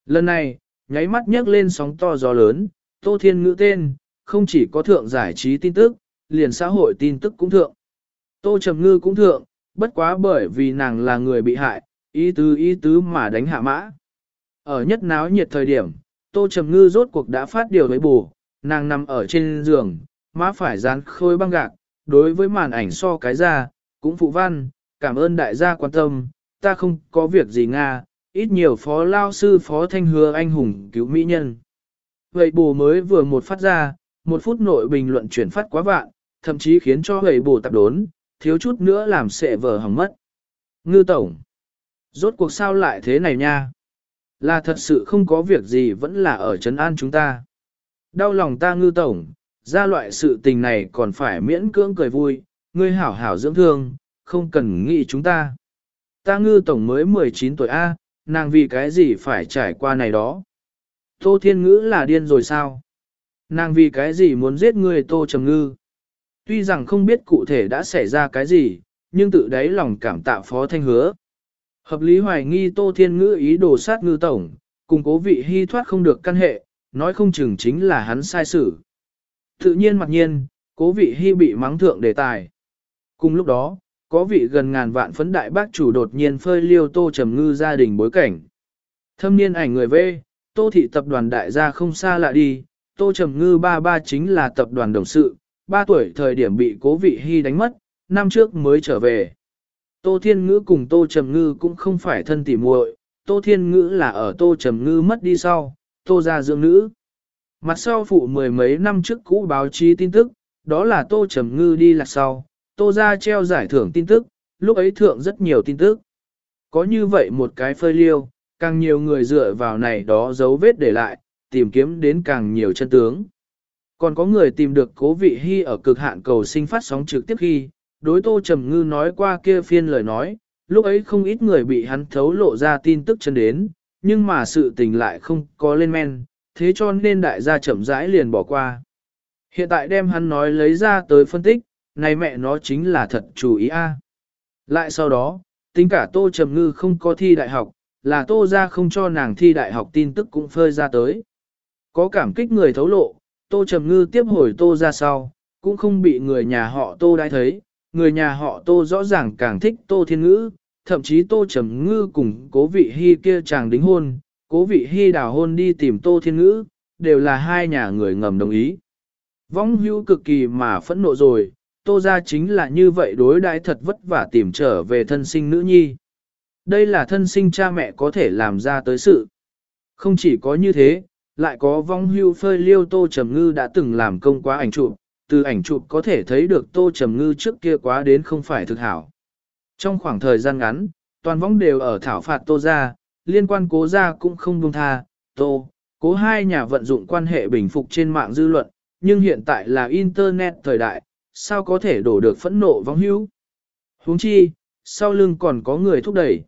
Lần này, nháy mắt nhấc lên sóng to gió lớn, Tô Thiên Ngữ tên, không chỉ có thượng giải trí tin tức, liền xã hội tin tức cũng thượng. Tô Trầm Ngư cũng thượng, bất quá bởi vì nàng là người bị hại, ý tứ ý tứ mà đánh hạ mã. Ở nhất náo nhiệt thời điểm, Tô Trầm Ngư rốt cuộc đã phát điều với bù, nàng nằm ở trên giường, má phải dán khôi băng gạc, đối với màn ảnh so cái ra, cũng phụ văn, cảm ơn đại gia quan tâm, ta không có việc gì Nga, ít nhiều phó lao sư phó thanh hứa anh hùng cứu mỹ nhân. Vậy bù mới vừa một phát ra, một phút nội bình luận chuyển phát quá vạn, thậm chí khiến cho vậy bù tập đốn, thiếu chút nữa làm sệ vở hỏng mất. Ngư tổng, rốt cuộc sao lại thế này nha? Là thật sự không có việc gì vẫn là ở trấn an chúng ta. Đau lòng ta ngư tổng, ra loại sự tình này còn phải miễn cưỡng cười vui, ngươi hảo hảo dưỡng thương, không cần nghĩ chúng ta. Ta ngư tổng mới 19 tuổi A, nàng vì cái gì phải trải qua này đó. Tô Thiên Ngữ là điên rồi sao? Nàng vì cái gì muốn giết người Tô Trầm Ngư? Tuy rằng không biết cụ thể đã xảy ra cái gì, nhưng tự đáy lòng cảm tạ phó thanh hứa. Hợp lý hoài nghi Tô Thiên Ngữ ý đồ sát ngư tổng, cùng cố vị hy thoát không được căn hệ, nói không chừng chính là hắn sai xử. Tự nhiên mặc nhiên, cố vị hy bị mắng thượng đề tài. Cùng lúc đó, có vị gần ngàn vạn phấn đại bác chủ đột nhiên phơi liêu tô trầm ngư gia đình bối cảnh. Thâm niên ảnh người về, tô thị tập đoàn đại gia không xa lạ đi, tô trầm ngư ba ba chính là tập đoàn đồng sự, ba tuổi thời điểm bị cố vị hy đánh mất, năm trước mới trở về. Tô Thiên Ngữ cùng Tô Trầm Ngư cũng không phải thân tỉ muội, Tô Thiên Ngữ là ở Tô Trầm Ngư mất đi sau, Tô gia dưỡng nữ. Mặt sau phụ mười mấy năm trước cũ báo chí tin tức, đó là Tô Trầm Ngư đi lạc sau, Tô gia treo giải thưởng tin tức, lúc ấy thượng rất nhiều tin tức. Có như vậy một cái phơi liêu, càng nhiều người dựa vào này đó dấu vết để lại, tìm kiếm đến càng nhiều chân tướng. Còn có người tìm được cố vị hy ở cực hạn cầu sinh phát sóng trực tiếp khi, đối Tô Trầm Ngư nói qua kia phiên lời nói, lúc ấy không ít người bị hắn thấu lộ ra tin tức chân đến, nhưng mà sự tình lại không có lên men, thế cho nên đại gia chậm rãi liền bỏ qua. Hiện tại đem hắn nói lấy ra tới phân tích, này mẹ nó chính là thật chủ ý a. Lại sau đó, tính cả Tô Trầm Ngư không có thi đại học, là Tô ra không cho nàng thi đại học tin tức cũng phơi ra tới. Có cảm kích người thấu lộ, Tô Trầm Ngư tiếp hồi Tô ra sau, cũng không bị người nhà họ Tô đãi thấy, người nhà họ Tô rõ ràng càng thích Tô Thiên Ngữ, thậm chí Tô Trầm Ngư cùng cố vị hy kia chàng đính hôn, cố vị hy đào hôn đi tìm Tô Thiên Ngữ, đều là hai nhà người ngầm đồng ý. Vong hưu cực kỳ mà phẫn nộ rồi, Tô ra chính là như vậy đối đãi thật vất vả tìm trở về thân sinh nữ nhi. Đây là thân sinh cha mẹ có thể làm ra tới sự. Không chỉ có như thế, lại có vong hưu phơi liêu Tô Trầm Ngư đã từng làm công quá ảnh chụp, từ ảnh chụp có thể thấy được Tô Trầm Ngư trước kia quá đến không phải thực hảo. Trong khoảng thời gian ngắn, toàn vong đều ở thảo phạt Tô ra, liên quan cố ra cũng không buông tha, Tô, cố hai nhà vận dụng quan hệ bình phục trên mạng dư luận, nhưng hiện tại là Internet thời đại, sao có thể đổ được phẫn nộ vong hữu. huống chi, sau lưng còn có người thúc đẩy.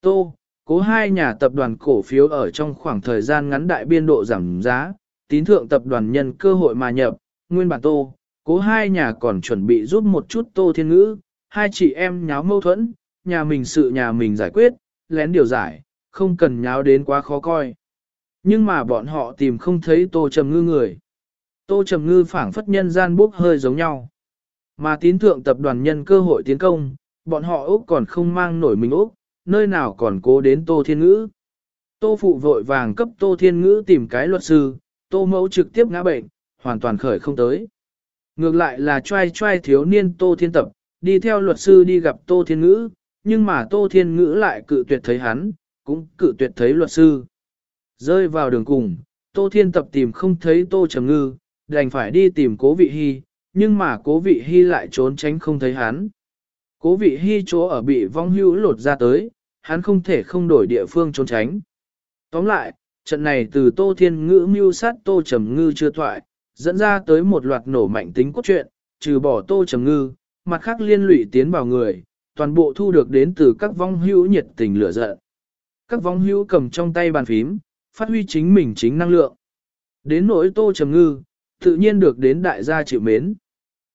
Tô, cố hai nhà tập đoàn cổ phiếu ở trong khoảng thời gian ngắn đại biên độ giảm giá, tín thượng tập đoàn nhân cơ hội mà nhập, nguyên bản tô, cố hai nhà còn chuẩn bị giúp một chút tô thiên ngữ, hai chị em nháo mâu thuẫn, nhà mình sự nhà mình giải quyết, lén điều giải, không cần nháo đến quá khó coi. Nhưng mà bọn họ tìm không thấy tô trầm ngư người. Tô trầm ngư phảng phất nhân gian bốc hơi giống nhau. Mà tín thượng tập đoàn nhân cơ hội tiến công, bọn họ Úc còn không mang nổi mình Úc, nơi nào còn cố đến Tô Thiên Ngữ. Tô Phụ vội vàng cấp Tô Thiên Ngữ tìm cái luật sư, Tô Mẫu trực tiếp ngã bệnh, hoàn toàn khởi không tới. Ngược lại là trai trai thiếu niên Tô Thiên Tập, đi theo luật sư đi gặp Tô Thiên Ngữ, nhưng mà Tô Thiên Ngữ lại cự tuyệt thấy hắn, cũng cự tuyệt thấy luật sư. Rơi vào đường cùng, Tô Thiên Tập tìm không thấy Tô Trầm Ngư, đành phải đi tìm cố vị hy, nhưng mà cố vị hy lại trốn tránh không thấy hắn. Cố vị hy chỗ ở bị vong hữu lột ra tới, hắn không thể không đổi địa phương trốn tránh. Tóm lại, trận này từ Tô Thiên Ngữ mưu sát Tô Trầm Ngư chưa thoại, dẫn ra tới một loạt nổ mạnh tính cốt truyện, trừ bỏ Tô Trầm Ngư, mặt khác liên lụy tiến vào người, toàn bộ thu được đến từ các vong hữu nhiệt tình lửa giận. Các vong hữu cầm trong tay bàn phím, phát huy chính mình chính năng lượng. Đến nỗi Tô Trầm Ngư, tự nhiên được đến đại gia chịu mến.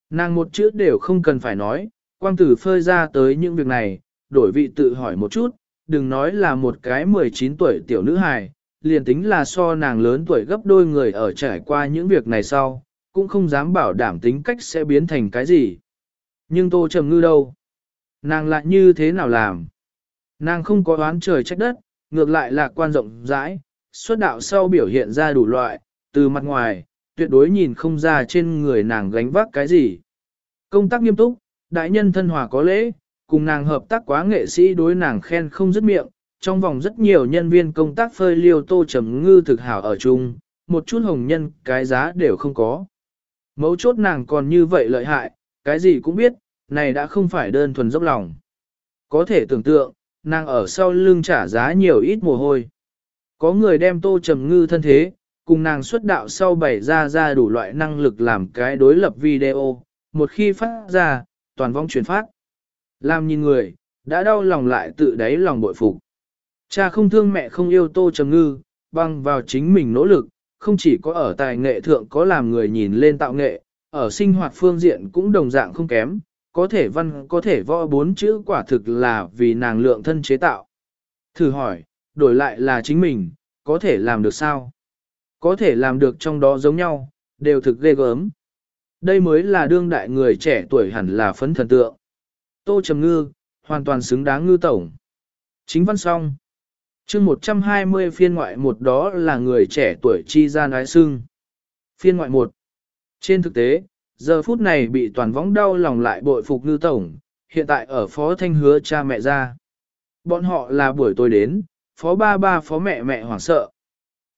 Nàng một chữ đều không cần phải nói, quang tử phơi ra tới những việc này, đổi vị tự hỏi một chút, đừng nói là một cái 19 tuổi tiểu nữ hài, liền tính là so nàng lớn tuổi gấp đôi người ở trải qua những việc này sau, cũng không dám bảo đảm tính cách sẽ biến thành cái gì. Nhưng tô trầm ngư đâu? Nàng lại như thế nào làm? Nàng không có đoán trời trách đất, ngược lại là quan rộng rãi, xuất đạo sau biểu hiện ra đủ loại, từ mặt ngoài, tuyệt đối nhìn không ra trên người nàng gánh vác cái gì. Công tác nghiêm túc, đại nhân thân hòa có lễ, cùng nàng hợp tác quá nghệ sĩ đối nàng khen không dứt miệng, trong vòng rất nhiều nhân viên công tác phơi liêu tô trầm ngư thực hảo ở chung, một chút hồng nhân cái giá đều không có. Mấu chốt nàng còn như vậy lợi hại, cái gì cũng biết, này đã không phải đơn thuần dốc lòng. Có thể tưởng tượng, nàng ở sau lưng trả giá nhiều ít mồ hôi. Có người đem tô trầm ngư thân thế, cùng nàng xuất đạo sau bày ra ra đủ loại năng lực làm cái đối lập video, một khi phát ra, toàn vong truyền phát. Làm nhìn người, đã đau lòng lại tự đáy lòng bội phục. Cha không thương mẹ không yêu tô trầm ngư, bằng vào chính mình nỗ lực, không chỉ có ở tài nghệ thượng có làm người nhìn lên tạo nghệ, ở sinh hoạt phương diện cũng đồng dạng không kém, có thể văn có thể võ bốn chữ quả thực là vì nàng lượng thân chế tạo. Thử hỏi, đổi lại là chính mình, có thể làm được sao? Có thể làm được trong đó giống nhau, đều thực ghê gớm. Đây mới là đương đại người trẻ tuổi hẳn là phấn thần tượng. Tô Trầm Ngư, hoàn toàn xứng đáng ngư tổng. Chính văn song. chương 120 phiên ngoại một đó là người trẻ tuổi chi ra ái xưng. Phiên ngoại một. Trên thực tế, giờ phút này bị toàn võng đau lòng lại bội phục ngư tổng, hiện tại ở phó thanh hứa cha mẹ ra. Bọn họ là buổi tối đến, phó ba ba phó mẹ mẹ hoảng sợ.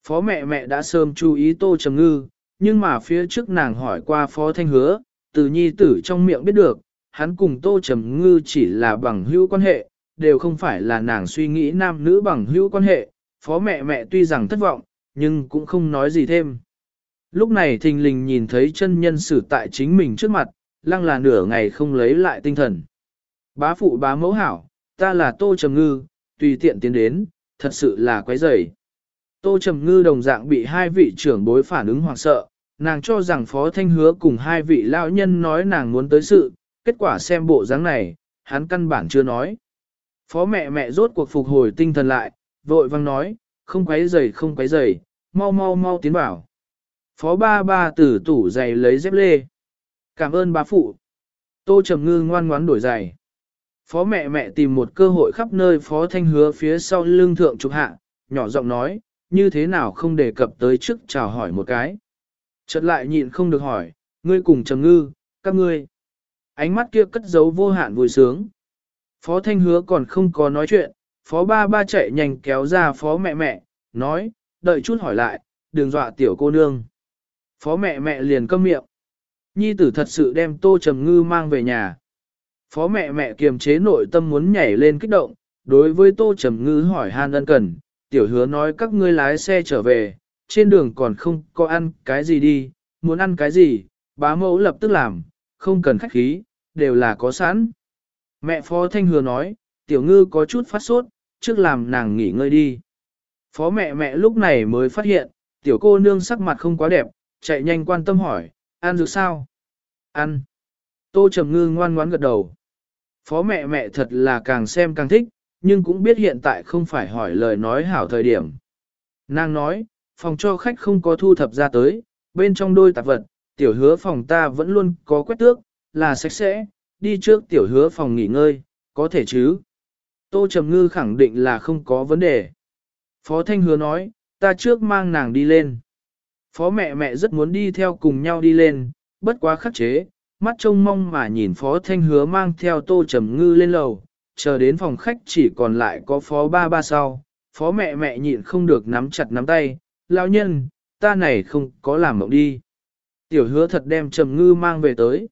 Phó mẹ mẹ đã sớm chú ý tô trầm ngư, nhưng mà phía trước nàng hỏi qua phó thanh hứa, từ nhi tử trong miệng biết được, hắn cùng tô trầm ngư chỉ là bằng hữu quan hệ, đều không phải là nàng suy nghĩ nam nữ bằng hữu quan hệ, phó mẹ mẹ tuy rằng thất vọng, nhưng cũng không nói gì thêm. Lúc này thình lình nhìn thấy chân nhân xử tại chính mình trước mặt, lăng là nửa ngày không lấy lại tinh thần. Bá phụ bá mẫu hảo, ta là Tô Trầm Ngư, tùy tiện tiến đến, thật sự là quái rầy. Tô Trầm Ngư đồng dạng bị hai vị trưởng bối phản ứng hoảng sợ, nàng cho rằng Phó Thanh Hứa cùng hai vị lão nhân nói nàng muốn tới sự, kết quả xem bộ dáng này, hắn căn bản chưa nói. Phó mẹ mẹ rốt cuộc phục hồi tinh thần lại, vội vang nói, không quấy rầy không quấy rầy, mau mau mau tiến vào. Phó ba ba tử tủ giày lấy dép lê. Cảm ơn ba phụ. Tô Trầm Ngư ngoan ngoãn đổi giày. Phó mẹ mẹ tìm một cơ hội khắp nơi phó thanh hứa phía sau lưng thượng trục hạ, nhỏ giọng nói, như thế nào không đề cập tới trước chào hỏi một cái. Chợt lại nhịn không được hỏi, ngươi cùng Trầm Ngư, các ngươi. Ánh mắt kia cất giấu vô hạn vui sướng. Phó thanh hứa còn không có nói chuyện, phó ba ba chạy nhanh kéo ra phó mẹ mẹ, nói, đợi chút hỏi lại, đừng dọa tiểu cô nương. Phó mẹ mẹ liền câm miệng. Nhi tử thật sự đem tô trầm ngư mang về nhà. Phó mẹ mẹ kiềm chế nội tâm muốn nhảy lên kích động, đối với tô trầm ngư hỏi han ân cần, tiểu hứa nói các ngươi lái xe trở về, trên đường còn không có ăn cái gì đi, muốn ăn cái gì, bá mẫu lập tức làm, không cần khách khí, đều là có sẵn. Mẹ phó thanh hứa nói, tiểu ngư có chút phát sốt, trước làm nàng nghỉ ngơi đi. Phó mẹ mẹ lúc này mới phát hiện, tiểu cô nương sắc mặt không quá đẹp, chạy nhanh quan tâm hỏi, ăn dược sao? Ăn. Tô Trầm Ngư ngoan ngoãn gật đầu. Phó mẹ mẹ thật là càng xem càng thích, nhưng cũng biết hiện tại không phải hỏi lời nói hảo thời điểm. Nàng nói, phòng cho khách không có thu thập ra tới, bên trong đôi tạp vật, tiểu hứa phòng ta vẫn luôn có quét tước, là sạch sẽ, đi trước tiểu hứa phòng nghỉ ngơi, có thể chứ. Tô Trầm Ngư khẳng định là không có vấn đề. Phó Thanh Hứa nói, ta trước mang nàng đi lên. Phó mẹ mẹ rất muốn đi theo cùng nhau đi lên, bất quá khắc chế, mắt trông mong mà nhìn Phó Thanh Hứa mang theo Tô Trầm Ngư lên lầu, chờ đến phòng khách chỉ còn lại có Phó Ba Ba sau. Phó mẹ mẹ nhịn không được nắm chặt nắm tay, lão nhân, ta này không có làm mộng đi. Tiểu hứa thật đem Trầm Ngư mang về tới.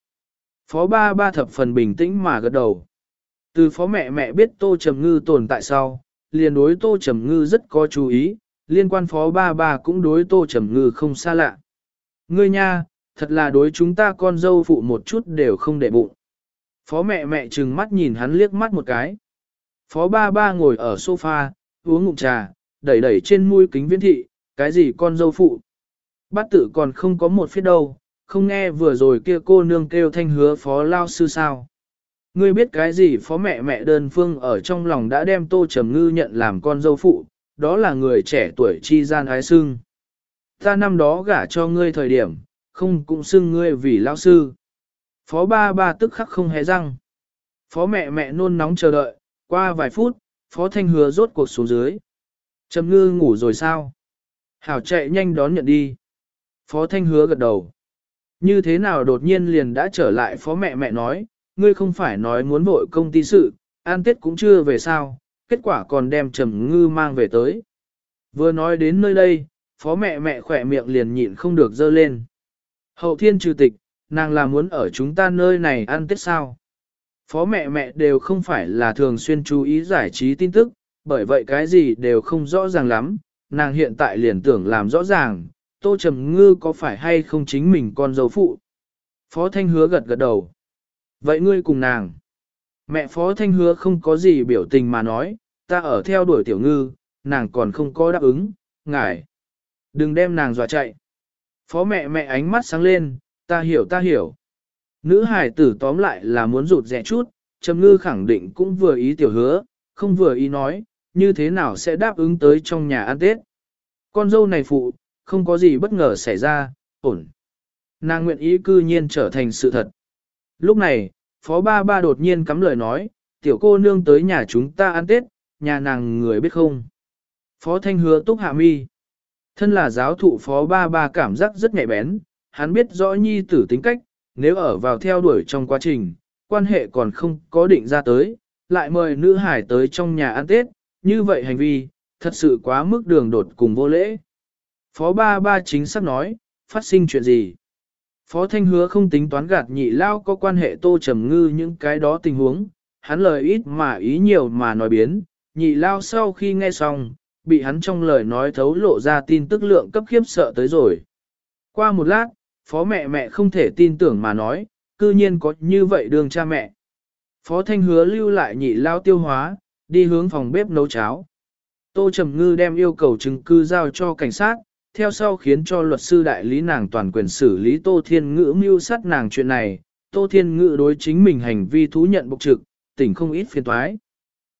Phó Ba Ba thập phần bình tĩnh mà gật đầu. Từ phó mẹ mẹ biết Tô Trầm Ngư tồn tại sau, liền đối Tô Trầm Ngư rất có chú ý, liên quan phó ba ba cũng đối tô trầm ngư không xa lạ. Ngươi nha, thật là đối chúng ta con dâu phụ một chút đều không để bụng. Phó mẹ mẹ trừng mắt nhìn hắn liếc mắt một cái. Phó ba ba ngồi ở sofa, uống ngụm trà, đẩy đẩy trên mũi kính viễn thị, cái gì con dâu phụ. Bát tử còn không có một phía đâu, không nghe vừa rồi kia cô nương kêu thanh hứa phó lao sư sao. Ngươi biết cái gì phó mẹ mẹ đơn phương ở trong lòng đã đem tô trầm ngư nhận làm con dâu phụ, đó là người trẻ tuổi chi gian ái sưng. Ta năm đó gả cho ngươi thời điểm, không cũng xưng ngươi vì lao sư. Phó ba ba tức khắc không hé răng. Phó mẹ mẹ nôn nóng chờ đợi, qua vài phút, phó thanh hứa rốt cuộc xuống dưới. Trầm ngư ngủ rồi sao? Hảo chạy nhanh đón nhận đi. Phó thanh hứa gật đầu. Như thế nào đột nhiên liền đã trở lại phó mẹ mẹ nói, ngươi không phải nói muốn vội công ty sự, an tết cũng chưa về sao, kết quả còn đem trầm ngư mang về tới. Vừa nói đến nơi đây, phó mẹ mẹ khỏe miệng liền nhịn không được dơ lên. Hậu thiên trừ tịch, nàng là muốn ở chúng ta nơi này ăn tết sao. Phó mẹ mẹ đều không phải là thường xuyên chú ý giải trí tin tức, bởi vậy cái gì đều không rõ ràng lắm, nàng hiện tại liền tưởng làm rõ ràng, tô trầm ngư có phải hay không chính mình con dâu phụ. Phó Thanh hứa gật gật đầu. Vậy ngươi cùng nàng. Mẹ Phó Thanh hứa không có gì biểu tình mà nói, ta ở theo đuổi tiểu ngư, nàng còn không có đáp ứng, ngài. Đừng đem nàng dọa chạy. Phó mẹ mẹ ánh mắt sáng lên, ta hiểu ta hiểu. Nữ hải tử tóm lại là muốn rụt rẻ chút, Trầm Ngư khẳng định cũng vừa ý tiểu hứa, không vừa ý nói, như thế nào sẽ đáp ứng tới trong nhà ăn Tết. Con dâu này phụ, không có gì bất ngờ xảy ra, ổn. Nàng nguyện ý cư nhiên trở thành sự thật. Lúc này, Phó Ba Ba đột nhiên cắm lời nói, tiểu cô nương tới nhà chúng ta ăn Tết, nhà nàng người biết không. Phó Thanh hứa túc hạ mi. Thân là giáo thụ Phó Ba Ba cảm giác rất nhạy bén, hắn biết rõ nhi tử tính cách, nếu ở vào theo đuổi trong quá trình, quan hệ còn không có định ra tới, lại mời nữ hải tới trong nhà ăn Tết, như vậy hành vi, thật sự quá mức đường đột cùng vô lễ. Phó ba ba chính xác nói, phát sinh chuyện gì? Phó Thanh hứa không tính toán gạt nhị lao có quan hệ tô trầm ngư những cái đó tình huống, hắn lời ít mà ý nhiều mà nói biến, nhị lao sau khi nghe xong, bị hắn trong lời nói thấu lộ ra tin tức lượng cấp khiếp sợ tới rồi. Qua một lát, phó mẹ mẹ không thể tin tưởng mà nói, cư nhiên có như vậy đường cha mẹ. Phó Thanh hứa lưu lại nhị lao tiêu hóa, đi hướng phòng bếp nấu cháo. Tô Trầm Ngư đem yêu cầu chứng cứ giao cho cảnh sát, theo sau khiến cho luật sư đại lý nàng toàn quyền xử lý Tô Thiên Ngữ mưu sát nàng chuyện này, Tô Thiên Ngữ đối chính mình hành vi thú nhận bộc trực, tỉnh không ít phiền toái.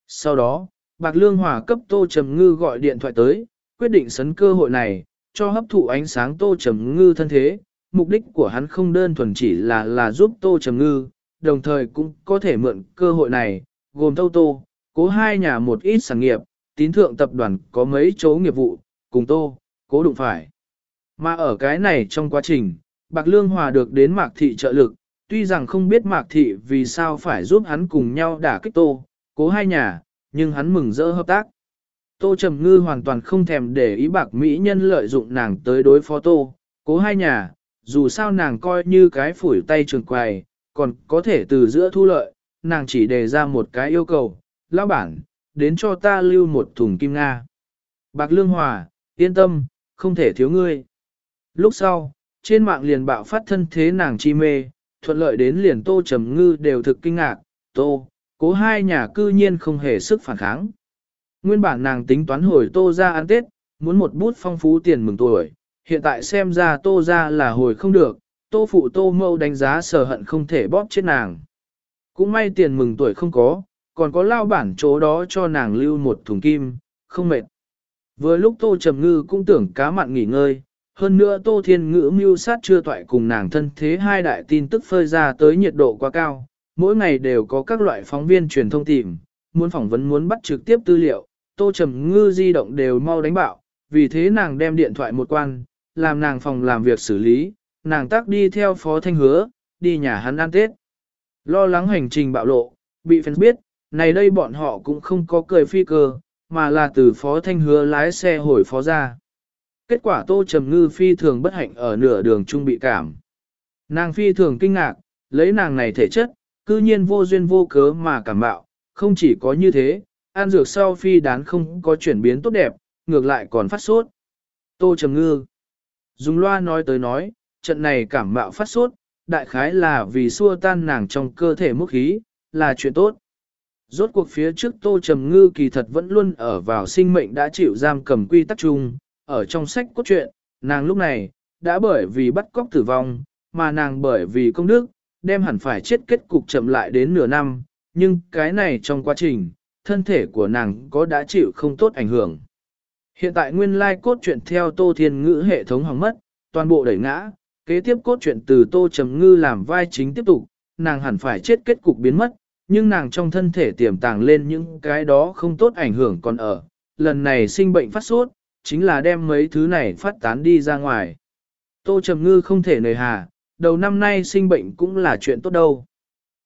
Sau đó, Bạc Lương Hòa cấp Tô Trầm Ngư gọi điện thoại tới, quyết định sấn cơ hội này, cho hấp thụ ánh sáng Tô Trầm Ngư thân thế, mục đích của hắn không đơn thuần chỉ là là giúp Tô Trầm Ngư, đồng thời cũng có thể mượn cơ hội này, gồm thâu Tô, cố hai nhà một ít sản nghiệp, tín thượng tập đoàn có mấy chỗ nghiệp vụ, cùng Tô, cố đụng phải. Mà ở cái này trong quá trình, Bạc Lương Hòa được đến Mạc Thị trợ lực, tuy rằng không biết Mạc Thị vì sao phải giúp hắn cùng nhau đả kích Tô, cố hai nhà, nhưng hắn mừng rỡ hợp tác. Tô Trầm Ngư hoàn toàn không thèm để ý bạc Mỹ nhân lợi dụng nàng tới đối phó Tô, cố hai nhà, dù sao nàng coi như cái phủi tay trường quài, còn có thể từ giữa thu lợi, nàng chỉ đề ra một cái yêu cầu, lão bản, đến cho ta lưu một thùng kim Nga. Bạc Lương Hòa, yên tâm, không thể thiếu ngươi. Lúc sau, trên mạng liền bạo phát thân thế nàng chi mê, thuận lợi đến liền tô trầm ngư đều thực kinh ngạc, tô, cố hai nhà cư nhiên không hề sức phản kháng. Nguyên bản nàng tính toán hồi tô ra ăn Tết, muốn một bút phong phú tiền mừng tuổi, hiện tại xem ra tô ra là hồi không được, tô phụ tô mâu đánh giá sở hận không thể bóp chết nàng. Cũng may tiền mừng tuổi không có, còn có lao bản chỗ đó cho nàng lưu một thùng kim, không mệt. Vừa lúc tô trầm ngư cũng tưởng cá mặn nghỉ ngơi, hơn nữa tô thiên ngữ mưu sát chưa toại cùng nàng thân thế hai đại tin tức phơi ra tới nhiệt độ quá cao, mỗi ngày đều có các loại phóng viên truyền thông tìm, muốn phỏng vấn muốn bắt trực tiếp tư liệu, tô trầm ngư di động đều mau đánh bạo, vì thế nàng đem điện thoại một quan, làm nàng phòng làm việc xử lý, nàng tác đi theo phó thanh hứa, đi nhà hắn ăn Tết. Lo lắng hành trình bạo lộ, bị fans biết, này đây bọn họ cũng không có cười phi cơ, mà là từ phó thanh hứa lái xe hồi phó ra. Kết quả tô trầm ngư phi thường bất hạnh ở nửa đường trung bị cảm. Nàng phi thường kinh ngạc, lấy nàng này thể chất, cư nhiên vô duyên vô cớ mà cảm bạo, không chỉ có như thế, ăn dược sau phi đán không có chuyển biến tốt đẹp, ngược lại còn phát sốt. Tô trầm ngư. Dùng loa nói tới nói, trận này cảm mạo phát sốt, đại khái là vì xua tan nàng trong cơ thể mức khí, là chuyện tốt. Rốt cuộc phía trước Tô Trầm Ngư kỳ thật vẫn luôn ở vào sinh mệnh đã chịu giam cầm quy tắc chung, ở trong sách cốt truyện, nàng lúc này, đã bởi vì bắt cóc tử vong, mà nàng bởi vì công đức, đem hẳn phải chết kết cục chậm lại đến nửa năm, nhưng cái này trong quá trình, thân thể của nàng có đã chịu không tốt ảnh hưởng. Hiện tại nguyên lai cốt truyện theo Tô Thiên Ngữ hệ thống hỏng mất, toàn bộ đẩy ngã, kế tiếp cốt truyện từ Tô Trầm Ngư làm vai chính tiếp tục, nàng hẳn phải chết kết cục biến mất, nhưng nàng trong thân thể tiềm tàng lên những cái đó không tốt ảnh hưởng còn ở. Lần này sinh bệnh phát sốt, chính là đem mấy thứ này phát tán đi ra ngoài. Tô Trầm Ngư không thể nề hà, đầu năm nay sinh bệnh cũng là chuyện tốt đâu.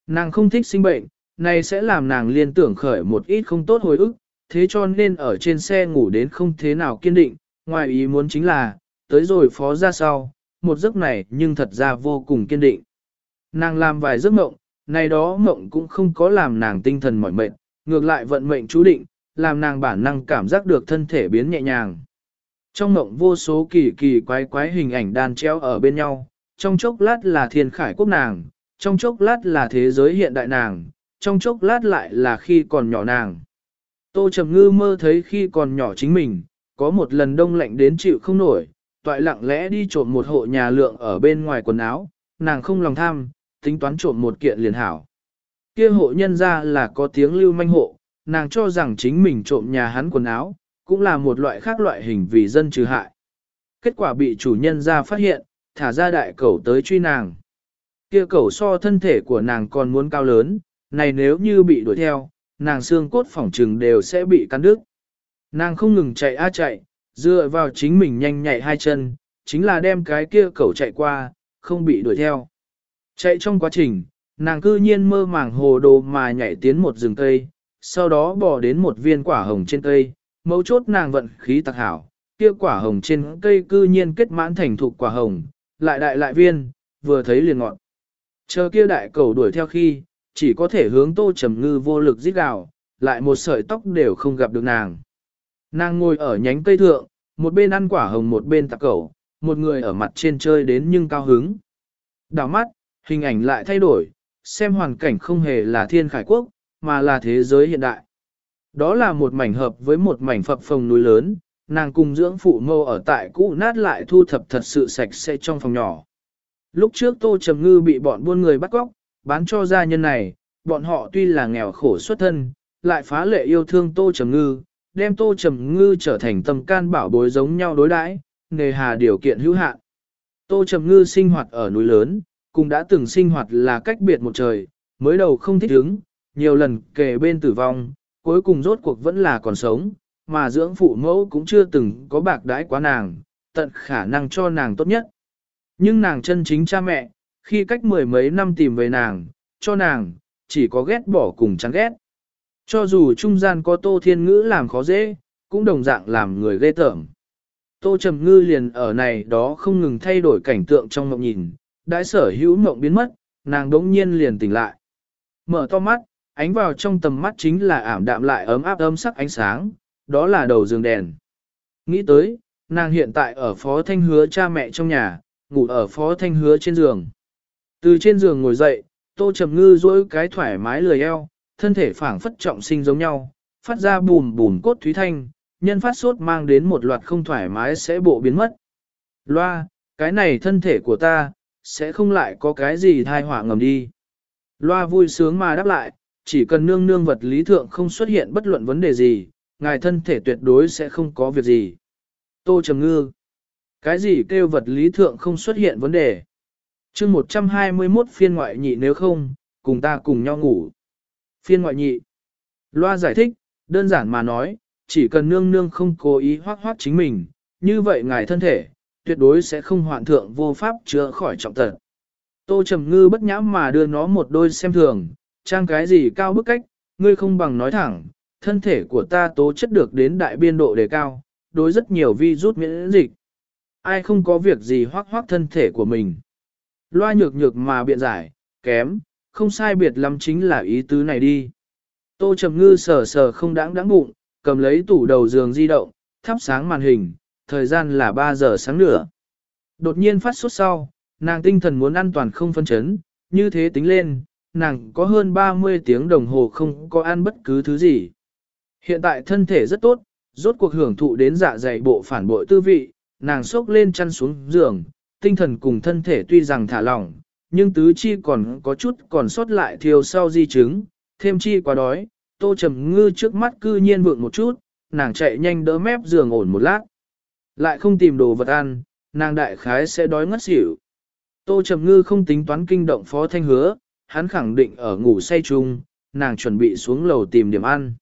Nàng không thích sinh bệnh, này sẽ làm nàng liên tưởng khởi một ít không tốt hồi ức, thế cho nên ở trên xe ngủ đến không thế nào kiên định, ngoài ý muốn chính là, tới rồi phó ra sau, một giấc này nhưng thật ra vô cùng kiên định. Nàng làm vài giấc mộng, này đó mộng cũng không có làm nàng tinh thần mỏi mệt, ngược lại vận mệnh chú định, làm nàng bản năng cảm giác được thân thể biến nhẹ nhàng. Trong mộng vô số kỳ kỳ quái quái hình ảnh đan treo ở bên nhau, trong chốc lát là thiên khải quốc nàng, trong chốc lát là thế giới hiện đại nàng, trong chốc lát lại là khi còn nhỏ nàng. Tô Trầm Ngư mơ thấy khi còn nhỏ chính mình, có một lần đông lạnh đến chịu không nổi, toại lặng lẽ đi trộm một hộ nhà lượng ở bên ngoài quần áo, nàng không lòng tham, tính toán trộm một kiện liền hảo. Kia hộ nhân ra là có tiếng lưu manh hộ, nàng cho rằng chính mình trộm nhà hắn quần áo, cũng là một loại khác loại hình vì dân trừ hại. Kết quả bị chủ nhân ra phát hiện, thả ra đại cẩu tới truy nàng. Kia cẩu so thân thể của nàng còn muốn cao lớn, này nếu như bị đuổi theo, nàng xương cốt phỏng trừng đều sẽ bị cắn đứt. Nàng không ngừng chạy a chạy, dựa vào chính mình nhanh nhạy hai chân, chính là đem cái kia cẩu chạy qua, không bị đuổi theo. Chạy trong quá trình, nàng cư nhiên mơ màng hồ đồ mà nhảy tiến một rừng cây, sau đó bỏ đến một viên quả hồng trên cây, mấu chốt nàng vận khí tặc hảo, kia quả hồng trên cây cư nhiên kết mãn thành thục quả hồng, lại đại lại viên, vừa thấy liền ngọn. Chờ kia đại cầu đuổi theo khi, chỉ có thể hướng tô trầm ngư vô lực giết gào, lại một sợi tóc đều không gặp được nàng. Nàng ngồi ở nhánh cây thượng, một bên ăn quả hồng một bên tạp cẩu, một người ở mặt trên chơi đến nhưng cao hứng. Đảo mắt, hình ảnh lại thay đổi, xem hoàn cảnh không hề là thiên khải quốc, mà là thế giới hiện đại. Đó là một mảnh hợp với một mảnh phập phồng núi lớn, nàng cùng dưỡng phụ mâu ở tại cũ nát lại thu thập thật sự sạch sẽ trong phòng nhỏ. Lúc trước Tô Trầm Ngư bị bọn buôn người bắt cóc, bán cho gia nhân này, bọn họ tuy là nghèo khổ xuất thân, lại phá lệ yêu thương Tô Trầm Ngư, đem Tô Trầm Ngư trở thành tâm can bảo bối giống nhau đối đãi, nề hà điều kiện hữu hạn. Tô Trầm Ngư sinh hoạt ở núi lớn, cũng đã từng sinh hoạt là cách biệt một trời, mới đầu không thích ứng, nhiều lần kề bên tử vong, cuối cùng rốt cuộc vẫn là còn sống, mà dưỡng phụ mẫu cũng chưa từng có bạc đãi quá nàng, tận khả năng cho nàng tốt nhất. Nhưng nàng chân chính cha mẹ, khi cách mười mấy năm tìm về nàng, cho nàng, chỉ có ghét bỏ cùng chán ghét. Cho dù trung gian có tô thiên ngữ làm khó dễ, cũng đồng dạng làm người ghê tởm. Tô Trầm Ngư liền ở này đó không ngừng thay đổi cảnh tượng trong mộng nhìn, đãi sở hữu mộng biến mất, nàng đống nhiên liền tỉnh lại. Mở to mắt, ánh vào trong tầm mắt chính là ảm đạm lại ấm áp ấm sắc ánh sáng, đó là đầu giường đèn. Nghĩ tới, nàng hiện tại ở phó thanh hứa cha mẹ trong nhà, ngủ ở phó thanh hứa trên giường. Từ trên giường ngồi dậy, tô trầm ngư duỗi cái thoải mái lười eo, thân thể phảng phất trọng sinh giống nhau, phát ra bùm bùm cốt thúy thanh, nhân phát sốt mang đến một loạt không thoải mái sẽ bộ biến mất. Loa, cái này thân thể của ta, sẽ không lại có cái gì thai họa ngầm đi. Loa vui sướng mà đáp lại, chỉ cần nương nương vật lý thượng không xuất hiện bất luận vấn đề gì, ngài thân thể tuyệt đối sẽ không có việc gì. Tô Trầm Ngư Cái gì kêu vật lý thượng không xuất hiện vấn đề? Chương 121 phiên ngoại nhị nếu không, cùng ta cùng nhau ngủ. Phiên ngoại nhị Loa giải thích, đơn giản mà nói, chỉ cần nương nương không cố ý hoác hoác chính mình, như vậy ngài thân thể, tuyệt đối sẽ không hoạn thượng vô pháp chữa khỏi trọng tật. Tô Trầm Ngư bất nhãm mà đưa nó một đôi xem thường, trang cái gì cao bức cách, ngươi không bằng nói thẳng, thân thể của ta tố chất được đến đại biên độ đề cao, đối rất nhiều vi rút miễn dịch. Ai không có việc gì hoác hoác thân thể của mình. Loa nhược nhược mà biện giải, kém, không sai biệt lắm chính là ý tứ này đi. Tô Trầm Ngư sờ sờ không đáng đáng bụng, cầm lấy tủ đầu giường di động, thắp sáng màn hình, thời gian là 3 giờ sáng nữa. Đột nhiên phát sốt sau, nàng tinh thần muốn an toàn không phân chấn, như thế tính lên, nàng có hơn 30 tiếng đồng hồ không có ăn bất cứ thứ gì. Hiện tại thân thể rất tốt, rốt cuộc hưởng thụ đến dạ dày bộ phản bội tư vị, nàng sốc lên chăn xuống giường, tinh thần cùng thân thể tuy rằng thả lỏng, nhưng tứ chi còn có chút còn sót lại thiêu sau di chứng, thêm chi quá đói, tô trầm ngư trước mắt cư nhiên vượng một chút, nàng chạy nhanh đỡ mép giường ổn một lát. Lại không tìm đồ vật ăn, nàng đại khái sẽ đói ngất xỉu. Tô trầm ngư không tính toán kinh động phó thanh hứa, hắn khẳng định ở ngủ say chung, nàng chuẩn bị xuống lầu tìm điểm ăn.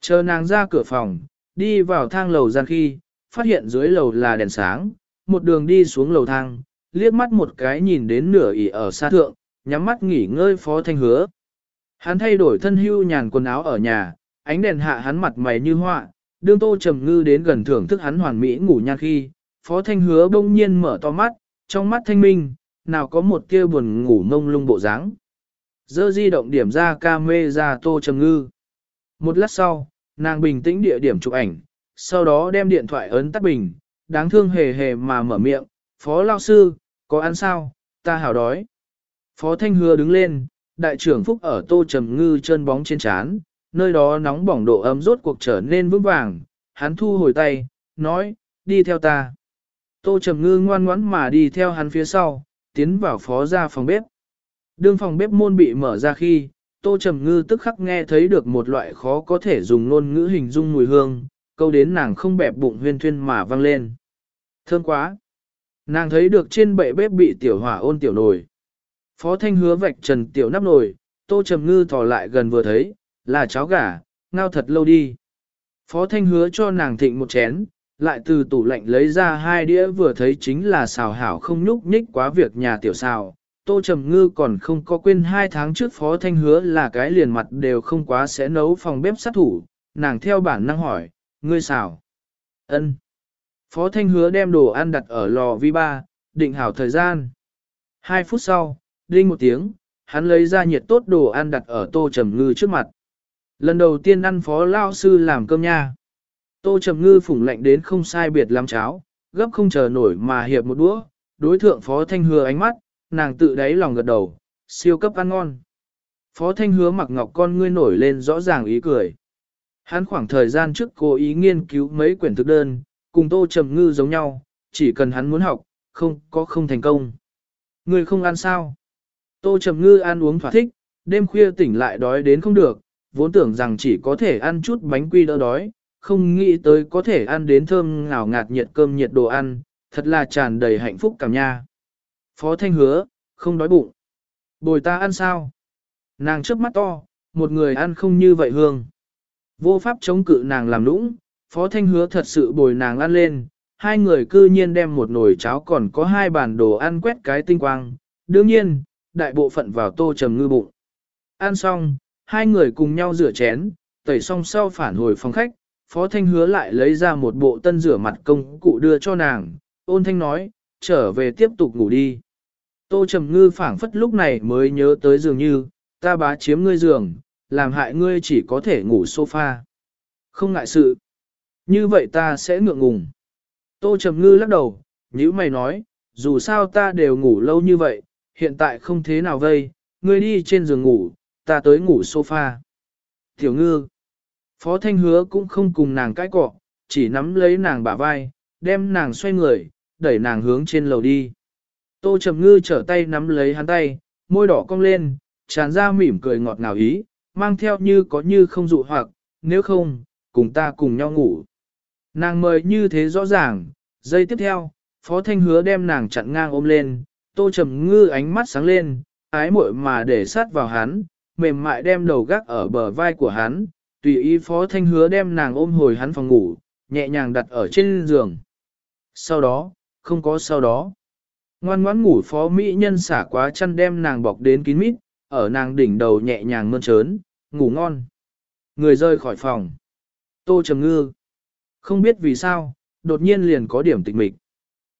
Chờ nàng ra cửa phòng, đi vào thang lầu gian khi, phát hiện dưới lầu là đèn sáng, một đường đi xuống lầu thang, liếc mắt một cái nhìn đến nửa ỉ ở xa thượng, nhắm mắt nghỉ ngơi phó thanh hứa. Hắn thay đổi thân hưu nhàn quần áo ở nhà, ánh đèn hạ hắn mặt mày như họa, đương tô trầm ngư đến gần thưởng thức hắn hoàn mỹ ngủ nhan khi, phó thanh hứa bỗng nhiên mở to mắt, trong mắt thanh minh, nào có một kia buồn ngủ ngông lung bộ dáng. Dơ di động điểm ra ca mê ra tô trầm ngư. Một lát sau, nàng bình tĩnh địa điểm chụp ảnh, sau đó đem điện thoại ấn tắt bình, đáng thương hề hề mà mở miệng, phó lao sư, có ăn sao, ta hào đói. Phó Thanh Hứa đứng lên, đại trưởng Phúc ở tô trầm ngư chân bóng trên chán, nơi đó nóng bỏng độ ấm rốt cuộc trở nên vững vàng, hắn thu hồi tay, nói, đi theo ta. Tô trầm ngư ngoan ngoãn mà đi theo hắn phía sau, tiến vào phó ra phòng bếp. Đương phòng bếp môn bị mở ra khi, Tô Trầm Ngư tức khắc nghe thấy được một loại khó có thể dùng ngôn ngữ hình dung mùi hương, câu đến nàng không bẹp bụng huyên thuyên mà vang lên. Thơm quá! Nàng thấy được trên bệ bếp bị tiểu hỏa ôn tiểu nồi. Phó Thanh hứa vạch trần tiểu nắp nồi, Tô Trầm Ngư thò lại gần vừa thấy, là cháo gà, ngao thật lâu đi. Phó Thanh hứa cho nàng thịnh một chén, lại từ tủ lạnh lấy ra hai đĩa vừa thấy chính là xào hảo không nhúc nhích quá việc nhà tiểu xào. Tô Trầm Ngư còn không có quên hai tháng trước Phó Thanh hứa là cái liền mặt đều không quá sẽ nấu phòng bếp sát thủ, nàng theo bản năng hỏi, ngươi xào. ân Phó Thanh hứa đem đồ ăn đặt ở lò vi ba, định hảo thời gian. Hai phút sau, đinh một tiếng, hắn lấy ra nhiệt tốt đồ ăn đặt ở Tô Trầm Ngư trước mặt. Lần đầu tiên ăn phó lao sư làm cơm nha. Tô Trầm Ngư phủng lạnh đến không sai biệt làm cháo, gấp không chờ nổi mà hiệp một đũa, đối thượng Phó Thanh Hứa ánh mắt, nàng tự đáy lòng gật đầu, siêu cấp ăn ngon. Phó Thanh Hứa mặc ngọc con ngươi nổi lên rõ ràng ý cười. Hắn khoảng thời gian trước cố ý nghiên cứu mấy quyển thực đơn, cùng Tô Trầm Ngư giống nhau, chỉ cần hắn muốn học, không có không thành công. Người không ăn sao? Tô Trầm Ngư ăn uống thỏa thích, đêm khuya tỉnh lại đói đến không được, vốn tưởng rằng chỉ có thể ăn chút bánh quy đỡ đói, không nghĩ tới có thể ăn đến thơm ngào ngạt nhiệt cơm nhiệt đồ ăn, thật là tràn đầy hạnh phúc cảm nha. Phó Thanh hứa, không đói bụng. Bồi ta ăn sao? Nàng trước mắt to, một người ăn không như vậy hương. Vô pháp chống cự nàng làm nũng, Phó Thanh hứa thật sự bồi nàng ăn lên, hai người cư nhiên đem một nồi cháo còn có hai bàn đồ ăn quét cái tinh quang. Đương nhiên, đại bộ phận vào tô trầm ngư bụng. Ăn xong, hai người cùng nhau rửa chén, tẩy xong sau phản hồi phòng khách, Phó Thanh hứa lại lấy ra một bộ tân rửa mặt công cụ đưa cho nàng, ôn thanh nói, trở về tiếp tục ngủ đi. Tô Trầm Ngư phảng phất lúc này mới nhớ tới dường như, ta bá chiếm ngươi giường, làm hại ngươi chỉ có thể ngủ sofa. Không ngại sự. Như vậy ta sẽ ngượng ngùng. Tô Trầm Ngư lắc đầu, như mày nói, dù sao ta đều ngủ lâu như vậy, hiện tại không thế nào vây, ngươi đi trên giường ngủ, ta tới ngủ sofa. Tiểu Ngư. Phó Thanh Hứa cũng không cùng nàng cãi cọ, chỉ nắm lấy nàng bả vai, đem nàng xoay người, đẩy nàng hướng trên lầu đi. Tô Trầm Ngư trở tay nắm lấy hắn tay, môi đỏ cong lên, tràn ra mỉm cười ngọt ngào ý, mang theo như có như không dụ hoặc, nếu không, cùng ta cùng nhau ngủ. Nàng mời như thế rõ ràng, giây tiếp theo, Phó Thanh Hứa đem nàng chặn ngang ôm lên, Tô Trầm Ngư ánh mắt sáng lên, ái muội mà để sát vào hắn, mềm mại đem đầu gác ở bờ vai của hắn, tùy ý Phó Thanh Hứa đem nàng ôm hồi hắn phòng ngủ, nhẹ nhàng đặt ở trên giường. Sau đó, không có sau đó. Ngoan ngoãn ngủ Phó Mỹ Nhân xả quá chăn đem nàng bọc đến kín mít, ở nàng đỉnh đầu nhẹ nhàng mơn trớn, ngủ ngon. Người rơi khỏi phòng. Tô Trầm Ngư. Không biết vì sao, đột nhiên liền có điểm tịch mịch.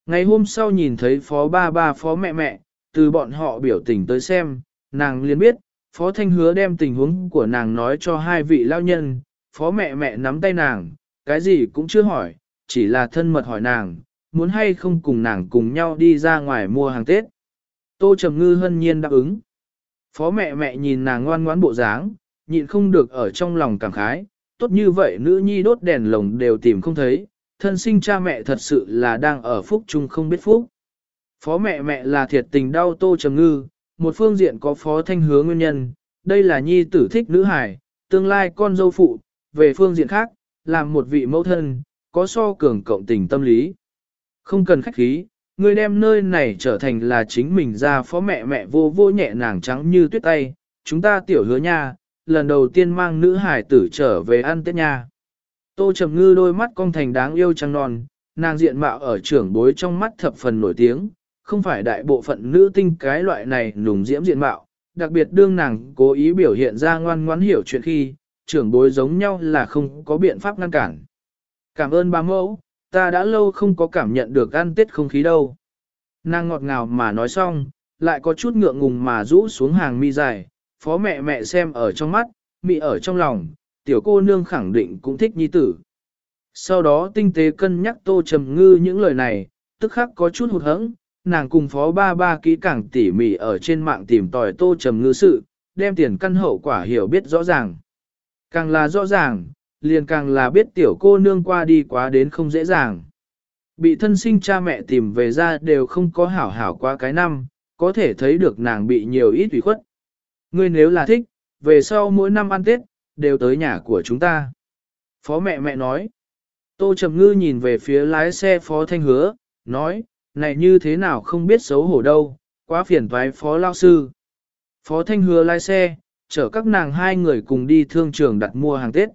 Ngày hôm sau nhìn thấy phó ba ba phó mẹ mẹ, từ bọn họ biểu tình tới xem, nàng liền biết, phó thanh hứa đem tình huống của nàng nói cho hai vị lao nhân, phó mẹ mẹ nắm tay nàng, cái gì cũng chưa hỏi, chỉ là thân mật hỏi nàng, muốn hay không cùng nàng cùng nhau đi ra ngoài mua hàng Tết. Tô Trầm Ngư hân nhiên đáp ứng. Phó mẹ mẹ nhìn nàng ngoan ngoãn bộ dáng, nhịn không được ở trong lòng cảm khái, tốt như vậy nữ nhi đốt đèn lồng đều tìm không thấy, thân sinh cha mẹ thật sự là đang ở phúc chung không biết phúc. Phó mẹ mẹ là thiệt tình đau tô trầm ngư, một phương diện có phó thanh hứa nguyên nhân, đây là nhi tử thích nữ hải, tương lai con dâu phụ, về phương diện khác, làm một vị mẫu thân, có so cường cộng tình tâm lý. Không cần khách khí, người đem nơi này trở thành là chính mình ra phó mẹ mẹ vô vô nhẹ nàng trắng như tuyết tay, chúng ta tiểu hứa nha, lần đầu tiên mang nữ hải tử trở về ăn tết nha. Tô Trầm Ngư đôi mắt cong thành đáng yêu trăng non, nàng diện mạo ở trưởng bối trong mắt thập phần nổi tiếng, không phải đại bộ phận nữ tinh cái loại này nùng diễm diện mạo, đặc biệt đương nàng cố ý biểu hiện ra ngoan ngoãn hiểu chuyện khi, trưởng bối giống nhau là không có biện pháp ngăn cản. Cảm ơn ba mẫu, ta đã lâu không có cảm nhận được ăn tết không khí đâu. Nàng ngọt ngào mà nói xong, lại có chút ngượng ngùng mà rũ xuống hàng mi dài, phó mẹ mẹ xem ở trong mắt, mị ở trong lòng, tiểu cô nương khẳng định cũng thích nhi tử. Sau đó tinh tế cân nhắc tô trầm ngư những lời này, tức khắc có chút hụt hẫng, nàng cùng phó ba ba kỹ càng tỉ mỉ ở trên mạng tìm tòi tô trầm ngư sự, đem tiền căn hậu quả hiểu biết rõ ràng. Càng là rõ ràng, liền càng là biết tiểu cô nương qua đi quá đến không dễ dàng. Bị thân sinh cha mẹ tìm về ra đều không có hảo hảo qua cái năm, có thể thấy được nàng bị nhiều ít ủy khuất. Ngươi nếu là thích, về sau mỗi năm ăn Tết, đều tới nhà của chúng ta. Phó mẹ mẹ nói. Tô Trầm Ngư nhìn về phía lái xe Phó Thanh Hứa, nói, này như thế nào không biết xấu hổ đâu, quá phiền toái Phó Lao Sư. Phó Thanh Hứa lái xe, chở các nàng hai người cùng đi thương trường đặt mua hàng Tết.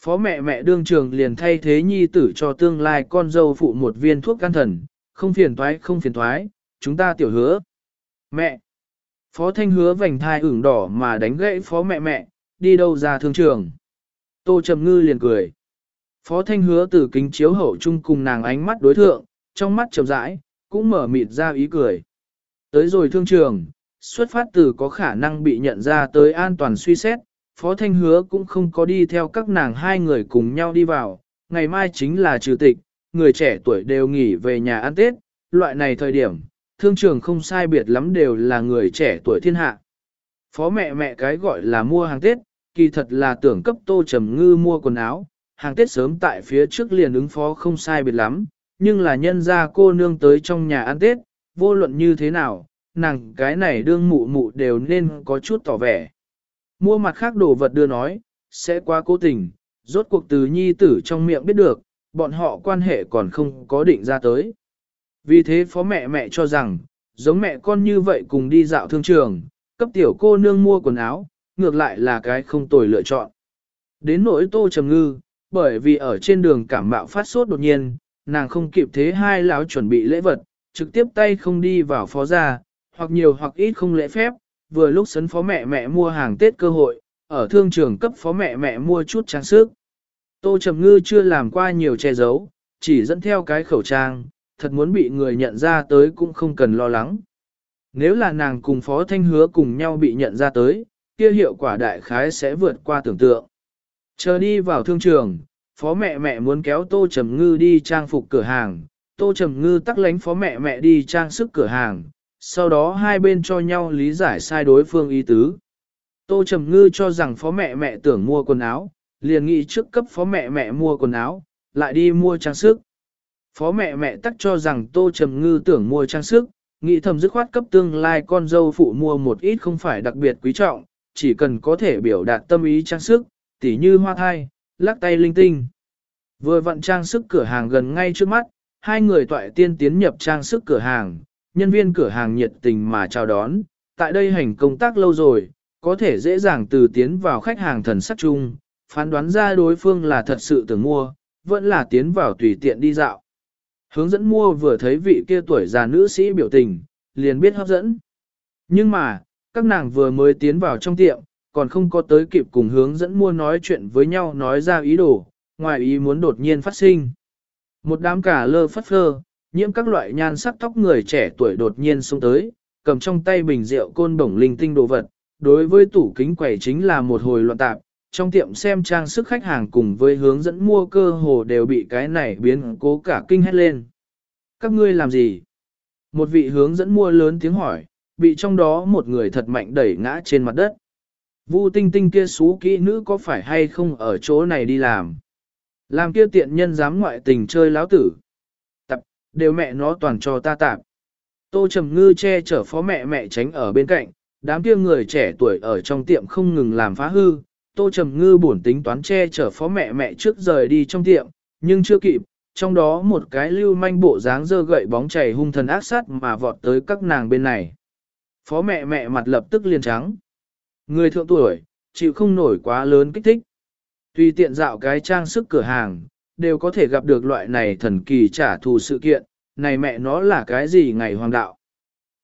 Phó mẹ mẹ đương trường liền thay thế nhi tử cho tương lai con dâu phụ một viên thuốc can thần, không phiền toái không phiền toái, chúng ta tiểu hứa. Mẹ! Phó Thanh Hứa vành thai ửng đỏ mà đánh gãy phó mẹ mẹ, đi đâu ra thương trường. Tô Trầm Ngư liền cười. Phó Thanh hứa từ kính chiếu hậu chung cùng nàng ánh mắt đối thượng, trong mắt chậm rãi, cũng mở mịt ra ý cười. Tới rồi thương trường, xuất phát từ có khả năng bị nhận ra tới an toàn suy xét, Phó Thanh hứa cũng không có đi theo các nàng hai người cùng nhau đi vào, ngày mai chính là trừ tịch, người trẻ tuổi đều nghỉ về nhà ăn Tết, loại này thời điểm, thương trường không sai biệt lắm đều là người trẻ tuổi thiên hạ. Phó mẹ mẹ cái gọi là mua hàng Tết, kỳ thật là tưởng cấp tô trầm ngư mua quần áo, hàng Tết sớm tại phía trước liền ứng phó không sai biệt lắm, nhưng là nhân ra cô nương tới trong nhà ăn Tết, vô luận như thế nào, nàng cái này đương mụ mụ đều nên có chút tỏ vẻ. Mua mặt khác đồ vật đưa nói, sẽ quá cố tình, rốt cuộc từ nhi tử trong miệng biết được, bọn họ quan hệ còn không có định ra tới. Vì thế phó mẹ mẹ cho rằng, giống mẹ con như vậy cùng đi dạo thương trường, cấp tiểu cô nương mua quần áo, ngược lại là cái không tồi lựa chọn. Đến nỗi tô trầm ngư, bởi vì ở trên đường cảm mạo phát sốt đột nhiên, nàng không kịp thế hai lão chuẩn bị lễ vật, trực tiếp tay không đi vào phó gia, hoặc nhiều hoặc ít không lễ phép, vừa lúc sấn phó mẹ mẹ mua hàng Tết cơ hội, ở thương trường cấp phó mẹ mẹ mua chút trang sức. Tô Trầm Ngư chưa làm qua nhiều che giấu, chỉ dẫn theo cái khẩu trang, thật muốn bị người nhận ra tới cũng không cần lo lắng. Nếu là nàng cùng Phó Thanh Hứa cùng nhau bị nhận ra tới, kia hiệu quả đại khái sẽ vượt qua tưởng tượng. Chờ đi vào thương trường, phó mẹ mẹ muốn kéo Tô Trầm Ngư đi trang phục cửa hàng, Tô Trầm Ngư tắc lánh phó mẹ mẹ đi trang sức cửa hàng, sau đó hai bên cho nhau lý giải sai đối phương ý tứ. Tô Trầm Ngư cho rằng phó mẹ mẹ tưởng mua quần áo, liền nghĩ trước cấp phó mẹ mẹ mua quần áo, lại đi mua trang sức. Phó mẹ mẹ tắc cho rằng Tô Trầm Ngư tưởng mua trang sức, nghĩ thầm dứt khoát cấp tương lai con dâu phụ mua một ít không phải đặc biệt quý trọng, chỉ cần có thể biểu đạt tâm ý trang sức, tỉ như hoa thai, lắc tay linh tinh. Vừa vận trang sức cửa hàng gần ngay trước mắt, hai người toại tiên tiến nhập trang sức cửa hàng, nhân viên cửa hàng nhiệt tình mà chào đón, tại đây hành công tác lâu rồi, có thể dễ dàng từ tiến vào khách hàng thần sắc chung, phán đoán ra đối phương là thật sự tưởng mua, vẫn là tiến vào tùy tiện đi dạo. Hướng dẫn mua vừa thấy vị kia tuổi già nữ sĩ biểu tình, liền biết hấp dẫn. Nhưng mà, các nàng vừa mới tiến vào trong tiệm, còn không có tới kịp cùng hướng dẫn mua nói chuyện với nhau nói ra ý đồ, ngoài ý muốn đột nhiên phát sinh. Một đám cả lơ phất phơ, nhiễm các loại nhan sắc tóc người trẻ tuổi đột nhiên xuống tới, cầm trong tay bình rượu côn bổng linh tinh đồ vật, đối với tủ kính quầy chính là một hồi loạn tạp, trong tiệm xem trang sức khách hàng cùng với hướng dẫn mua cơ hồ đều bị cái này biến cố cả kinh hét lên. Các ngươi làm gì? Một vị hướng dẫn mua lớn tiếng hỏi, bị trong đó một người thật mạnh đẩy ngã trên mặt đất. Vu tinh tinh kia xú kỹ nữ có phải hay không ở chỗ này đi làm? Làm kia tiện nhân dám ngoại tình chơi láo tử. Tập, đều mẹ nó toàn cho ta tạp. Tô Trầm Ngư che chở phó mẹ mẹ tránh ở bên cạnh, đám kia người trẻ tuổi ở trong tiệm không ngừng làm phá hư. Tô Trầm Ngư buồn tính toán che chở phó mẹ mẹ trước rời đi trong tiệm, nhưng chưa kịp, trong đó một cái lưu manh bộ dáng dơ gậy bóng chảy hung thần ác sát mà vọt tới các nàng bên này. Phó mẹ mẹ mặt lập tức liền trắng. Người thượng tuổi, chịu không nổi quá lớn kích thích. Tùy tiện dạo cái trang sức cửa hàng, đều có thể gặp được loại này thần kỳ trả thù sự kiện, này mẹ nó là cái gì ngày hoàng đạo.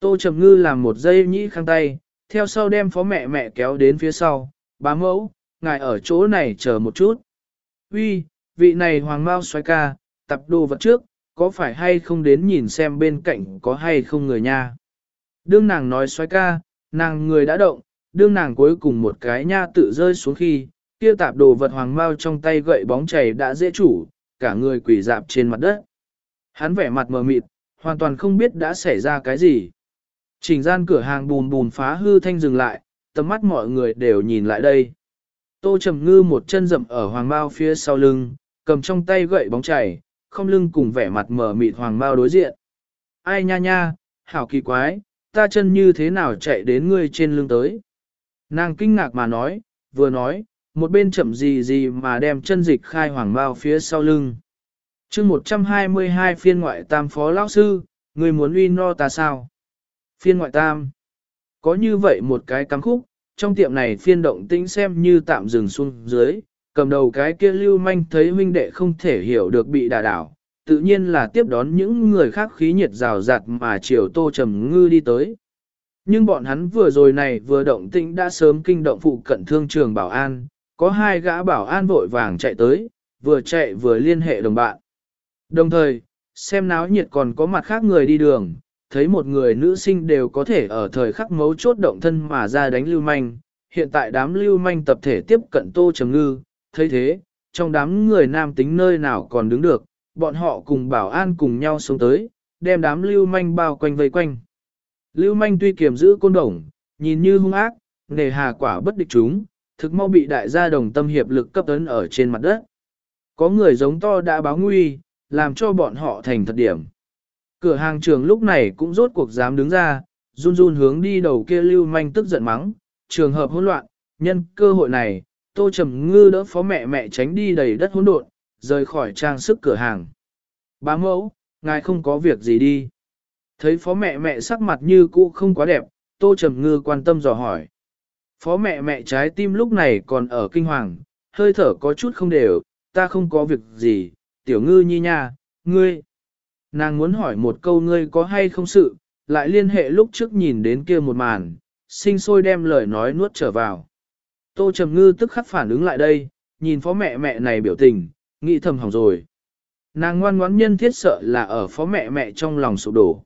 Tô Trầm Ngư làm một dây nhĩ khăng tay, theo sau đem phó mẹ mẹ kéo đến phía sau, bá mẫu, ngài ở chỗ này chờ một chút. Uy, vị này hoàng mau xoay ca, tập đồ vật trước, có phải hay không đến nhìn xem bên cạnh có hay không người nha. Đương nàng nói xoay ca, nàng người đã động, đương nàng cuối cùng một cái nha tự rơi xuống khi, kia tạp đồ vật hoàng mau trong tay gậy bóng chảy đã dễ chủ, cả người quỷ dạp trên mặt đất. Hắn vẻ mặt mờ mịt, hoàn toàn không biết đã xảy ra cái gì. Trình gian cửa hàng bùn bùn phá hư thanh dừng lại, tầm mắt mọi người đều nhìn lại đây. Tô Trầm Ngư một chân rậm ở hoàng bao phía sau lưng, cầm trong tay gậy bóng chảy, không lưng cùng vẻ mặt mở mịt hoàng bao đối diện. Ai nha nha, hảo kỳ quái, ta chân như thế nào chạy đến ngươi trên lưng tới. Nàng kinh ngạc mà nói, vừa nói, một bên chậm gì gì mà đem chân dịch khai hoàng bao phía sau lưng. chương 122 phiên ngoại tam phó lão sư, người muốn uy no ta sao? Phiên ngoại tam. Có như vậy một cái cắm khúc, trong tiệm này phiên động tĩnh xem như tạm dừng xuống dưới, cầm đầu cái kia lưu manh thấy huynh đệ không thể hiểu được bị đà đảo, tự nhiên là tiếp đón những người khác khí nhiệt rào rạt mà chiều tô trầm ngư đi tới. Nhưng bọn hắn vừa rồi này vừa động tĩnh đã sớm kinh động phụ cận thương trường bảo an, có hai gã bảo an vội vàng chạy tới, vừa chạy vừa liên hệ đồng bạn. Đồng thời, xem náo nhiệt còn có mặt khác người đi đường, thấy một người nữ sinh đều có thể ở thời khắc mấu chốt động thân mà ra đánh lưu manh. Hiện tại đám lưu manh tập thể tiếp cận tô trầm ngư, thấy thế, trong đám người nam tính nơi nào còn đứng được, bọn họ cùng bảo an cùng nhau xuống tới, đem đám lưu manh bao quanh vây quanh. Lưu manh tuy kiềm giữ côn đồng, nhìn như hung ác, nề hà quả bất địch chúng, thực mau bị đại gia đồng tâm hiệp lực cấp tấn ở trên mặt đất. Có người giống to đã báo nguy, làm cho bọn họ thành thật điểm. Cửa hàng trường lúc này cũng rốt cuộc dám đứng ra, run run hướng đi đầu kia lưu manh tức giận mắng, trường hợp hỗn loạn, nhân cơ hội này, tô trầm ngư đỡ phó mẹ mẹ tránh đi đầy đất hỗn độn, rời khỏi trang sức cửa hàng. Bá mẫu, ngài không có việc gì đi. Thấy phó mẹ mẹ sắc mặt như cũ không quá đẹp, tô trầm ngư quan tâm dò hỏi. Phó mẹ mẹ trái tim lúc này còn ở kinh hoàng, hơi thở có chút không đều, ta không có việc gì, tiểu ngư nhi nha, ngươi. Nàng muốn hỏi một câu ngươi có hay không sự, lại liên hệ lúc trước nhìn đến kia một màn, sinh sôi đem lời nói nuốt trở vào. Tô Trầm Ngư tức khắc phản ứng lại đây, nhìn phó mẹ mẹ này biểu tình, nghĩ thầm hỏng rồi. Nàng ngoan ngoãn nhân thiết sợ là ở phó mẹ mẹ trong lòng sụp đổ.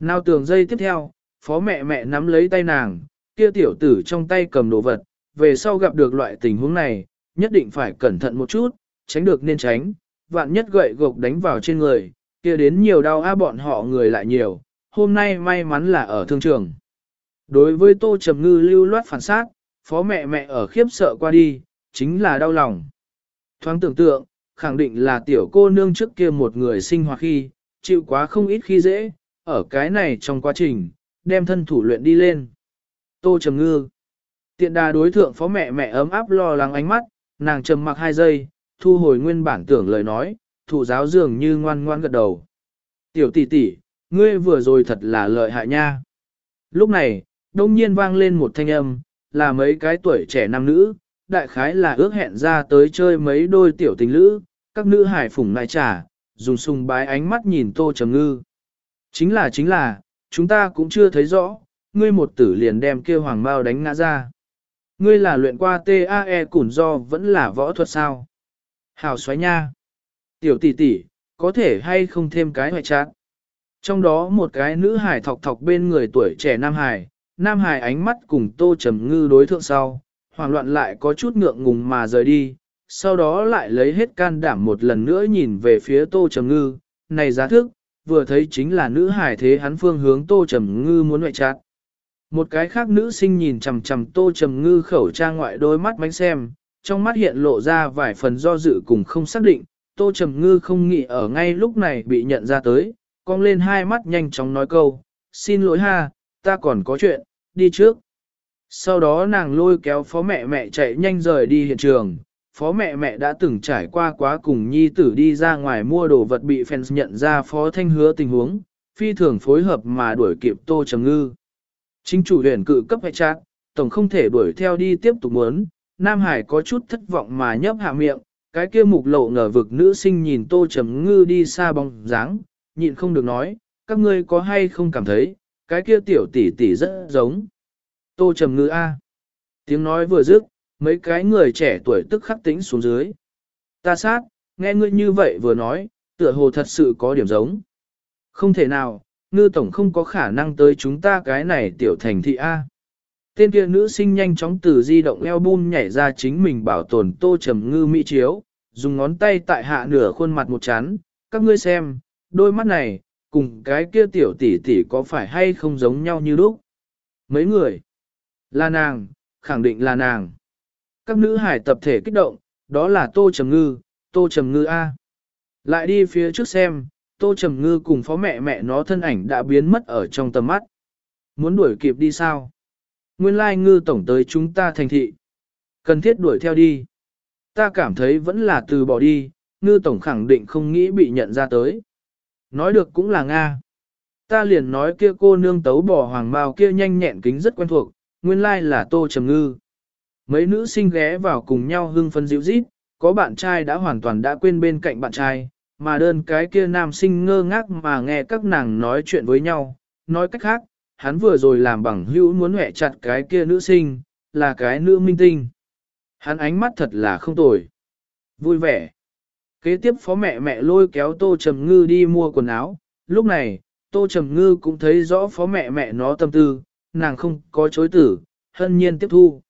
Nào tường dây tiếp theo, phó mẹ mẹ nắm lấy tay nàng, kia tiểu tử trong tay cầm đồ vật, về sau gặp được loại tình huống này, nhất định phải cẩn thận một chút, tránh được nên tránh, vạn nhất gậy gộc đánh vào trên người, kia đến nhiều đau á bọn họ người lại nhiều, hôm nay may mắn là ở thương trường. Đối với Tô Trầm Ngư lưu loát phản sát, phó mẹ mẹ ở khiếp sợ qua đi, chính là đau lòng. Thoáng tưởng tượng, khẳng định là tiểu cô nương trước kia một người sinh hoạt khi, chịu quá không ít khi dễ, ở cái này trong quá trình, đem thân thủ luyện đi lên. Tô Trầm Ngư Tiện đà đối thượng phó mẹ mẹ ấm áp lo lắng ánh mắt, nàng trầm mặc hai giây, thu hồi nguyên bản tưởng lời nói, thủ giáo dường như ngoan ngoan gật đầu. Tiểu tỷ tỷ, ngươi vừa rồi thật là lợi hại nha. Lúc này, đông nhiên vang lên một thanh âm, là mấy cái tuổi trẻ nam nữ, đại khái là ước hẹn ra tới chơi mấy đôi tiểu tình nữ các nữ hải phủng lại trả, dùng sùng bái ánh mắt nhìn tô trầm ngư. Chính là chính là, chúng ta cũng chưa thấy rõ, ngươi một tử liền đem kia hoàng bao đánh ngã ra. Ngươi là luyện qua TAE củn do vẫn là võ thuật sao? Hào xoáy nha. Tiểu tỷ tỷ, có thể hay không thêm cái ngoại trạng? Trong đó một cái nữ hải thọc thọc bên người tuổi trẻ nam hải, nam hải ánh mắt cùng tô trầm ngư đối thượng sau, hoảng loạn lại có chút ngượng ngùng mà rời đi, sau đó lại lấy hết can đảm một lần nữa nhìn về phía tô trầm ngư, này giá thức, vừa thấy chính là nữ hải thế hắn phương hướng tô trầm ngư muốn ngoại trạng. Một cái khác nữ sinh nhìn chằm chằm tô trầm ngư khẩu trang ngoại đôi mắt bánh xem, trong mắt hiện lộ ra vài phần do dự cùng không xác định, tô trầm ngư không nghĩ ở ngay lúc này bị nhận ra tới, cong lên hai mắt nhanh chóng nói câu, xin lỗi ha, ta còn có chuyện, đi trước. Sau đó nàng lôi kéo phó mẹ mẹ chạy nhanh rời đi hiện trường, phó mẹ mẹ đã từng trải qua quá cùng nhi tử đi ra ngoài mua đồ vật bị fans nhận ra phó thanh hứa tình huống, phi thường phối hợp mà đuổi kịp tô trầm ngư. Chính chủ huyền cự cấp hệ trạng, tổng không thể đuổi theo đi tiếp tục muốn, Nam Hải có chút thất vọng mà nhấp hạ miệng, cái kia mục lộ ngờ vực nữ sinh nhìn tô trầm ngư đi xa bóng dáng, nhịn không được nói, các ngươi có hay không cảm thấy, cái kia tiểu tỷ tỷ rất giống. Tô trầm ngư A. Tiếng nói vừa dứt, mấy cái người trẻ tuổi tức khắc tính xuống dưới. Ta sát, nghe ngươi như vậy vừa nói, tựa hồ thật sự có điểm giống. Không thể nào, ngư tổng không có khả năng tới chúng ta cái này tiểu thành thị A. Tên kia nữ sinh nhanh chóng từ di động album nhảy ra chính mình bảo tồn tô trầm ngư mỹ chiếu, dùng ngón tay tại hạ nửa khuôn mặt một chán, các ngươi xem, đôi mắt này, cùng cái kia tiểu tỷ tỷ có phải hay không giống nhau như lúc. Mấy người, là nàng, khẳng định là nàng. Các nữ hải tập thể kích động, đó là tô trầm ngư, tô trầm ngư A. Lại đi phía trước xem, Tô Trầm Ngư cùng phó mẹ mẹ nó thân ảnh đã biến mất ở trong tầm mắt. muốn đuổi kịp đi sao? Nguyên lai ngư tổng tới chúng ta thành thị. Cần thiết đuổi theo đi. Ta cảm thấy vẫn là từ bỏ đi, ngư tổng khẳng định không nghĩ bị nhận ra tới. Nói được cũng là Nga. Ta liền nói kia cô nương tấu bỏ hoàng bào kia nhanh nhẹn kính rất quen thuộc, nguyên lai là tô trầm ngư. Mấy nữ sinh ghé vào cùng nhau hưng phấn dịu rít, có bạn trai đã hoàn toàn đã quên bên cạnh bạn trai, mà đơn cái kia nam sinh ngơ ngác mà nghe các nàng nói chuyện với nhau, nói cách khác, hắn vừa rồi làm bằng hữu muốn hẹ chặt cái kia nữ sinh, là cái nữ minh tinh. Hắn ánh mắt thật là không tồi. Vui vẻ. Kế tiếp phó mẹ mẹ lôi kéo Tô Trầm Ngư đi mua quần áo. Lúc này, Tô Trầm Ngư cũng thấy rõ phó mẹ mẹ nó tâm tư, nàng không có chối tử, hân nhiên tiếp thu.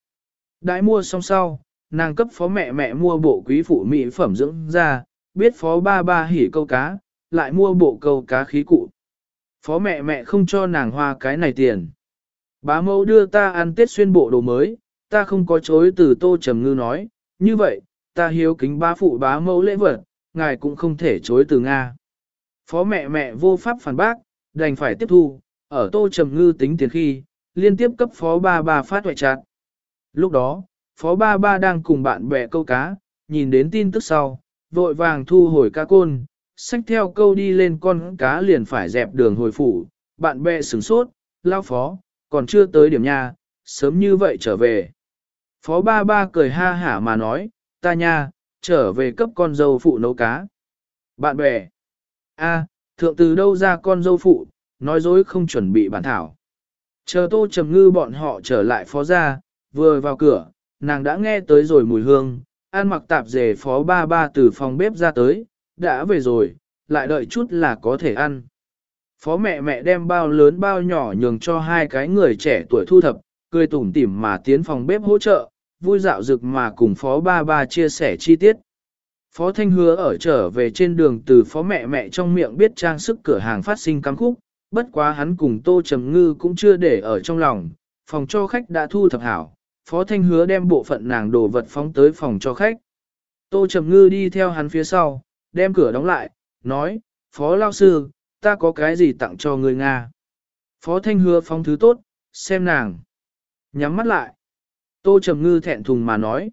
Đãi mua xong sau, nàng cấp phó mẹ mẹ mua bộ quý phụ mỹ phẩm dưỡng ra, biết phó ba ba hỉ câu cá, lại mua bộ câu cá khí cụ. Phó mẹ mẹ không cho nàng hoa cái này tiền. Bá mẫu đưa ta ăn tết xuyên bộ đồ mới, ta không có chối từ tô trầm ngư nói, như vậy, ta hiếu kính bá phụ bá mẫu lễ vật, ngài cũng không thể chối từ Nga. Phó mẹ mẹ vô pháp phản bác, đành phải tiếp thu, ở tô trầm ngư tính tiền khi, liên tiếp cấp phó ba ba phát hoại chặt. Lúc đó, phó ba ba đang cùng bạn bè câu cá, nhìn đến tin tức sau, vội vàng thu hồi cá côn, sách theo câu đi lên con cá liền phải dẹp đường hồi phủ, bạn bè sửng sốt, lao phó, còn chưa tới điểm nha, sớm như vậy trở về. Phó ba ba cười ha hả mà nói, ta nha, trở về cấp con dâu phụ nấu cá. Bạn bè, a, thượng từ đâu ra con dâu phụ, nói dối không chuẩn bị bản thảo. Chờ tô trầm ngư bọn họ trở lại phó ra, vừa vào cửa, nàng đã nghe tới rồi mùi hương, an mặc tạp dề phó ba ba từ phòng bếp ra tới, đã về rồi, lại đợi chút là có thể ăn. Phó mẹ mẹ đem bao lớn bao nhỏ nhường cho hai cái người trẻ tuổi thu thập, cười tủm tỉm mà tiến phòng bếp hỗ trợ, vui dạo dực mà cùng phó ba ba chia sẻ chi tiết. Phó Thanh hứa ở trở về trên đường từ phó mẹ mẹ trong miệng biết trang sức cửa hàng phát sinh cắm khúc, bất quá hắn cùng Tô Trầm Ngư cũng chưa để ở trong lòng, phòng cho khách đã thu thập hảo, Phó Thanh hứa đem bộ phận nàng đồ vật phóng tới phòng cho khách. Tô Trầm Ngư đi theo hắn phía sau, đem cửa đóng lại, nói, Phó Lao Sư, ta có cái gì tặng cho người Nga. Phó Thanh hứa phong thứ tốt, xem nàng. Nhắm mắt lại. Tô Trầm Ngư thẹn thùng mà nói.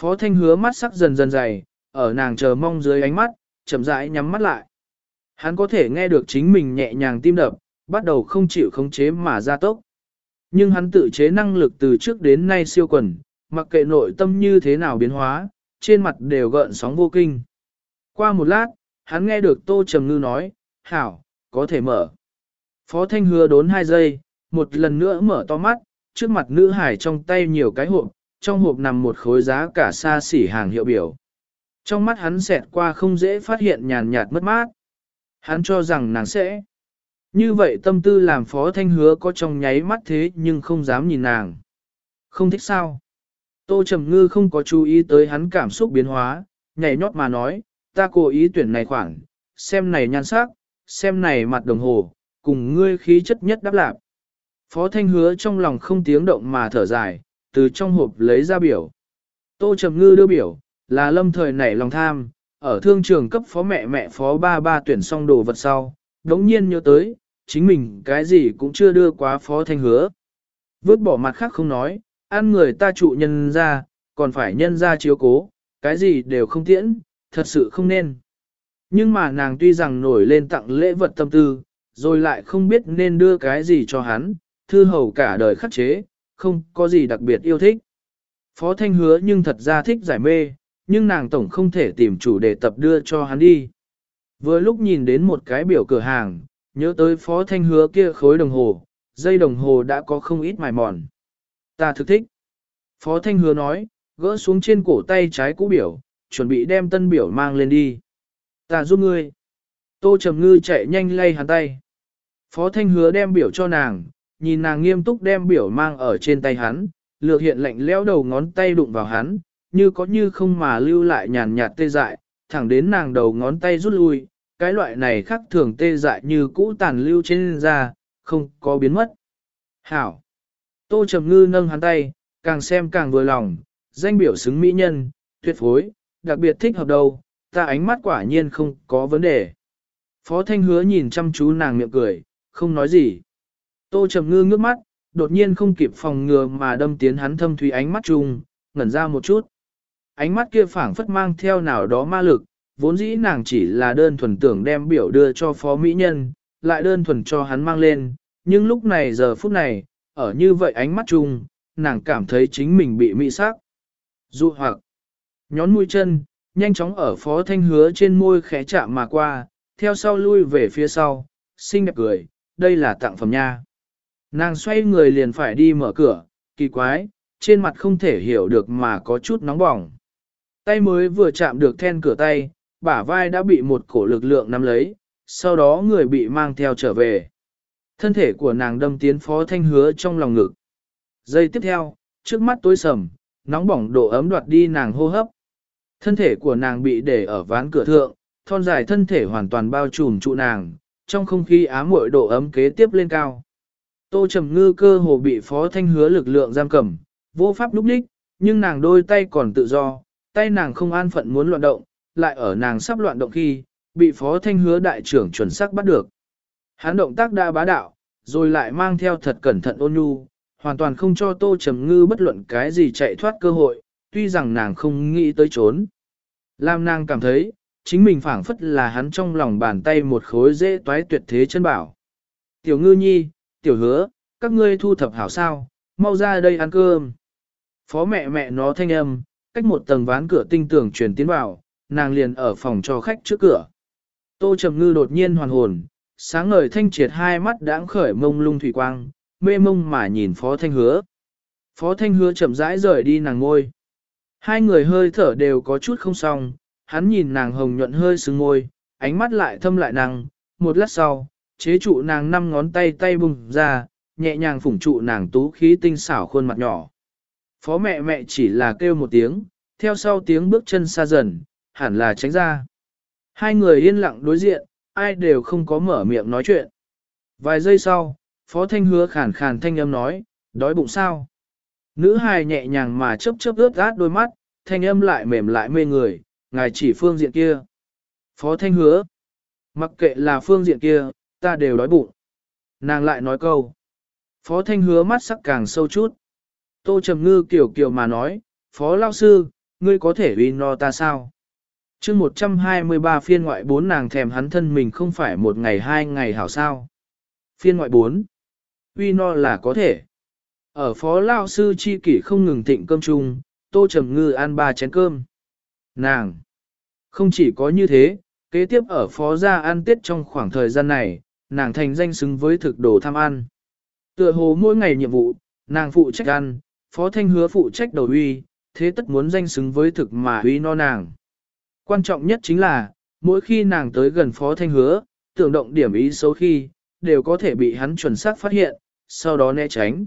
Phó Thanh hứa mắt sắc dần dần dày, ở nàng chờ mong dưới ánh mắt, chậm rãi nhắm mắt lại. Hắn có thể nghe được chính mình nhẹ nhàng tim đập, bắt đầu không chịu khống chế mà ra tốc. Nhưng hắn tự chế năng lực từ trước đến nay siêu quần, mặc kệ nội tâm như thế nào biến hóa, trên mặt đều gợn sóng vô kinh. Qua một lát, hắn nghe được Tô Trầm Ngư nói, hảo, có thể mở. Phó Thanh hứa đốn hai giây, một lần nữa mở to mắt, trước mặt nữ hải trong tay nhiều cái hộp, trong hộp nằm một khối giá cả xa xỉ hàng hiệu biểu. Trong mắt hắn xẹt qua không dễ phát hiện nhàn nhạt mất mát. Hắn cho rằng nàng sẽ. Như vậy tâm tư làm phó thanh hứa có trong nháy mắt thế nhưng không dám nhìn nàng. Không thích sao. Tô Trầm Ngư không có chú ý tới hắn cảm xúc biến hóa, nhảy nhót mà nói, ta cố ý tuyển này khoảng, xem này nhan sắc, xem này mặt đồng hồ, cùng ngươi khí chất nhất đáp lạc. Phó Thanh hứa trong lòng không tiếng động mà thở dài, từ trong hộp lấy ra biểu. Tô Trầm Ngư đưa biểu, là lâm thời nảy lòng tham, ở thương trường cấp phó mẹ mẹ phó ba ba tuyển xong đồ vật sau, đống nhiên nhớ tới, chính mình cái gì cũng chưa đưa quá phó thanh hứa. Vứt bỏ mặt khác không nói, ăn người ta trụ nhân ra, còn phải nhân ra chiếu cố, cái gì đều không tiễn, thật sự không nên. Nhưng mà nàng tuy rằng nổi lên tặng lễ vật tâm tư, rồi lại không biết nên đưa cái gì cho hắn, thư hầu cả đời khắc chế, không có gì đặc biệt yêu thích. Phó Thanh hứa nhưng thật ra thích giải mê, nhưng nàng tổng không thể tìm chủ đề tập đưa cho hắn đi. Vừa lúc nhìn đến một cái biểu cửa hàng, nhớ tới phó thanh hứa kia khối đồng hồ, dây đồng hồ đã có không ít mài mòn. Ta thực thích. Phó thanh hứa nói, gỡ xuống trên cổ tay trái cũ biểu, chuẩn bị đem tân biểu mang lên đi. Ta giúp ngươi. Tô Trầm Ngư chạy nhanh lay hắn tay. Phó thanh hứa đem biểu cho nàng, nhìn nàng nghiêm túc đem biểu mang ở trên tay hắn, lược hiện lạnh lẽo đầu ngón tay đụng vào hắn, như có như không mà lưu lại nhàn nhạt tê dại, thẳng đến nàng đầu ngón tay rút lui, cái loại này khác thường tê dại như cũ tàn lưu trên da, không có biến mất. Hảo! Tô Trầm Ngư nâng hắn tay, càng xem càng vừa lòng, danh biểu xứng mỹ nhân, tuyệt phối, đặc biệt thích hợp đâu, ta ánh mắt quả nhiên không có vấn đề. Phó Thanh Hứa nhìn chăm chú nàng miệng cười, không nói gì. Tô Trầm Ngư ngước mắt, đột nhiên không kịp phòng ngừa mà đâm tiến hắn thâm thủy ánh mắt chung, ngẩn ra một chút. Ánh mắt kia phảng phất mang theo nào đó ma lực, vốn dĩ nàng chỉ là đơn thuần tưởng đem biểu đưa cho phó mỹ nhân, lại đơn thuần cho hắn mang lên, nhưng lúc này giờ phút này, ở như vậy ánh mắt chung, nàng cảm thấy chính mình bị mị sắc. Dụ hoặc, nhón mũi chân, nhanh chóng ở phó thanh hứa trên môi khẽ chạm mà qua, theo sau lui về phía sau, xinh đẹp cười, đây là tặng phẩm nha. Nàng xoay người liền phải đi mở cửa, kỳ quái, trên mặt không thể hiểu được mà có chút nóng bỏng. Tay mới vừa chạm được then cửa tay, bả vai đã bị một cổ lực lượng nắm lấy, sau đó người bị mang theo trở về. Thân thể của nàng đâm tiến phó thanh hứa trong lòng ngực. Giây tiếp theo, trước mắt tối sầm, nóng bỏng độ ấm đoạt đi nàng hô hấp. Thân thể của nàng bị để ở ván cửa thượng, thon dài thân thể hoàn toàn bao trùm trụ nàng, trong không khí ám muội độ ấm kế tiếp lên cao. Tô Trầm Ngư cơ hồ bị Phó Thanh Hứa lực lượng giam cầm, vô pháp lúc đích, nhưng nàng đôi tay còn tự do, tay nàng không an phận muốn loạn động, lại ở nàng sắp loạn động khi, bị Phó Thanh Hứa đại trưởng chuẩn xác bắt được. Hắn động tác đã bá đạo, rồi lại mang theo thật cẩn thận ôn nhu, hoàn toàn không cho Tô Trầm Ngư bất luận cái gì chạy thoát cơ hội, tuy rằng nàng không nghĩ tới trốn. Lam nàng cảm thấy, chính mình phảng phất là hắn trong lòng bàn tay một khối dễ toái tuyệt thế chân bảo. Tiểu ngư nhi, tiểu hứa, các ngươi thu thập hảo sao, mau ra đây ăn cơm. Phó mẹ mẹ nó thanh âm, cách một tầng ván cửa tinh tường truyền tiến vào, nàng liền ở phòng cho khách trước cửa. Tô Trầm Ngư đột nhiên hoàn hồn, sáng ngời thanh triệt hai mắt đãng khởi mông lung thủy quang, mê mông mà nhìn Phó Thanh Hứa. Phó Thanh Hứa chậm rãi rời đi nàng ngôi. Hai người hơi thở đều có chút không xong, hắn nhìn nàng hồng nhuận hơi sưng môi, ánh mắt lại thâm lại nàng, một lát sau, chế trụ nàng năm ngón tay tay bùng ra, nhẹ nhàng phủng trụ nàng tú khí tinh xảo khuôn mặt nhỏ. Phó mẹ mẹ chỉ là kêu một tiếng, theo sau tiếng bước chân xa dần, hẳn là tránh ra. Hai người yên lặng đối diện, ai đều không có mở miệng nói chuyện. Vài giây sau, Phó Thanh hứa khàn khàn thanh âm nói, đói bụng sao? Nữ hài nhẹ nhàng mà chớp chớp ướt át đôi mắt, thanh âm lại mềm lại mê người, ngài chỉ phương diện kia. Phó Thanh hứa, mặc kệ là phương diện kia, ta đều đói bụng. Nàng lại nói câu. Phó Thanh hứa mắt sắc càng sâu chút. Tô Trầm Ngư kiểu kiểu mà nói, Phó Lao Sư, ngươi có thể uy no ta sao? chương 123 phiên ngoại 4 nàng thèm hắn thân mình không phải một ngày hai ngày hảo sao. Phiên ngoại 4. Uy no là có thể. Ở phó lao sư chi kỷ không ngừng thịnh cơm chung, tô trầm ngư ăn ba chén cơm. Nàng. Không chỉ có như thế, kế tiếp ở phó gia ăn tết trong khoảng thời gian này, nàng thành danh xứng với thực đồ tham ăn. Tựa hồ mỗi ngày nhiệm vụ, nàng phụ trách ăn, phó thanh hứa phụ trách đầu uy, thế tất muốn danh xứng với thực mà uy no nàng. Quan trọng nhất chính là, mỗi khi nàng tới gần phó thanh hứa, tưởng động điểm ý xấu khi, đều có thể bị hắn chuẩn xác phát hiện, sau đó né tránh.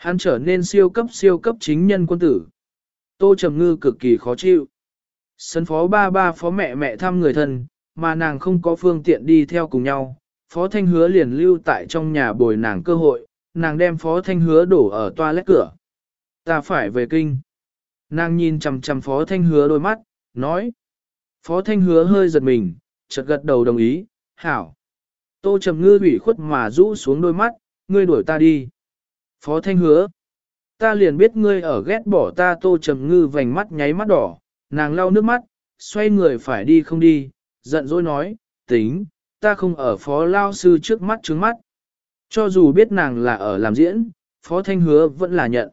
Hắn trở nên siêu cấp siêu cấp chính nhân quân tử. Tô Trầm Ngư cực kỳ khó chịu. Sân phó ba ba phó mẹ mẹ thăm người thân, mà nàng không có phương tiện đi theo cùng nhau. Phó Thanh Hứa liền lưu tại trong nhà bồi nàng cơ hội, nàng đem Phó Thanh Hứa đổ ở toilet cửa. Ta phải về kinh. Nàng nhìn chằm chằm Phó Thanh Hứa đôi mắt, nói. Phó Thanh Hứa hơi giật mình, chợt gật đầu đồng ý, hảo. Tô Trầm Ngư ủy khuất mà rũ xuống đôi mắt, ngươi đuổi ta đi. Phó Thanh hứa. Ta liền biết ngươi ở ghét bỏ ta Tô Trầm Ngư vành mắt nháy mắt đỏ, nàng lau nước mắt, xoay người phải đi không đi, giận dỗi nói, tính, ta không ở phó lao sư trước mắt trước mắt. Cho dù biết nàng là ở làm diễn, phó thanh hứa vẫn là nhận.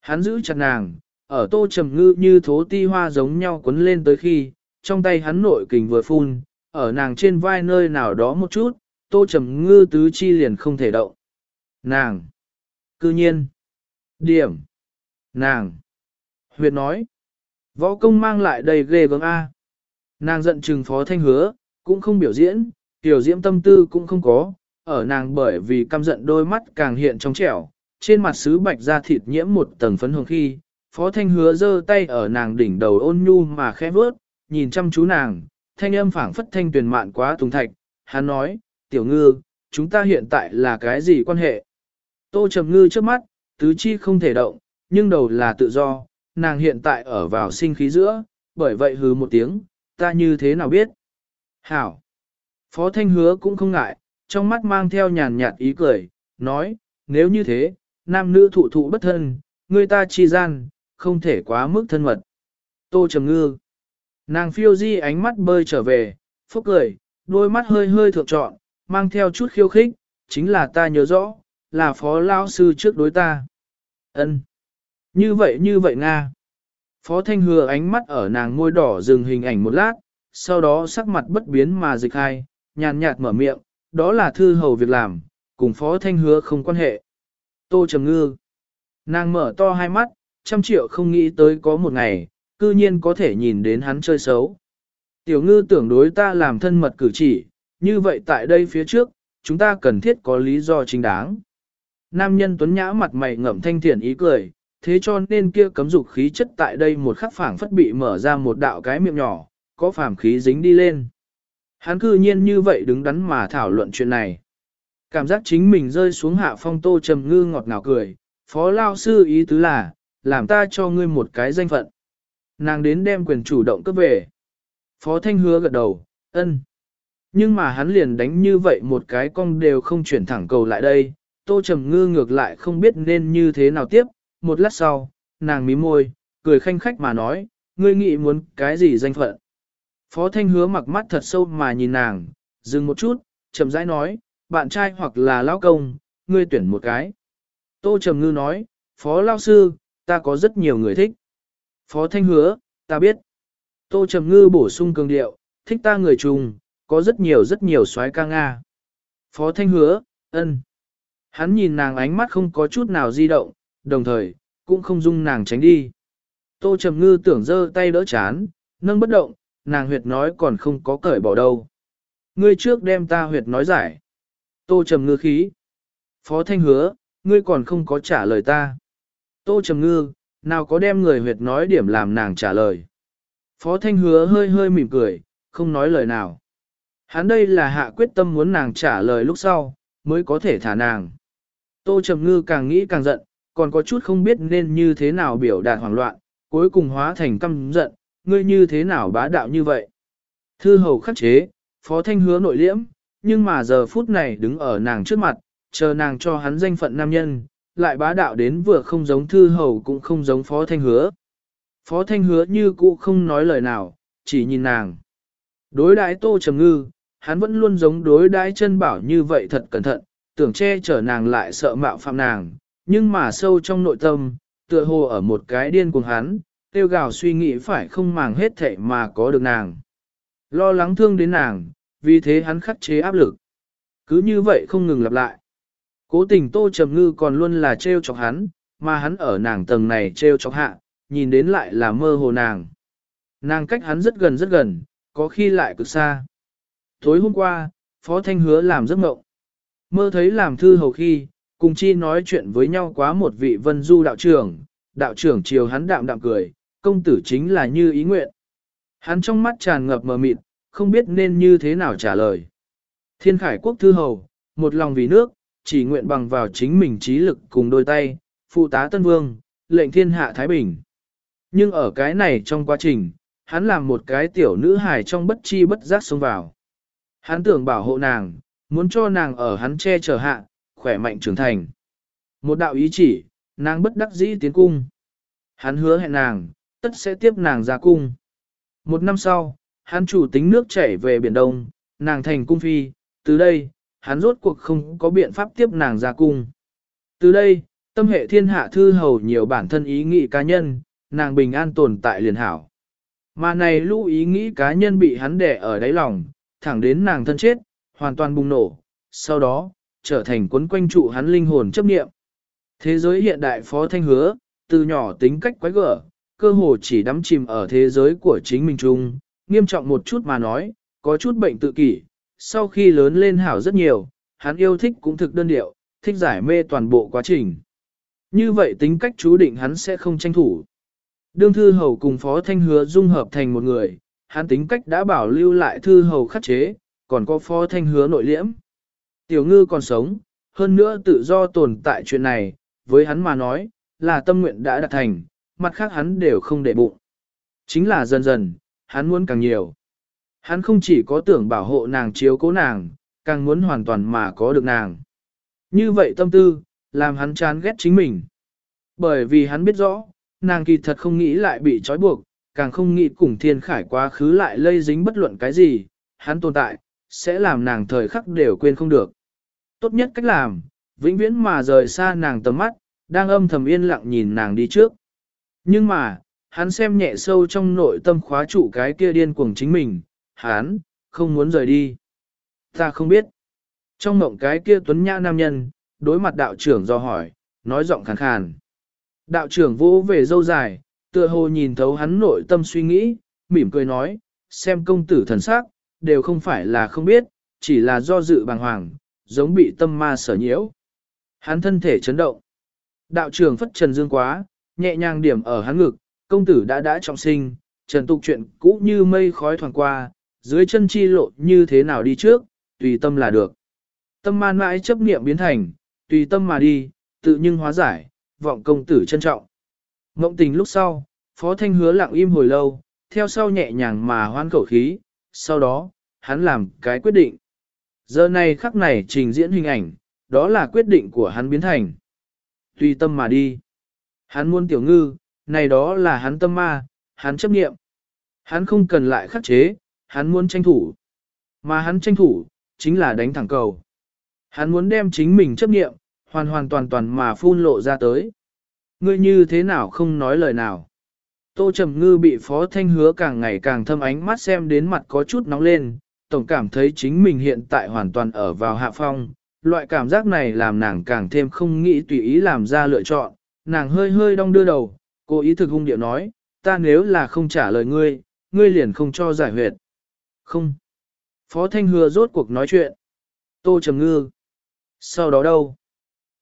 Hắn giữ chặt nàng, ở tô trầm ngư như thố ti hoa giống nhau quấn lên tới khi, trong tay hắn nội kình vừa phun, ở nàng trên vai nơi nào đó một chút, tô trầm ngư tứ chi liền không thể động. Nàng! Cư nhiên! Điểm! Nàng! Huyệt nói! Võ công mang lại đầy ghê gớm A. Nàng giận trừng phó thanh hứa, cũng không biểu diễn, tiểu diễm tâm tư cũng không có, ở nàng bởi vì căm giận đôi mắt càng hiện trong trẻo, trên mặt sứ bạch da thịt nhiễm một tầng phấn hồng khi, phó thanh hứa giơ tay ở nàng đỉnh đầu ôn nhu mà khẽ vớt, nhìn chăm chú nàng, thanh âm phảng phất thanh tuyển mạn quá tùng thạch, hắn nói, tiểu ngư, chúng ta hiện tại là cái gì quan hệ? Tô trầm ngư trước mắt, tứ chi không thể động, nhưng đầu là tự do, nàng hiện tại ở vào sinh khí giữa, bởi vậy hứ một tiếng, ta như thế nào biết? Hảo! Phó Thanh Hứa cũng không ngại, trong mắt mang theo nhàn nhạt ý cười, nói, nếu như thế, nam nữ thụ thụ bất thân, người ta chi gian, không thể quá mức thân mật. Tô Trầm Ngư Nàng phiêu di ánh mắt bơi trở về, phúc cười, đôi mắt hơi hơi thượng trọn, mang theo chút khiêu khích, chính là ta nhớ rõ, là phó lao sư trước đối ta. ân Như vậy như vậy Nga. Phó Thanh Hừa ánh mắt ở nàng môi đỏ dừng hình ảnh một lát, sau đó sắc mặt bất biến mà dịch hai, nhàn nhạt mở miệng, đó là thư hầu việc làm, cùng Phó Thanh Hứa không quan hệ. Tô Trầm Ngư. Nàng mở to hai mắt, trăm triệu không nghĩ tới có một ngày, cư nhiên có thể nhìn đến hắn chơi xấu. Tiểu ngư tưởng đối ta làm thân mật cử chỉ, như vậy tại đây phía trước, chúng ta cần thiết có lý do chính đáng. Nam nhân tuấn nhã mặt mày ngậm thanh thiện ý cười, thế cho nên kia cấm dục khí chất tại đây một khắc phảng phất bị mở ra một đạo cái miệng nhỏ, có phàm khí dính đi lên. Hắn cư nhiên như vậy đứng đắn mà thảo luận chuyện này. Cảm giác chính mình rơi xuống hạ phong tô trầm ngư ngọt ngào cười, phó lao sư ý tứ là, làm ta cho ngươi một cái danh phận. Nàng đến đem quyền chủ động cấp về. Phó thanh hứa gật đầu, ân. Nhưng mà hắn liền đánh như vậy một cái cong đều không chuyển thẳng cầu lại đây, tô trầm ngư ngược lại không biết nên như thế nào tiếp, một lát sau, nàng mím môi, cười khanh khách mà nói, ngươi nghĩ muốn cái gì danh phận. Phó Thanh hứa mặc mắt thật sâu mà nhìn nàng, dừng một chút, chậm rãi nói, bạn trai hoặc là lão công, ngươi tuyển một cái. Tô Trầm Ngư nói, Phó Lao Sư, ta có rất nhiều người thích. Phó Thanh hứa, ta biết. Tô Trầm Ngư bổ sung cường điệu, thích ta người trùng, có rất nhiều rất nhiều soái ca Nga. Phó Thanh hứa, ân. Hắn nhìn nàng ánh mắt không có chút nào di động, đồng thời, cũng không dung nàng tránh đi. Tô Trầm Ngư tưởng giơ tay đỡ chán, nâng bất động, nàng huyệt nói còn không có cởi bỏ đâu. Ngươi trước đem ta huyệt nói giải. Tô Trầm Ngư khí. Phó Thanh hứa, ngươi còn không có trả lời ta. Tô Trầm Ngư, nào có đem người huyệt nói điểm làm nàng trả lời. Phó Thanh hứa hơi hơi mỉm cười, không nói lời nào. Hắn đây là hạ quyết tâm muốn nàng trả lời lúc sau, mới có thể thả nàng. Tô Trầm Ngư càng nghĩ càng giận, còn có chút không biết nên như thế nào biểu đạt hoảng loạn, cuối cùng hóa thành căm giận, ngươi như thế nào bá đạo như vậy. Thư hầu khắc chế, phó thanh hứa nội liễm, nhưng mà giờ phút này đứng ở nàng trước mặt, chờ nàng cho hắn danh phận nam nhân, lại bá đạo đến vừa không giống thư hầu cũng không giống phó thanh hứa. Phó thanh hứa như cũ không nói lời nào, chỉ nhìn nàng. Đối đãi tô trầm ngư, hắn vẫn luôn giống đối đãi chân bảo như vậy thật cẩn thận, tưởng che chở nàng lại sợ mạo phạm nàng, nhưng mà sâu trong nội tâm, tựa hồ ở một cái điên cuồng hắn, tiêu gào suy nghĩ phải không màng hết thệ mà có được nàng. Lo lắng thương đến nàng, vì thế hắn khắc chế áp lực. Cứ như vậy không ngừng lặp lại. Cố tình Tô Trầm Ngư còn luôn là trêu chọc hắn, mà hắn ở nàng tầng này trêu chọc hạ, nhìn đến lại là mơ hồ nàng. Nàng cách hắn rất gần rất gần, có khi lại cực xa. Tối hôm qua, Phó Thanh hứa làm giấc mộng. Mơ thấy làm thư hầu khi, cùng chi nói chuyện với nhau quá một vị vân du đạo trưởng, đạo trưởng chiều hắn đạm đạm cười, công tử chính là như ý nguyện. Hắn trong mắt tràn ngập mờ mịt, không biết nên như thế nào trả lời. Thiên khải quốc thư hầu, một lòng vì nước, chỉ nguyện bằng vào chính mình trí lực cùng đôi tay, phụ tá tân vương, lệnh thiên hạ Thái Bình. Nhưng ở cái này trong quá trình, hắn làm một cái tiểu nữ hài trong bất chi bất giác xông vào. Hắn tưởng bảo hộ nàng, muốn cho nàng ở hắn che chở hạ, khỏe mạnh trưởng thành. Một đạo ý chỉ, nàng bất đắc dĩ tiến cung. Hắn hứa hẹn nàng, tất sẽ tiếp nàng ra cung. Một năm sau, hắn chủ tính nước chảy về Biển Đông, nàng thành cung phi, từ đây, hắn rốt cuộc không có biện pháp tiếp nàng ra cung. Từ đây, tâm hệ thiên hạ thư hầu nhiều bản thân ý nghĩ cá nhân, nàng bình an tồn tại liền hảo. Mà này lũ ý nghĩ cá nhân bị hắn đẻ ở đáy lòng, thẳng đến nàng thân chết, hoàn toàn bùng nổ, sau đó, trở thành cuốn quanh trụ hắn linh hồn chấp niệm. Thế giới hiện đại phó thanh hứa, từ nhỏ tính cách quái gở, cơ hồ chỉ đắm chìm ở thế giới của chính mình chung, nghiêm trọng một chút mà nói, có chút bệnh tự kỷ, sau khi lớn lên hảo rất nhiều, hắn yêu thích cũng thực đơn điệu, thích giải mê toàn bộ quá trình. Như vậy tính cách chú định hắn sẽ không tranh thủ. Đương thư hầu cùng phó thanh hứa dung hợp thành một người, hắn tính cách đã bảo lưu lại thư hầu khắc chế, còn có phó thanh hứa nội liễm. Tiểu ngư còn sống, hơn nữa tự do tồn tại chuyện này, với hắn mà nói, là tâm nguyện đã đạt thành, mặt khác hắn đều không để bụng. Chính là dần dần, hắn muốn càng nhiều. Hắn không chỉ có tưởng bảo hộ nàng chiếu cố nàng, càng muốn hoàn toàn mà có được nàng. Như vậy tâm tư, làm hắn chán ghét chính mình. Bởi vì hắn biết rõ, nàng kỳ thật không nghĩ lại bị trói buộc, càng không nghĩ cùng thiên khải quá khứ lại lây dính bất luận cái gì, hắn tồn tại, sẽ làm nàng thời khắc đều quên không được. Tốt nhất cách làm, vĩnh viễn mà rời xa nàng tầm mắt, đang âm thầm yên lặng nhìn nàng đi trước. Nhưng mà, hắn xem nhẹ sâu trong nội tâm khóa trụ cái kia điên cuồng chính mình, hắn, không muốn rời đi. Ta không biết. Trong mộng cái kia tuấn nhã nam nhân, đối mặt đạo trưởng do hỏi, nói giọng khàn khàn. Đạo trưởng vỗ về dâu dài, tựa hồ nhìn thấu hắn nội tâm suy nghĩ, mỉm cười nói, xem công tử thần sắc, đều không phải là không biết, chỉ là do dự bàng hoàng, giống bị tâm ma sở nhiễu. Hắn thân thể chấn động. Đạo trưởng phất trần dương quá, nhẹ nhàng điểm ở hắn ngực, công tử đã đã trọng sinh, trần tục chuyện cũ như mây khói thoảng qua, dưới chân chi lộ như thế nào đi trước, tùy tâm là được. Tâm man mãi chấp niệm biến thành, tùy tâm mà đi, tự nhưng hóa giải, vọng công tử trân trọng. Ngộng tình lúc sau, Phó Thanh hứa lặng im hồi lâu, theo sau nhẹ nhàng mà hoan khẩu khí, sau đó, hắn làm cái quyết định. Giờ này khắc này trình diễn hình ảnh, đó là quyết định của hắn biến thành. Tùy tâm mà đi. Hắn muốn tiểu ngư, này đó là hắn tâm ma, hắn chấp nghiệm. Hắn không cần lại khắc chế, hắn muốn tranh thủ. Mà hắn tranh thủ, chính là đánh thẳng cầu. Hắn muốn đem chính mình chấp nghiệm, hoàn hoàn toàn toàn mà phun lộ ra tới. Ngươi như thế nào không nói lời nào. Tô Trầm Ngư bị Phó Thanh Hứa càng ngày càng thâm ánh mắt xem đến mặt có chút nóng lên, tổng cảm thấy chính mình hiện tại hoàn toàn ở vào hạ phong. Loại cảm giác này làm nàng càng thêm không nghĩ tùy ý làm ra lựa chọn, nàng hơi hơi đong đưa đầu, cố ý thực hung điệu nói, ta nếu là không trả lời ngươi, ngươi liền không cho giải huyệt. Không. Phó Thanh Hứa rốt cuộc nói chuyện. Tô Trầm Ngư. Sau đó đâu?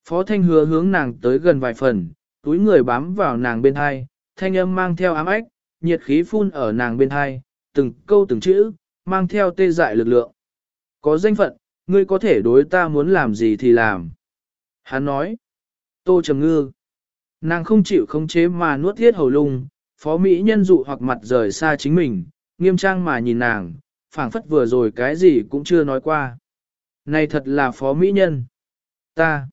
Phó Thanh Hứa hướng nàng tới gần vài phần, túi người bám vào nàng bên hai, thanh âm mang theo ám ách, nhiệt khí phun ở nàng bên hai, từng câu từng chữ, mang theo tê dại lực lượng. Có danh phận, ngươi có thể đối ta muốn làm gì thì làm. Hắn nói, tô trầm ngư. Nàng không chịu khống chế mà nuốt thiết hầu lung, phó mỹ nhân dụ hoặc mặt rời xa chính mình, nghiêm trang mà nhìn nàng, phảng phất vừa rồi cái gì cũng chưa nói qua. Này thật là phó mỹ nhân. Ta.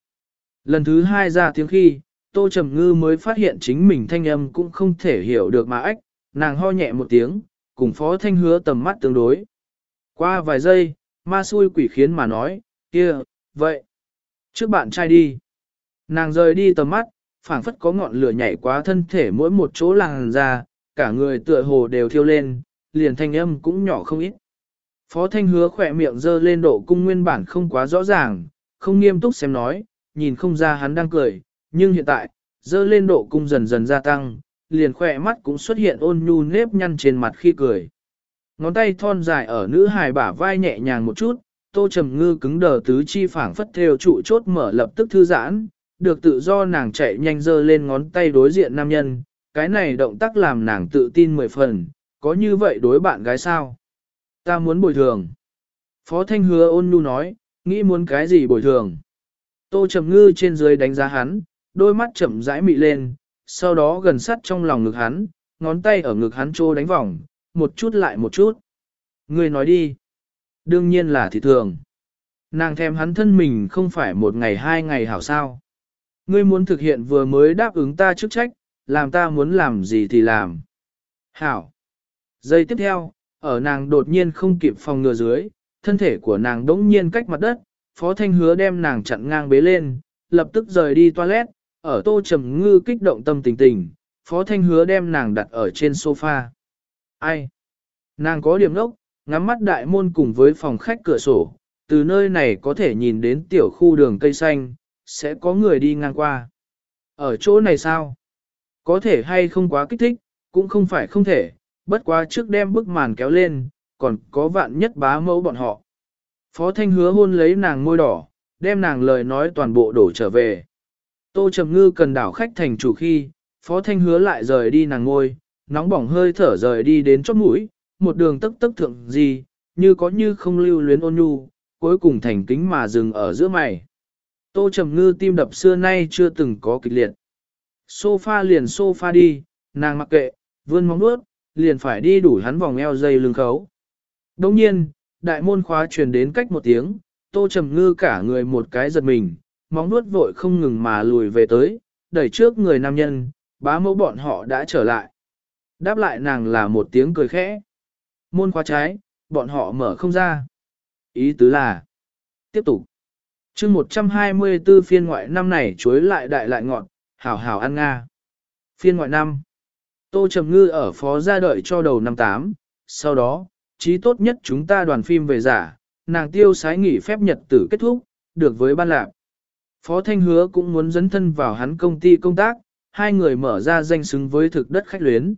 Lần thứ hai ra tiếng khi, Tô Trầm Ngư mới phát hiện chính mình thanh âm cũng không thể hiểu được mà ách, nàng ho nhẹ một tiếng, cùng phó thanh hứa tầm mắt tương đối. Qua vài giây, ma xui quỷ khiến mà nói, kia, vậy, trước bạn trai đi. Nàng rời đi tầm mắt, phảng phất có ngọn lửa nhảy quá thân thể mỗi một chỗ làng ra, cả người tựa hồ đều thiêu lên, liền thanh âm cũng nhỏ không ít. Phó thanh hứa khỏe miệng dơ lên độ cung nguyên bản không quá rõ ràng, không nghiêm túc xem nói, nhìn không ra hắn đang cười, nhưng hiện tại, dơ lên độ cung dần dần gia tăng, liền khỏe mắt cũng xuất hiện ôn nhu nếp nhăn trên mặt khi cười. Ngón tay thon dài ở nữ hài bả vai nhẹ nhàng một chút, tô trầm ngư cứng đờ tứ chi phảng phất theo trụ chốt mở lập tức thư giãn, được tự do nàng chạy nhanh dơ lên ngón tay đối diện nam nhân, cái này động tác làm nàng tự tin mười phần, có như vậy đối bạn gái sao? Ta muốn bồi thường. Phó Thanh hứa ôn nhu nói, nghĩ muốn cái gì bồi thường. Tô Trầm Ngư trên dưới đánh giá hắn, đôi mắt chậm rãi mị lên, sau đó gần sát trong lòng ngực hắn, ngón tay ở ngực hắn trô đánh vòng, một chút lại một chút. Ngươi nói đi. Đương nhiên là thị thường. Nàng thèm hắn thân mình không phải một ngày hai ngày hảo sao. Ngươi muốn thực hiện vừa mới đáp ứng ta chức trách, làm ta muốn làm gì thì làm. Hảo. Giây tiếp theo, ở nàng đột nhiên không kịp phòng ngừa dưới, thân thể của nàng đống nhiên cách mặt đất, Phó Thanh Hứa đem nàng chặn ngang bế lên, lập tức rời đi toilet, ở tô trầm ngư kích động tâm tình tình, Phó Thanh Hứa đem nàng đặt ở trên sofa. Ai? Nàng có điểm nốc, ngắm mắt đại môn cùng với phòng khách cửa sổ, từ nơi này có thể nhìn đến tiểu khu đường cây xanh, sẽ có người đi ngang qua. Ở chỗ này sao? Có thể hay không quá kích thích, cũng không phải không thể, bất quá trước đem bức màn kéo lên, còn có vạn nhất bá mẫu bọn họ. Phó Thanh hứa hôn lấy nàng môi đỏ, đem nàng lời nói toàn bộ đổ trở về. Tô Trầm Ngư cần đảo khách thành chủ khi, Phó Thanh hứa lại rời đi nàng ngôi, nóng bỏng hơi thở rời đi đến chót mũi, một đường tức tức thượng gì, như có như không lưu luyến ôn nhu, cuối cùng thành kính mà dừng ở giữa mày. Tô Trầm Ngư tim đập xưa nay chưa từng có kịch liệt. Sofa liền sofa đi, nàng mặc kệ, vươn móng nuốt, liền phải đi đủ hắn vòng eo dây lưng khấu. Đồng nhiên, đại môn khóa truyền đến cách một tiếng, tô trầm ngư cả người một cái giật mình, móng nuốt vội không ngừng mà lùi về tới, đẩy trước người nam nhân, bá mẫu bọn họ đã trở lại. Đáp lại nàng là một tiếng cười khẽ. Môn khóa trái, bọn họ mở không ra. Ý tứ là, tiếp tục. chương 124 phiên ngoại năm này chuối lại đại lại ngọn, hảo hảo ăn nga. Phiên ngoại năm, Tô Trầm Ngư ở phó gia đợi cho đầu năm 8, sau đó, trí tốt nhất chúng ta đoàn phim về giả, nàng tiêu sái nghỉ phép nhật tử kết thúc, được với ban lạc. Phó Thanh Hứa cũng muốn dấn thân vào hắn công ty công tác, hai người mở ra danh xứng với thực đất khách luyến.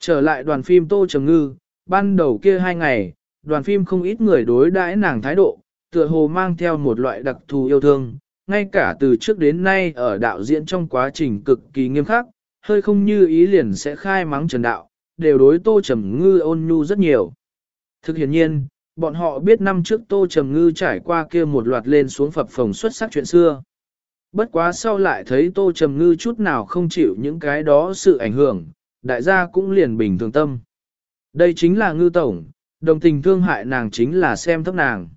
Trở lại đoàn phim Tô Trầm Ngư, ban đầu kia hai ngày, đoàn phim không ít người đối đãi nàng thái độ, tựa hồ mang theo một loại đặc thù yêu thương, ngay cả từ trước đến nay ở đạo diễn trong quá trình cực kỳ nghiêm khắc, hơi không như ý liền sẽ khai mắng trần đạo, đều đối Tô Trầm Ngư ôn nhu rất nhiều. Thực hiện nhiên, bọn họ biết năm trước Tô Trầm Ngư trải qua kia một loạt lên xuống phập phồng xuất sắc chuyện xưa. Bất quá sau lại thấy Tô Trầm Ngư chút nào không chịu những cái đó sự ảnh hưởng, đại gia cũng liền bình thường tâm. Đây chính là Ngư Tổng, đồng tình thương hại nàng chính là xem thấp nàng.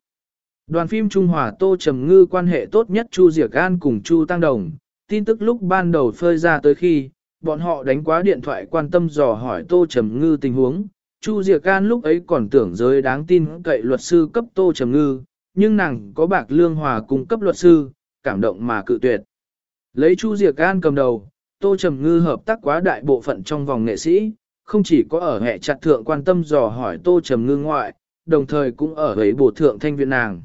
Đoàn phim Trung Hòa Tô Trầm Ngư quan hệ tốt nhất Chu Diệc An cùng Chu Tăng Đồng, tin tức lúc ban đầu phơi ra tới khi, bọn họ đánh quá điện thoại quan tâm dò hỏi Tô Trầm Ngư tình huống. Chu Diệc An lúc ấy còn tưởng giới đáng tin cậy luật sư cấp Tô Trầm Ngư, nhưng nàng có bạc lương hòa cung cấp luật sư, cảm động mà cự tuyệt. Lấy Chu Diệc An cầm đầu, Tô Trầm Ngư hợp tác quá đại bộ phận trong vòng nghệ sĩ, không chỉ có ở hệ chặt thượng quan tâm dò hỏi Tô Trầm Ngư ngoại, đồng thời cũng ở ấy bổ thượng thanh viện nàng.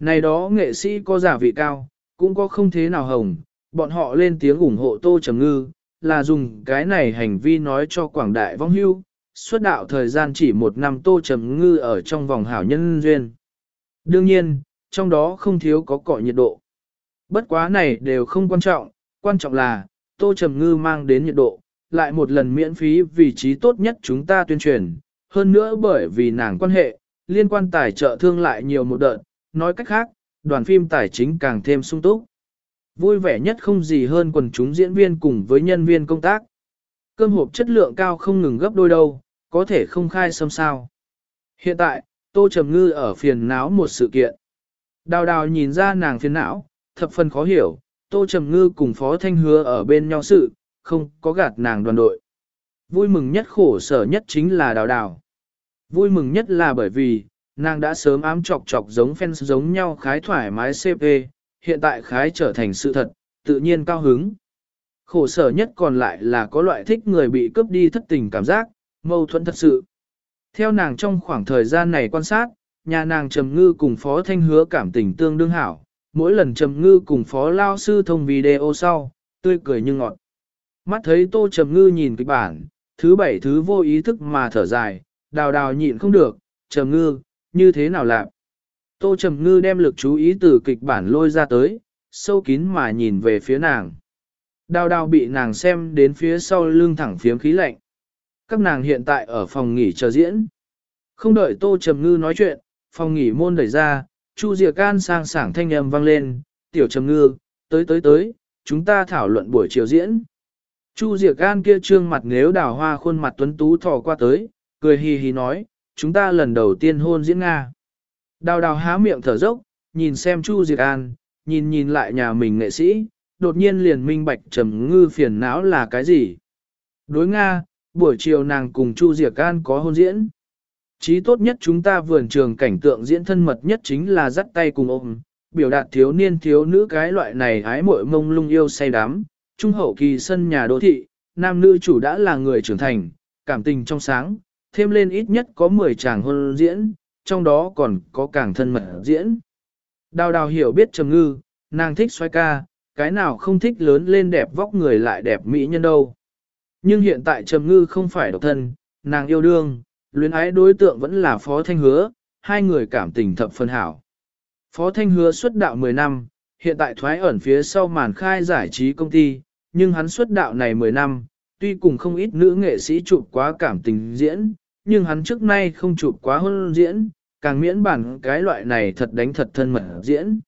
Này đó nghệ sĩ có giả vị cao, cũng có không thế nào hồng, bọn họ lên tiếng ủng hộ Tô Trầm Ngư, là dùng cái này hành vi nói cho quảng đại vong hưu, xuất đạo thời gian chỉ một năm Tô Trầm Ngư ở trong vòng hảo nhân duyên. Đương nhiên, trong đó không thiếu có cọ nhiệt độ. Bất quá này đều không quan trọng, quan trọng là, Tô Trầm Ngư mang đến nhiệt độ, lại một lần miễn phí vị trí tốt nhất chúng ta tuyên truyền, hơn nữa bởi vì nàng quan hệ, liên quan tài trợ thương lại nhiều một đợt, nói cách khác, đoàn phim tài chính càng thêm sung túc. Vui vẻ nhất không gì hơn quần chúng diễn viên cùng với nhân viên công tác. Cơm hộp chất lượng cao không ngừng gấp đôi đâu, có thể không khai xâm sao. Hiện tại, Tô Trầm Ngư ở phiền não một sự kiện. Đào đào nhìn ra nàng phiền não, thập phần khó hiểu, Tô Trầm Ngư cùng Phó Thanh Hứa ở bên nhau sự, không có gạt nàng đoàn đội. Vui mừng nhất khổ sở nhất chính là đào đào. Vui mừng nhất là bởi vì, nàng đã sớm ám chọc chọc giống fans giống nhau khái thoải mái CP, hiện tại khái trở thành sự thật, tự nhiên cao hứng. Khổ sở nhất còn lại là có loại thích người bị cướp đi thất tình cảm giác, mâu thuẫn thật sự. Theo nàng trong khoảng thời gian này quan sát, nhà nàng Trầm Ngư cùng Phó Thanh Hứa cảm tình tương đương hảo, mỗi lần Trầm Ngư cùng Phó Lao Sư thông video sau, tươi cười như ngọt. Mắt thấy Tô Trầm Ngư nhìn kịch bản, thứ bảy thứ vô ý thức mà thở dài, đào đào nhịn không được, Trầm Ngư, như thế nào lạ? Tô Trầm Ngư đem lực chú ý từ kịch bản lôi ra tới, sâu kín mà nhìn về phía nàng. Đào đào bị nàng xem đến phía sau lưng thẳng phiếm khí lạnh. Các nàng hiện tại ở phòng nghỉ chờ diễn. Không đợi Tô Trầm Ngư nói chuyện, phòng nghỉ môn đẩy ra, Chu Diệc Can sang sảng thanh âm vang lên, tiểu Trầm Ngư, tới tới tới, chúng ta thảo luận buổi chiều diễn. Chu Diệc Can kia trương mặt nếu đào hoa khuôn mặt tuấn tú thò qua tới, cười hì hì nói, chúng ta lần đầu tiên hôn diễn Nga. Đào đào há miệng thở dốc, nhìn xem Chu Diệc An, nhìn nhìn lại nhà mình nghệ sĩ, đột nhiên liền minh bạch trầm ngư phiền não là cái gì. Đối Nga, buổi chiều nàng cùng Chu Diệc An có hôn diễn. Chí tốt nhất chúng ta vườn trường cảnh tượng diễn thân mật nhất chính là dắt tay cùng ôm, biểu đạt thiếu niên thiếu nữ cái loại này hái muội mông lung yêu say đắm. Trung hậu kỳ sân nhà đô thị, nam nữ chủ đã là người trưởng thành, cảm tình trong sáng, thêm lên ít nhất có 10 chàng hôn diễn, trong đó còn có càng thân mật diễn. Đào đào hiểu biết trầm ngư, nàng thích xoay ca, cái nào không thích lớn lên đẹp vóc người lại đẹp mỹ nhân đâu. Nhưng hiện tại trầm ngư không phải độc thân, nàng yêu đương, luyến ái đối tượng vẫn là phó thanh hứa, hai người cảm tình thập phân hảo. Phó thanh hứa xuất đạo 10 năm, hiện tại thoái ẩn phía sau màn khai giải trí công ty, nhưng hắn xuất đạo này 10 năm, tuy cùng không ít nữ nghệ sĩ chụp quá cảm tình diễn, nhưng hắn trước nay không chụp quá hôn diễn, càng miễn bản cái loại này thật đánh thật thân mật diễn.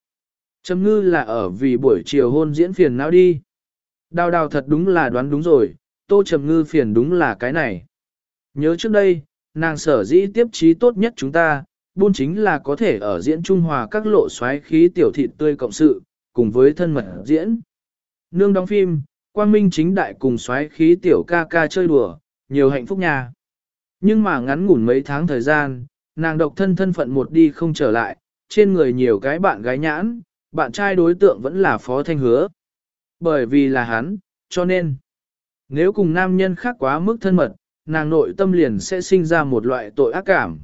Trầm ngư là ở vì buổi chiều hôn diễn phiền não đi. Đào đào thật đúng là đoán đúng rồi, tô trầm ngư phiền đúng là cái này. Nhớ trước đây, nàng sở dĩ tiếp trí tốt nhất chúng ta, buôn chính là có thể ở diễn Trung Hòa các lộ xoáy khí tiểu thịt tươi cộng sự, cùng với thân mật diễn. Nương đóng phim, quang minh chính đại cùng xoáy khí tiểu ca ca chơi đùa, nhiều hạnh phúc nhà. Nhưng mà ngắn ngủn mấy tháng thời gian, nàng độc thân thân phận một đi không trở lại, trên người nhiều cái bạn gái nhãn, bạn trai đối tượng vẫn là Phó Thanh Hứa. Bởi vì là hắn, cho nên, nếu cùng nam nhân khác quá mức thân mật, nàng nội tâm liền sẽ sinh ra một loại tội ác cảm.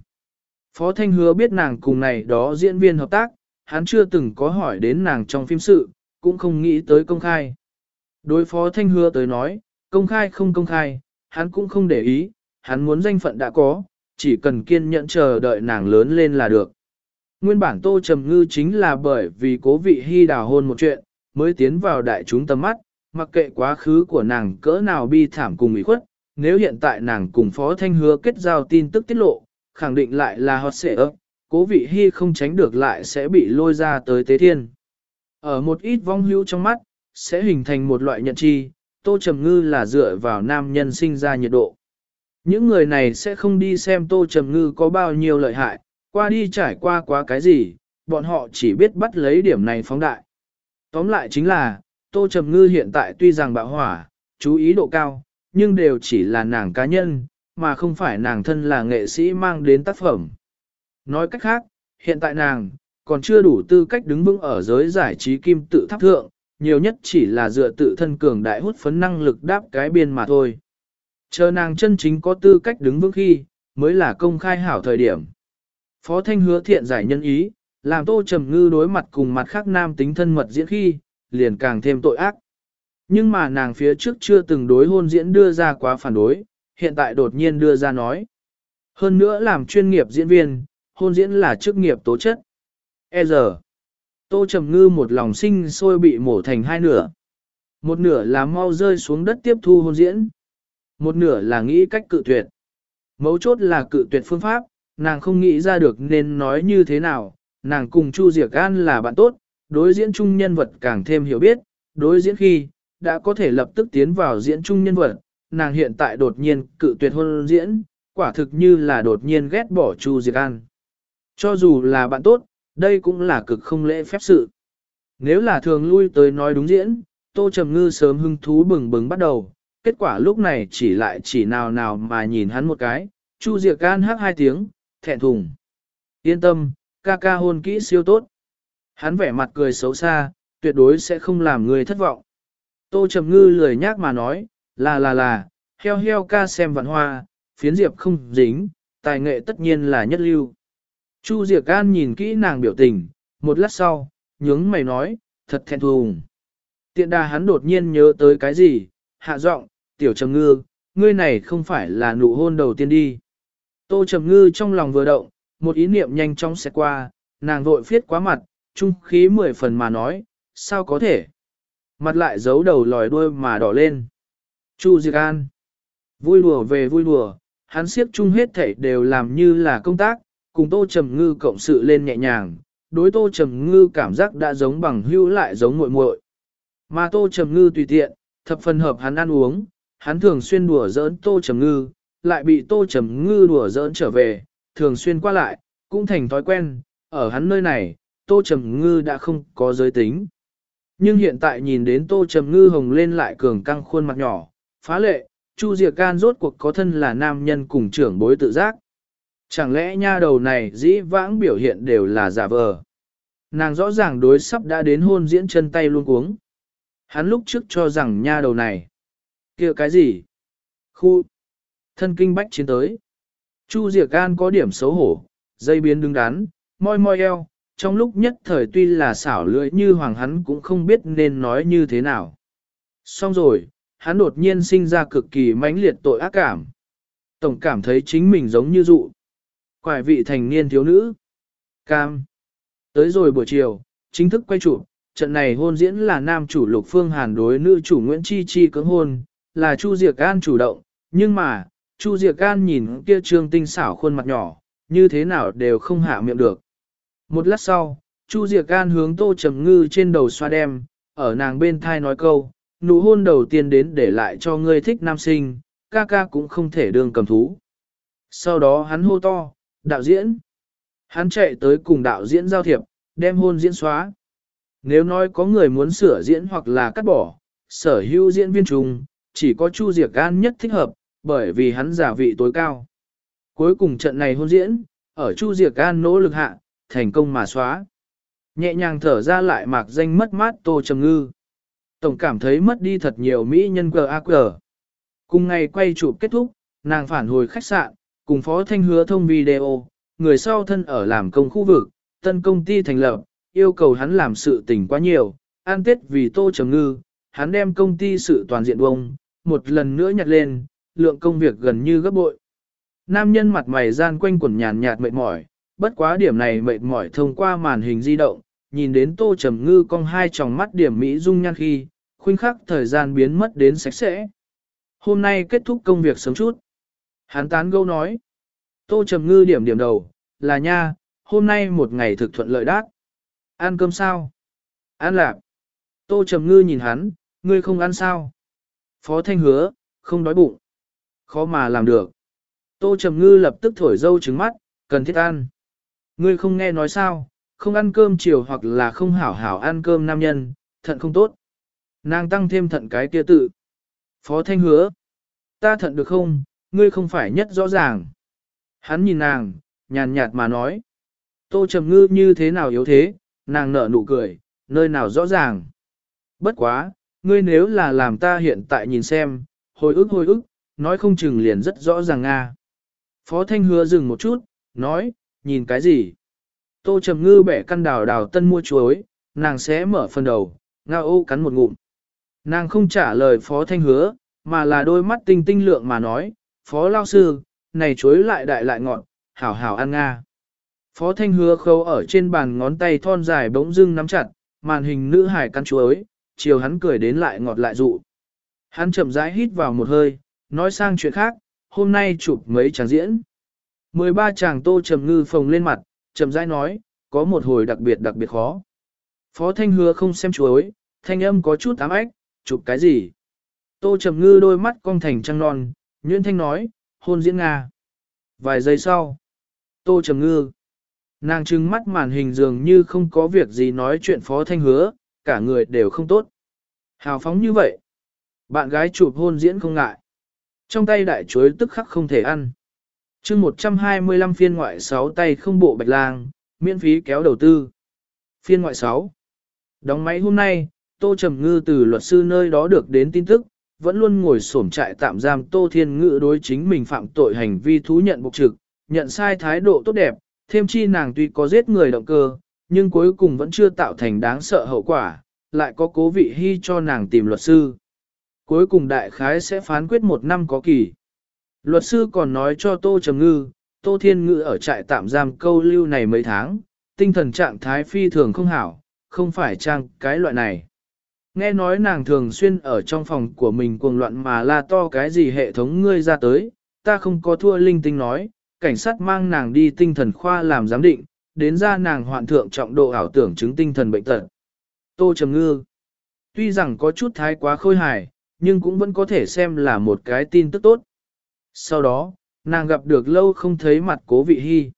Phó Thanh Hứa biết nàng cùng này đó diễn viên hợp tác, hắn chưa từng có hỏi đến nàng trong phim sự, cũng không nghĩ tới công khai. Đối Phó Thanh Hứa tới nói, công khai không công khai, hắn cũng không để ý, hắn muốn danh phận đã có, chỉ cần kiên nhẫn chờ đợi nàng lớn lên là được. Nguyên bản Tô Trầm Ngư chính là bởi vì cố vị hy đào hôn một chuyện, mới tiến vào đại chúng tầm mắt, mặc kệ quá khứ của nàng cỡ nào bi thảm cùng ủy khuất, nếu hiện tại nàng cùng Phó Thanh Hứa kết giao tin tức tiết lộ, khẳng định lại là hot sẽ ấp, cố vị hy không tránh được lại sẽ bị lôi ra tới tế thiên. Ở một ít vong hữu trong mắt, sẽ hình thành một loại nhận chi, Tô Trầm Ngư là dựa vào nam nhân sinh ra nhiệt độ. Những người này sẽ không đi xem Tô Trầm Ngư có bao nhiêu lợi hại, qua đi trải qua quá cái gì, bọn họ chỉ biết bắt lấy điểm này phóng đại. Tóm lại chính là, Tô Trầm Ngư hiện tại tuy rằng bạo hỏa, chú ý độ cao, nhưng đều chỉ là nàng cá nhân, mà không phải nàng thân là nghệ sĩ mang đến tác phẩm. Nói cách khác, hiện tại nàng, còn chưa đủ tư cách đứng vững ở giới giải trí kim tự tháp thượng, nhiều nhất chỉ là dựa tự thân cường đại hút phấn năng lực đáp cái biên mà thôi. Chờ nàng chân chính có tư cách đứng vững khi, mới là công khai hảo thời điểm. Phó Thanh hứa thiện giải nhân ý, làm Tô Trầm Ngư đối mặt cùng mặt khác nam tính thân mật diễn khi, liền càng thêm tội ác. Nhưng mà nàng phía trước chưa từng đối hôn diễn đưa ra quá phản đối, hiện tại đột nhiên đưa ra nói. Hơn nữa làm chuyên nghiệp diễn viên, hôn diễn là chức nghiệp tố chất. E giờ, Tô Trầm Ngư một lòng sinh sôi bị mổ thành hai nửa. Một nửa là mau rơi xuống đất tiếp thu hôn diễn. Một nửa là nghĩ cách cự tuyệt. Mấu chốt là cự tuyệt phương pháp, nàng không nghĩ ra được nên nói như thế nào, nàng cùng Chu Diệc An là bạn tốt, đối diễn chung nhân vật càng thêm hiểu biết, đối diễn khi, đã có thể lập tức tiến vào diễn chung nhân vật, nàng hiện tại đột nhiên cự tuyệt hôn diễn, quả thực như là đột nhiên ghét bỏ Chu Diệc An. Cho dù là bạn tốt, đây cũng là cực không lễ phép sự. Nếu là thường lui tới nói đúng diễn, Tô Trầm Ngư sớm hưng thú bừng bừng bắt đầu, kết quả lúc này chỉ lại chỉ nào nào mà nhìn hắn một cái, Chu Diệc An hát hai tiếng, thẹn thùng. Yên tâm, ca ca hôn kỹ siêu tốt. Hắn vẻ mặt cười xấu xa, tuyệt đối sẽ không làm người thất vọng. Tô Trầm Ngư lười nhác mà nói, là là là, heo heo ca xem vạn hoa, phiến diệp không dính, tài nghệ tất nhiên là nhất lưu. Chu Diệp An nhìn kỹ nàng biểu tình, một lát sau, nhướng mày nói, thật thẹn thùng. Tiện đà hắn đột nhiên nhớ tới cái gì, hạ giọng, tiểu trầm ngư, ngươi này không phải là nụ hôn đầu tiên đi. Tô trầm ngư trong lòng vừa động, một ý niệm nhanh chóng xẹt qua, nàng vội phiết quá mặt, trung khí mười phần mà nói, sao có thể. Mặt lại giấu đầu lòi đuôi mà đỏ lên. Chu Diệc An. Vui đùa về vui đùa, hắn siếp chung hết thảy đều làm như là công tác, cùng Tô Trầm Ngư cộng sự lên nhẹ nhàng, đối Tô Trầm Ngư cảm giác đã giống bằng hữu lại giống muội muội. Mà Tô Trầm Ngư tùy tiện, thập phần hợp hắn ăn uống, hắn thường xuyên đùa giỡn Tô Trầm Ngư, lại bị Tô Trầm Ngư đùa giỡn trở về, thường xuyên qua lại, cũng thành thói quen, ở hắn nơi này, Tô Trầm Ngư đã không có giới tính. Nhưng hiện tại nhìn đến Tô Trầm Ngư hồng lên lại cường căng khuôn mặt nhỏ, phá lệ, Chu Diệc Can rốt cuộc có thân là nam nhân cùng trưởng bối tự giác. Chẳng lẽ nha đầu này dĩ vãng biểu hiện đều là giả vờ. Nàng rõ ràng đối sắp đã đến hôn diễn chân tay luôn cuống. Hắn lúc trước cho rằng nha đầu này. kia cái gì? Khu. Thân kinh bách chiến tới. Chu Diệc Can có điểm xấu hổ, dây biến đứng đắn, moi moi eo, trong lúc nhất thời tuy là xảo lưỡi như hoàng hắn cũng không biết nên nói như thế nào. Xong rồi, hắn đột nhiên sinh ra cực kỳ mãnh liệt tội ác cảm. Tổng cảm thấy chính mình giống như dụ. Quải vị thành niên thiếu nữ. Cam. Tới rồi buổi chiều, chính thức quay chụp, trận này hôn diễn là nam chủ Lục Phương Hàn đối nữ chủ Nguyễn Chi Chi cưỡng hôn, là Chu Diệc An chủ động, nhưng mà, Chu Diệc An nhìn kia trương tinh xảo khuôn mặt nhỏ, như thế nào đều không hạ miệng được. Một lát sau, Chu Diệc An hướng Tô Trầm Ngư trên đầu xoa đem, ở nàng bên thai nói câu, nụ hôn đầu tiên đến để lại cho ngươi thích nam sinh, ca ca cũng không thể đương cầm thú. Sau đó hắn hô to, đạo diễn. Hắn chạy tới cùng đạo diễn giao thiệp, đem hôn diễn xóa. Nếu nói có người muốn sửa diễn hoặc là cắt bỏ, sở hữu diễn viên trùng chỉ có Chu Diệc An nhất thích hợp, bởi vì hắn giả vị tối cao. Cuối cùng trận này hôn diễn, ở Chu Diệc An nỗ lực hạ, thành công mà xóa. Nhẹ nhàng thở ra lại mạc danh mất mát Tô Trầm Ngư. Tổng cảm thấy mất đi thật nhiều mỹ nhân cờ ác cờ. Cùng ngày quay chụp kết thúc, nàng phản hồi khách sạn, cùng Phó Thanh hứa thông video, người sau thân ở làm công khu vực, tân công ty thành lập, yêu cầu hắn làm sự tình quá nhiều, an tết vì Tô Trầm Ngư, hắn đem công ty sự toàn diện bông, một lần nữa nhặt lên, lượng công việc gần như gấp bội. Nam nhân mặt mày gian quanh quần nhàn nhạt mệt mỏi, bất quá điểm này mệt mỏi thông qua màn hình di động, nhìn đến Tô Trầm Ngư cong hai tròng mắt điểm mỹ dung nhan khi, khuynh khắc thời gian biến mất đến sạch sẽ. Hôm nay kết thúc công việc sớm chút. Hắn tán gâu nói. Tô Trầm Ngư điểm điểm đầu, là nha, hôm nay một ngày thực thuận lợi đát. Ăn cơm sao? Ăn lạp. Tô Trầm Ngư nhìn hắn, ngươi không ăn sao? Phó Thanh hứa, không đói bụng. Khó mà làm được. Tô Trầm Ngư lập tức thổi dâu trứng mắt, cần thiết ăn. Ngươi không nghe nói sao, không ăn cơm chiều hoặc là không hảo hảo ăn cơm nam nhân, thận không tốt. Nàng tăng thêm thận cái kia tự. Phó Thanh hứa. Ta thận được không, ngươi không phải nhất rõ ràng. Hắn nhìn nàng, nhàn nhạt mà nói. Tô Trầm Ngư như thế nào yếu thế, nàng nở nụ cười, nơi nào rõ ràng. Bất quá, ngươi nếu là làm ta hiện tại nhìn xem, hồi ức hồi ức, nói không chừng liền rất rõ ràng nga. Phó Thanh hứa dừng một chút, nói, nhìn cái gì? Tô Trầm Ngư bẻ căn đào đào tân mua chuối, nàng sẽ mở phần đầu, ngao ô cắn một ngụm. Nàng không trả lời Phó Thanh hứa, mà là đôi mắt tinh tinh lượng mà nói, Phó Lao Sư, này chuối lại đại lại ngọn, hảo hảo ăn nga. Phó Thanh hứa khâu ở trên bàn ngón tay thon dài bỗng dưng nắm chặt, màn hình nữ hải căn chuối, chiều hắn cười đến lại ngọt lại dụ. Hắn chậm rãi hít vào một hơi, nói sang chuyện khác, hôm nay chụp mấy tràng diễn. 13 chàng tô trầm ngư phồng lên mặt, trầm rãi nói, có một hồi đặc biệt đặc biệt khó. Phó Thanh hứa không xem chuối, thanh âm có chút ám ách, chụp cái gì? Tô trầm ngư đôi mắt cong thành trăng non, Nguyễn Thanh nói, hôn diễn Nga. Vài giây sau, Tô trầm ngư. Nàng trừng mắt màn hình dường như không có việc gì nói chuyện Phó Thanh hứa, cả người đều không tốt. Hào phóng như vậy. Bạn gái chụp hôn diễn không ngại. Trong tay đại chuối tức khắc không thể ăn chương 125 phiên ngoại 6 tay không bộ bạch lang, miễn phí kéo đầu tư. Phiên ngoại 6. Đóng máy hôm nay, Tô Trầm Ngư từ luật sư nơi đó được đến tin tức, vẫn luôn ngồi sổm trại tạm giam Tô Thiên Ngự đối chính mình phạm tội hành vi thú nhận bục trực, nhận sai thái độ tốt đẹp, thêm chi nàng tuy có giết người động cơ, nhưng cuối cùng vẫn chưa tạo thành đáng sợ hậu quả, lại có cố vị hy cho nàng tìm luật sư. Cuối cùng đại khái sẽ phán quyết một năm có kỳ. Luật sư còn nói cho Tô Trầm Ngư, Tô Thiên Ngư ở trại tạm giam câu lưu này mấy tháng, tinh thần trạng thái phi thường không hảo, không phải trang cái loại này. Nghe nói nàng thường xuyên ở trong phòng của mình cuồng loạn mà la to cái gì hệ thống ngươi ra tới, ta không có thua linh tinh nói, cảnh sát mang nàng đi tinh thần khoa làm giám định, đến ra nàng hoạn thượng trọng độ ảo tưởng chứng tinh thần bệnh tật. Tô Trầm Ngư Tuy rằng có chút thái quá khôi hài, nhưng cũng vẫn có thể xem là một cái tin tức tốt. Sau đó, nàng gặp được lâu không thấy mặt cố vị hy.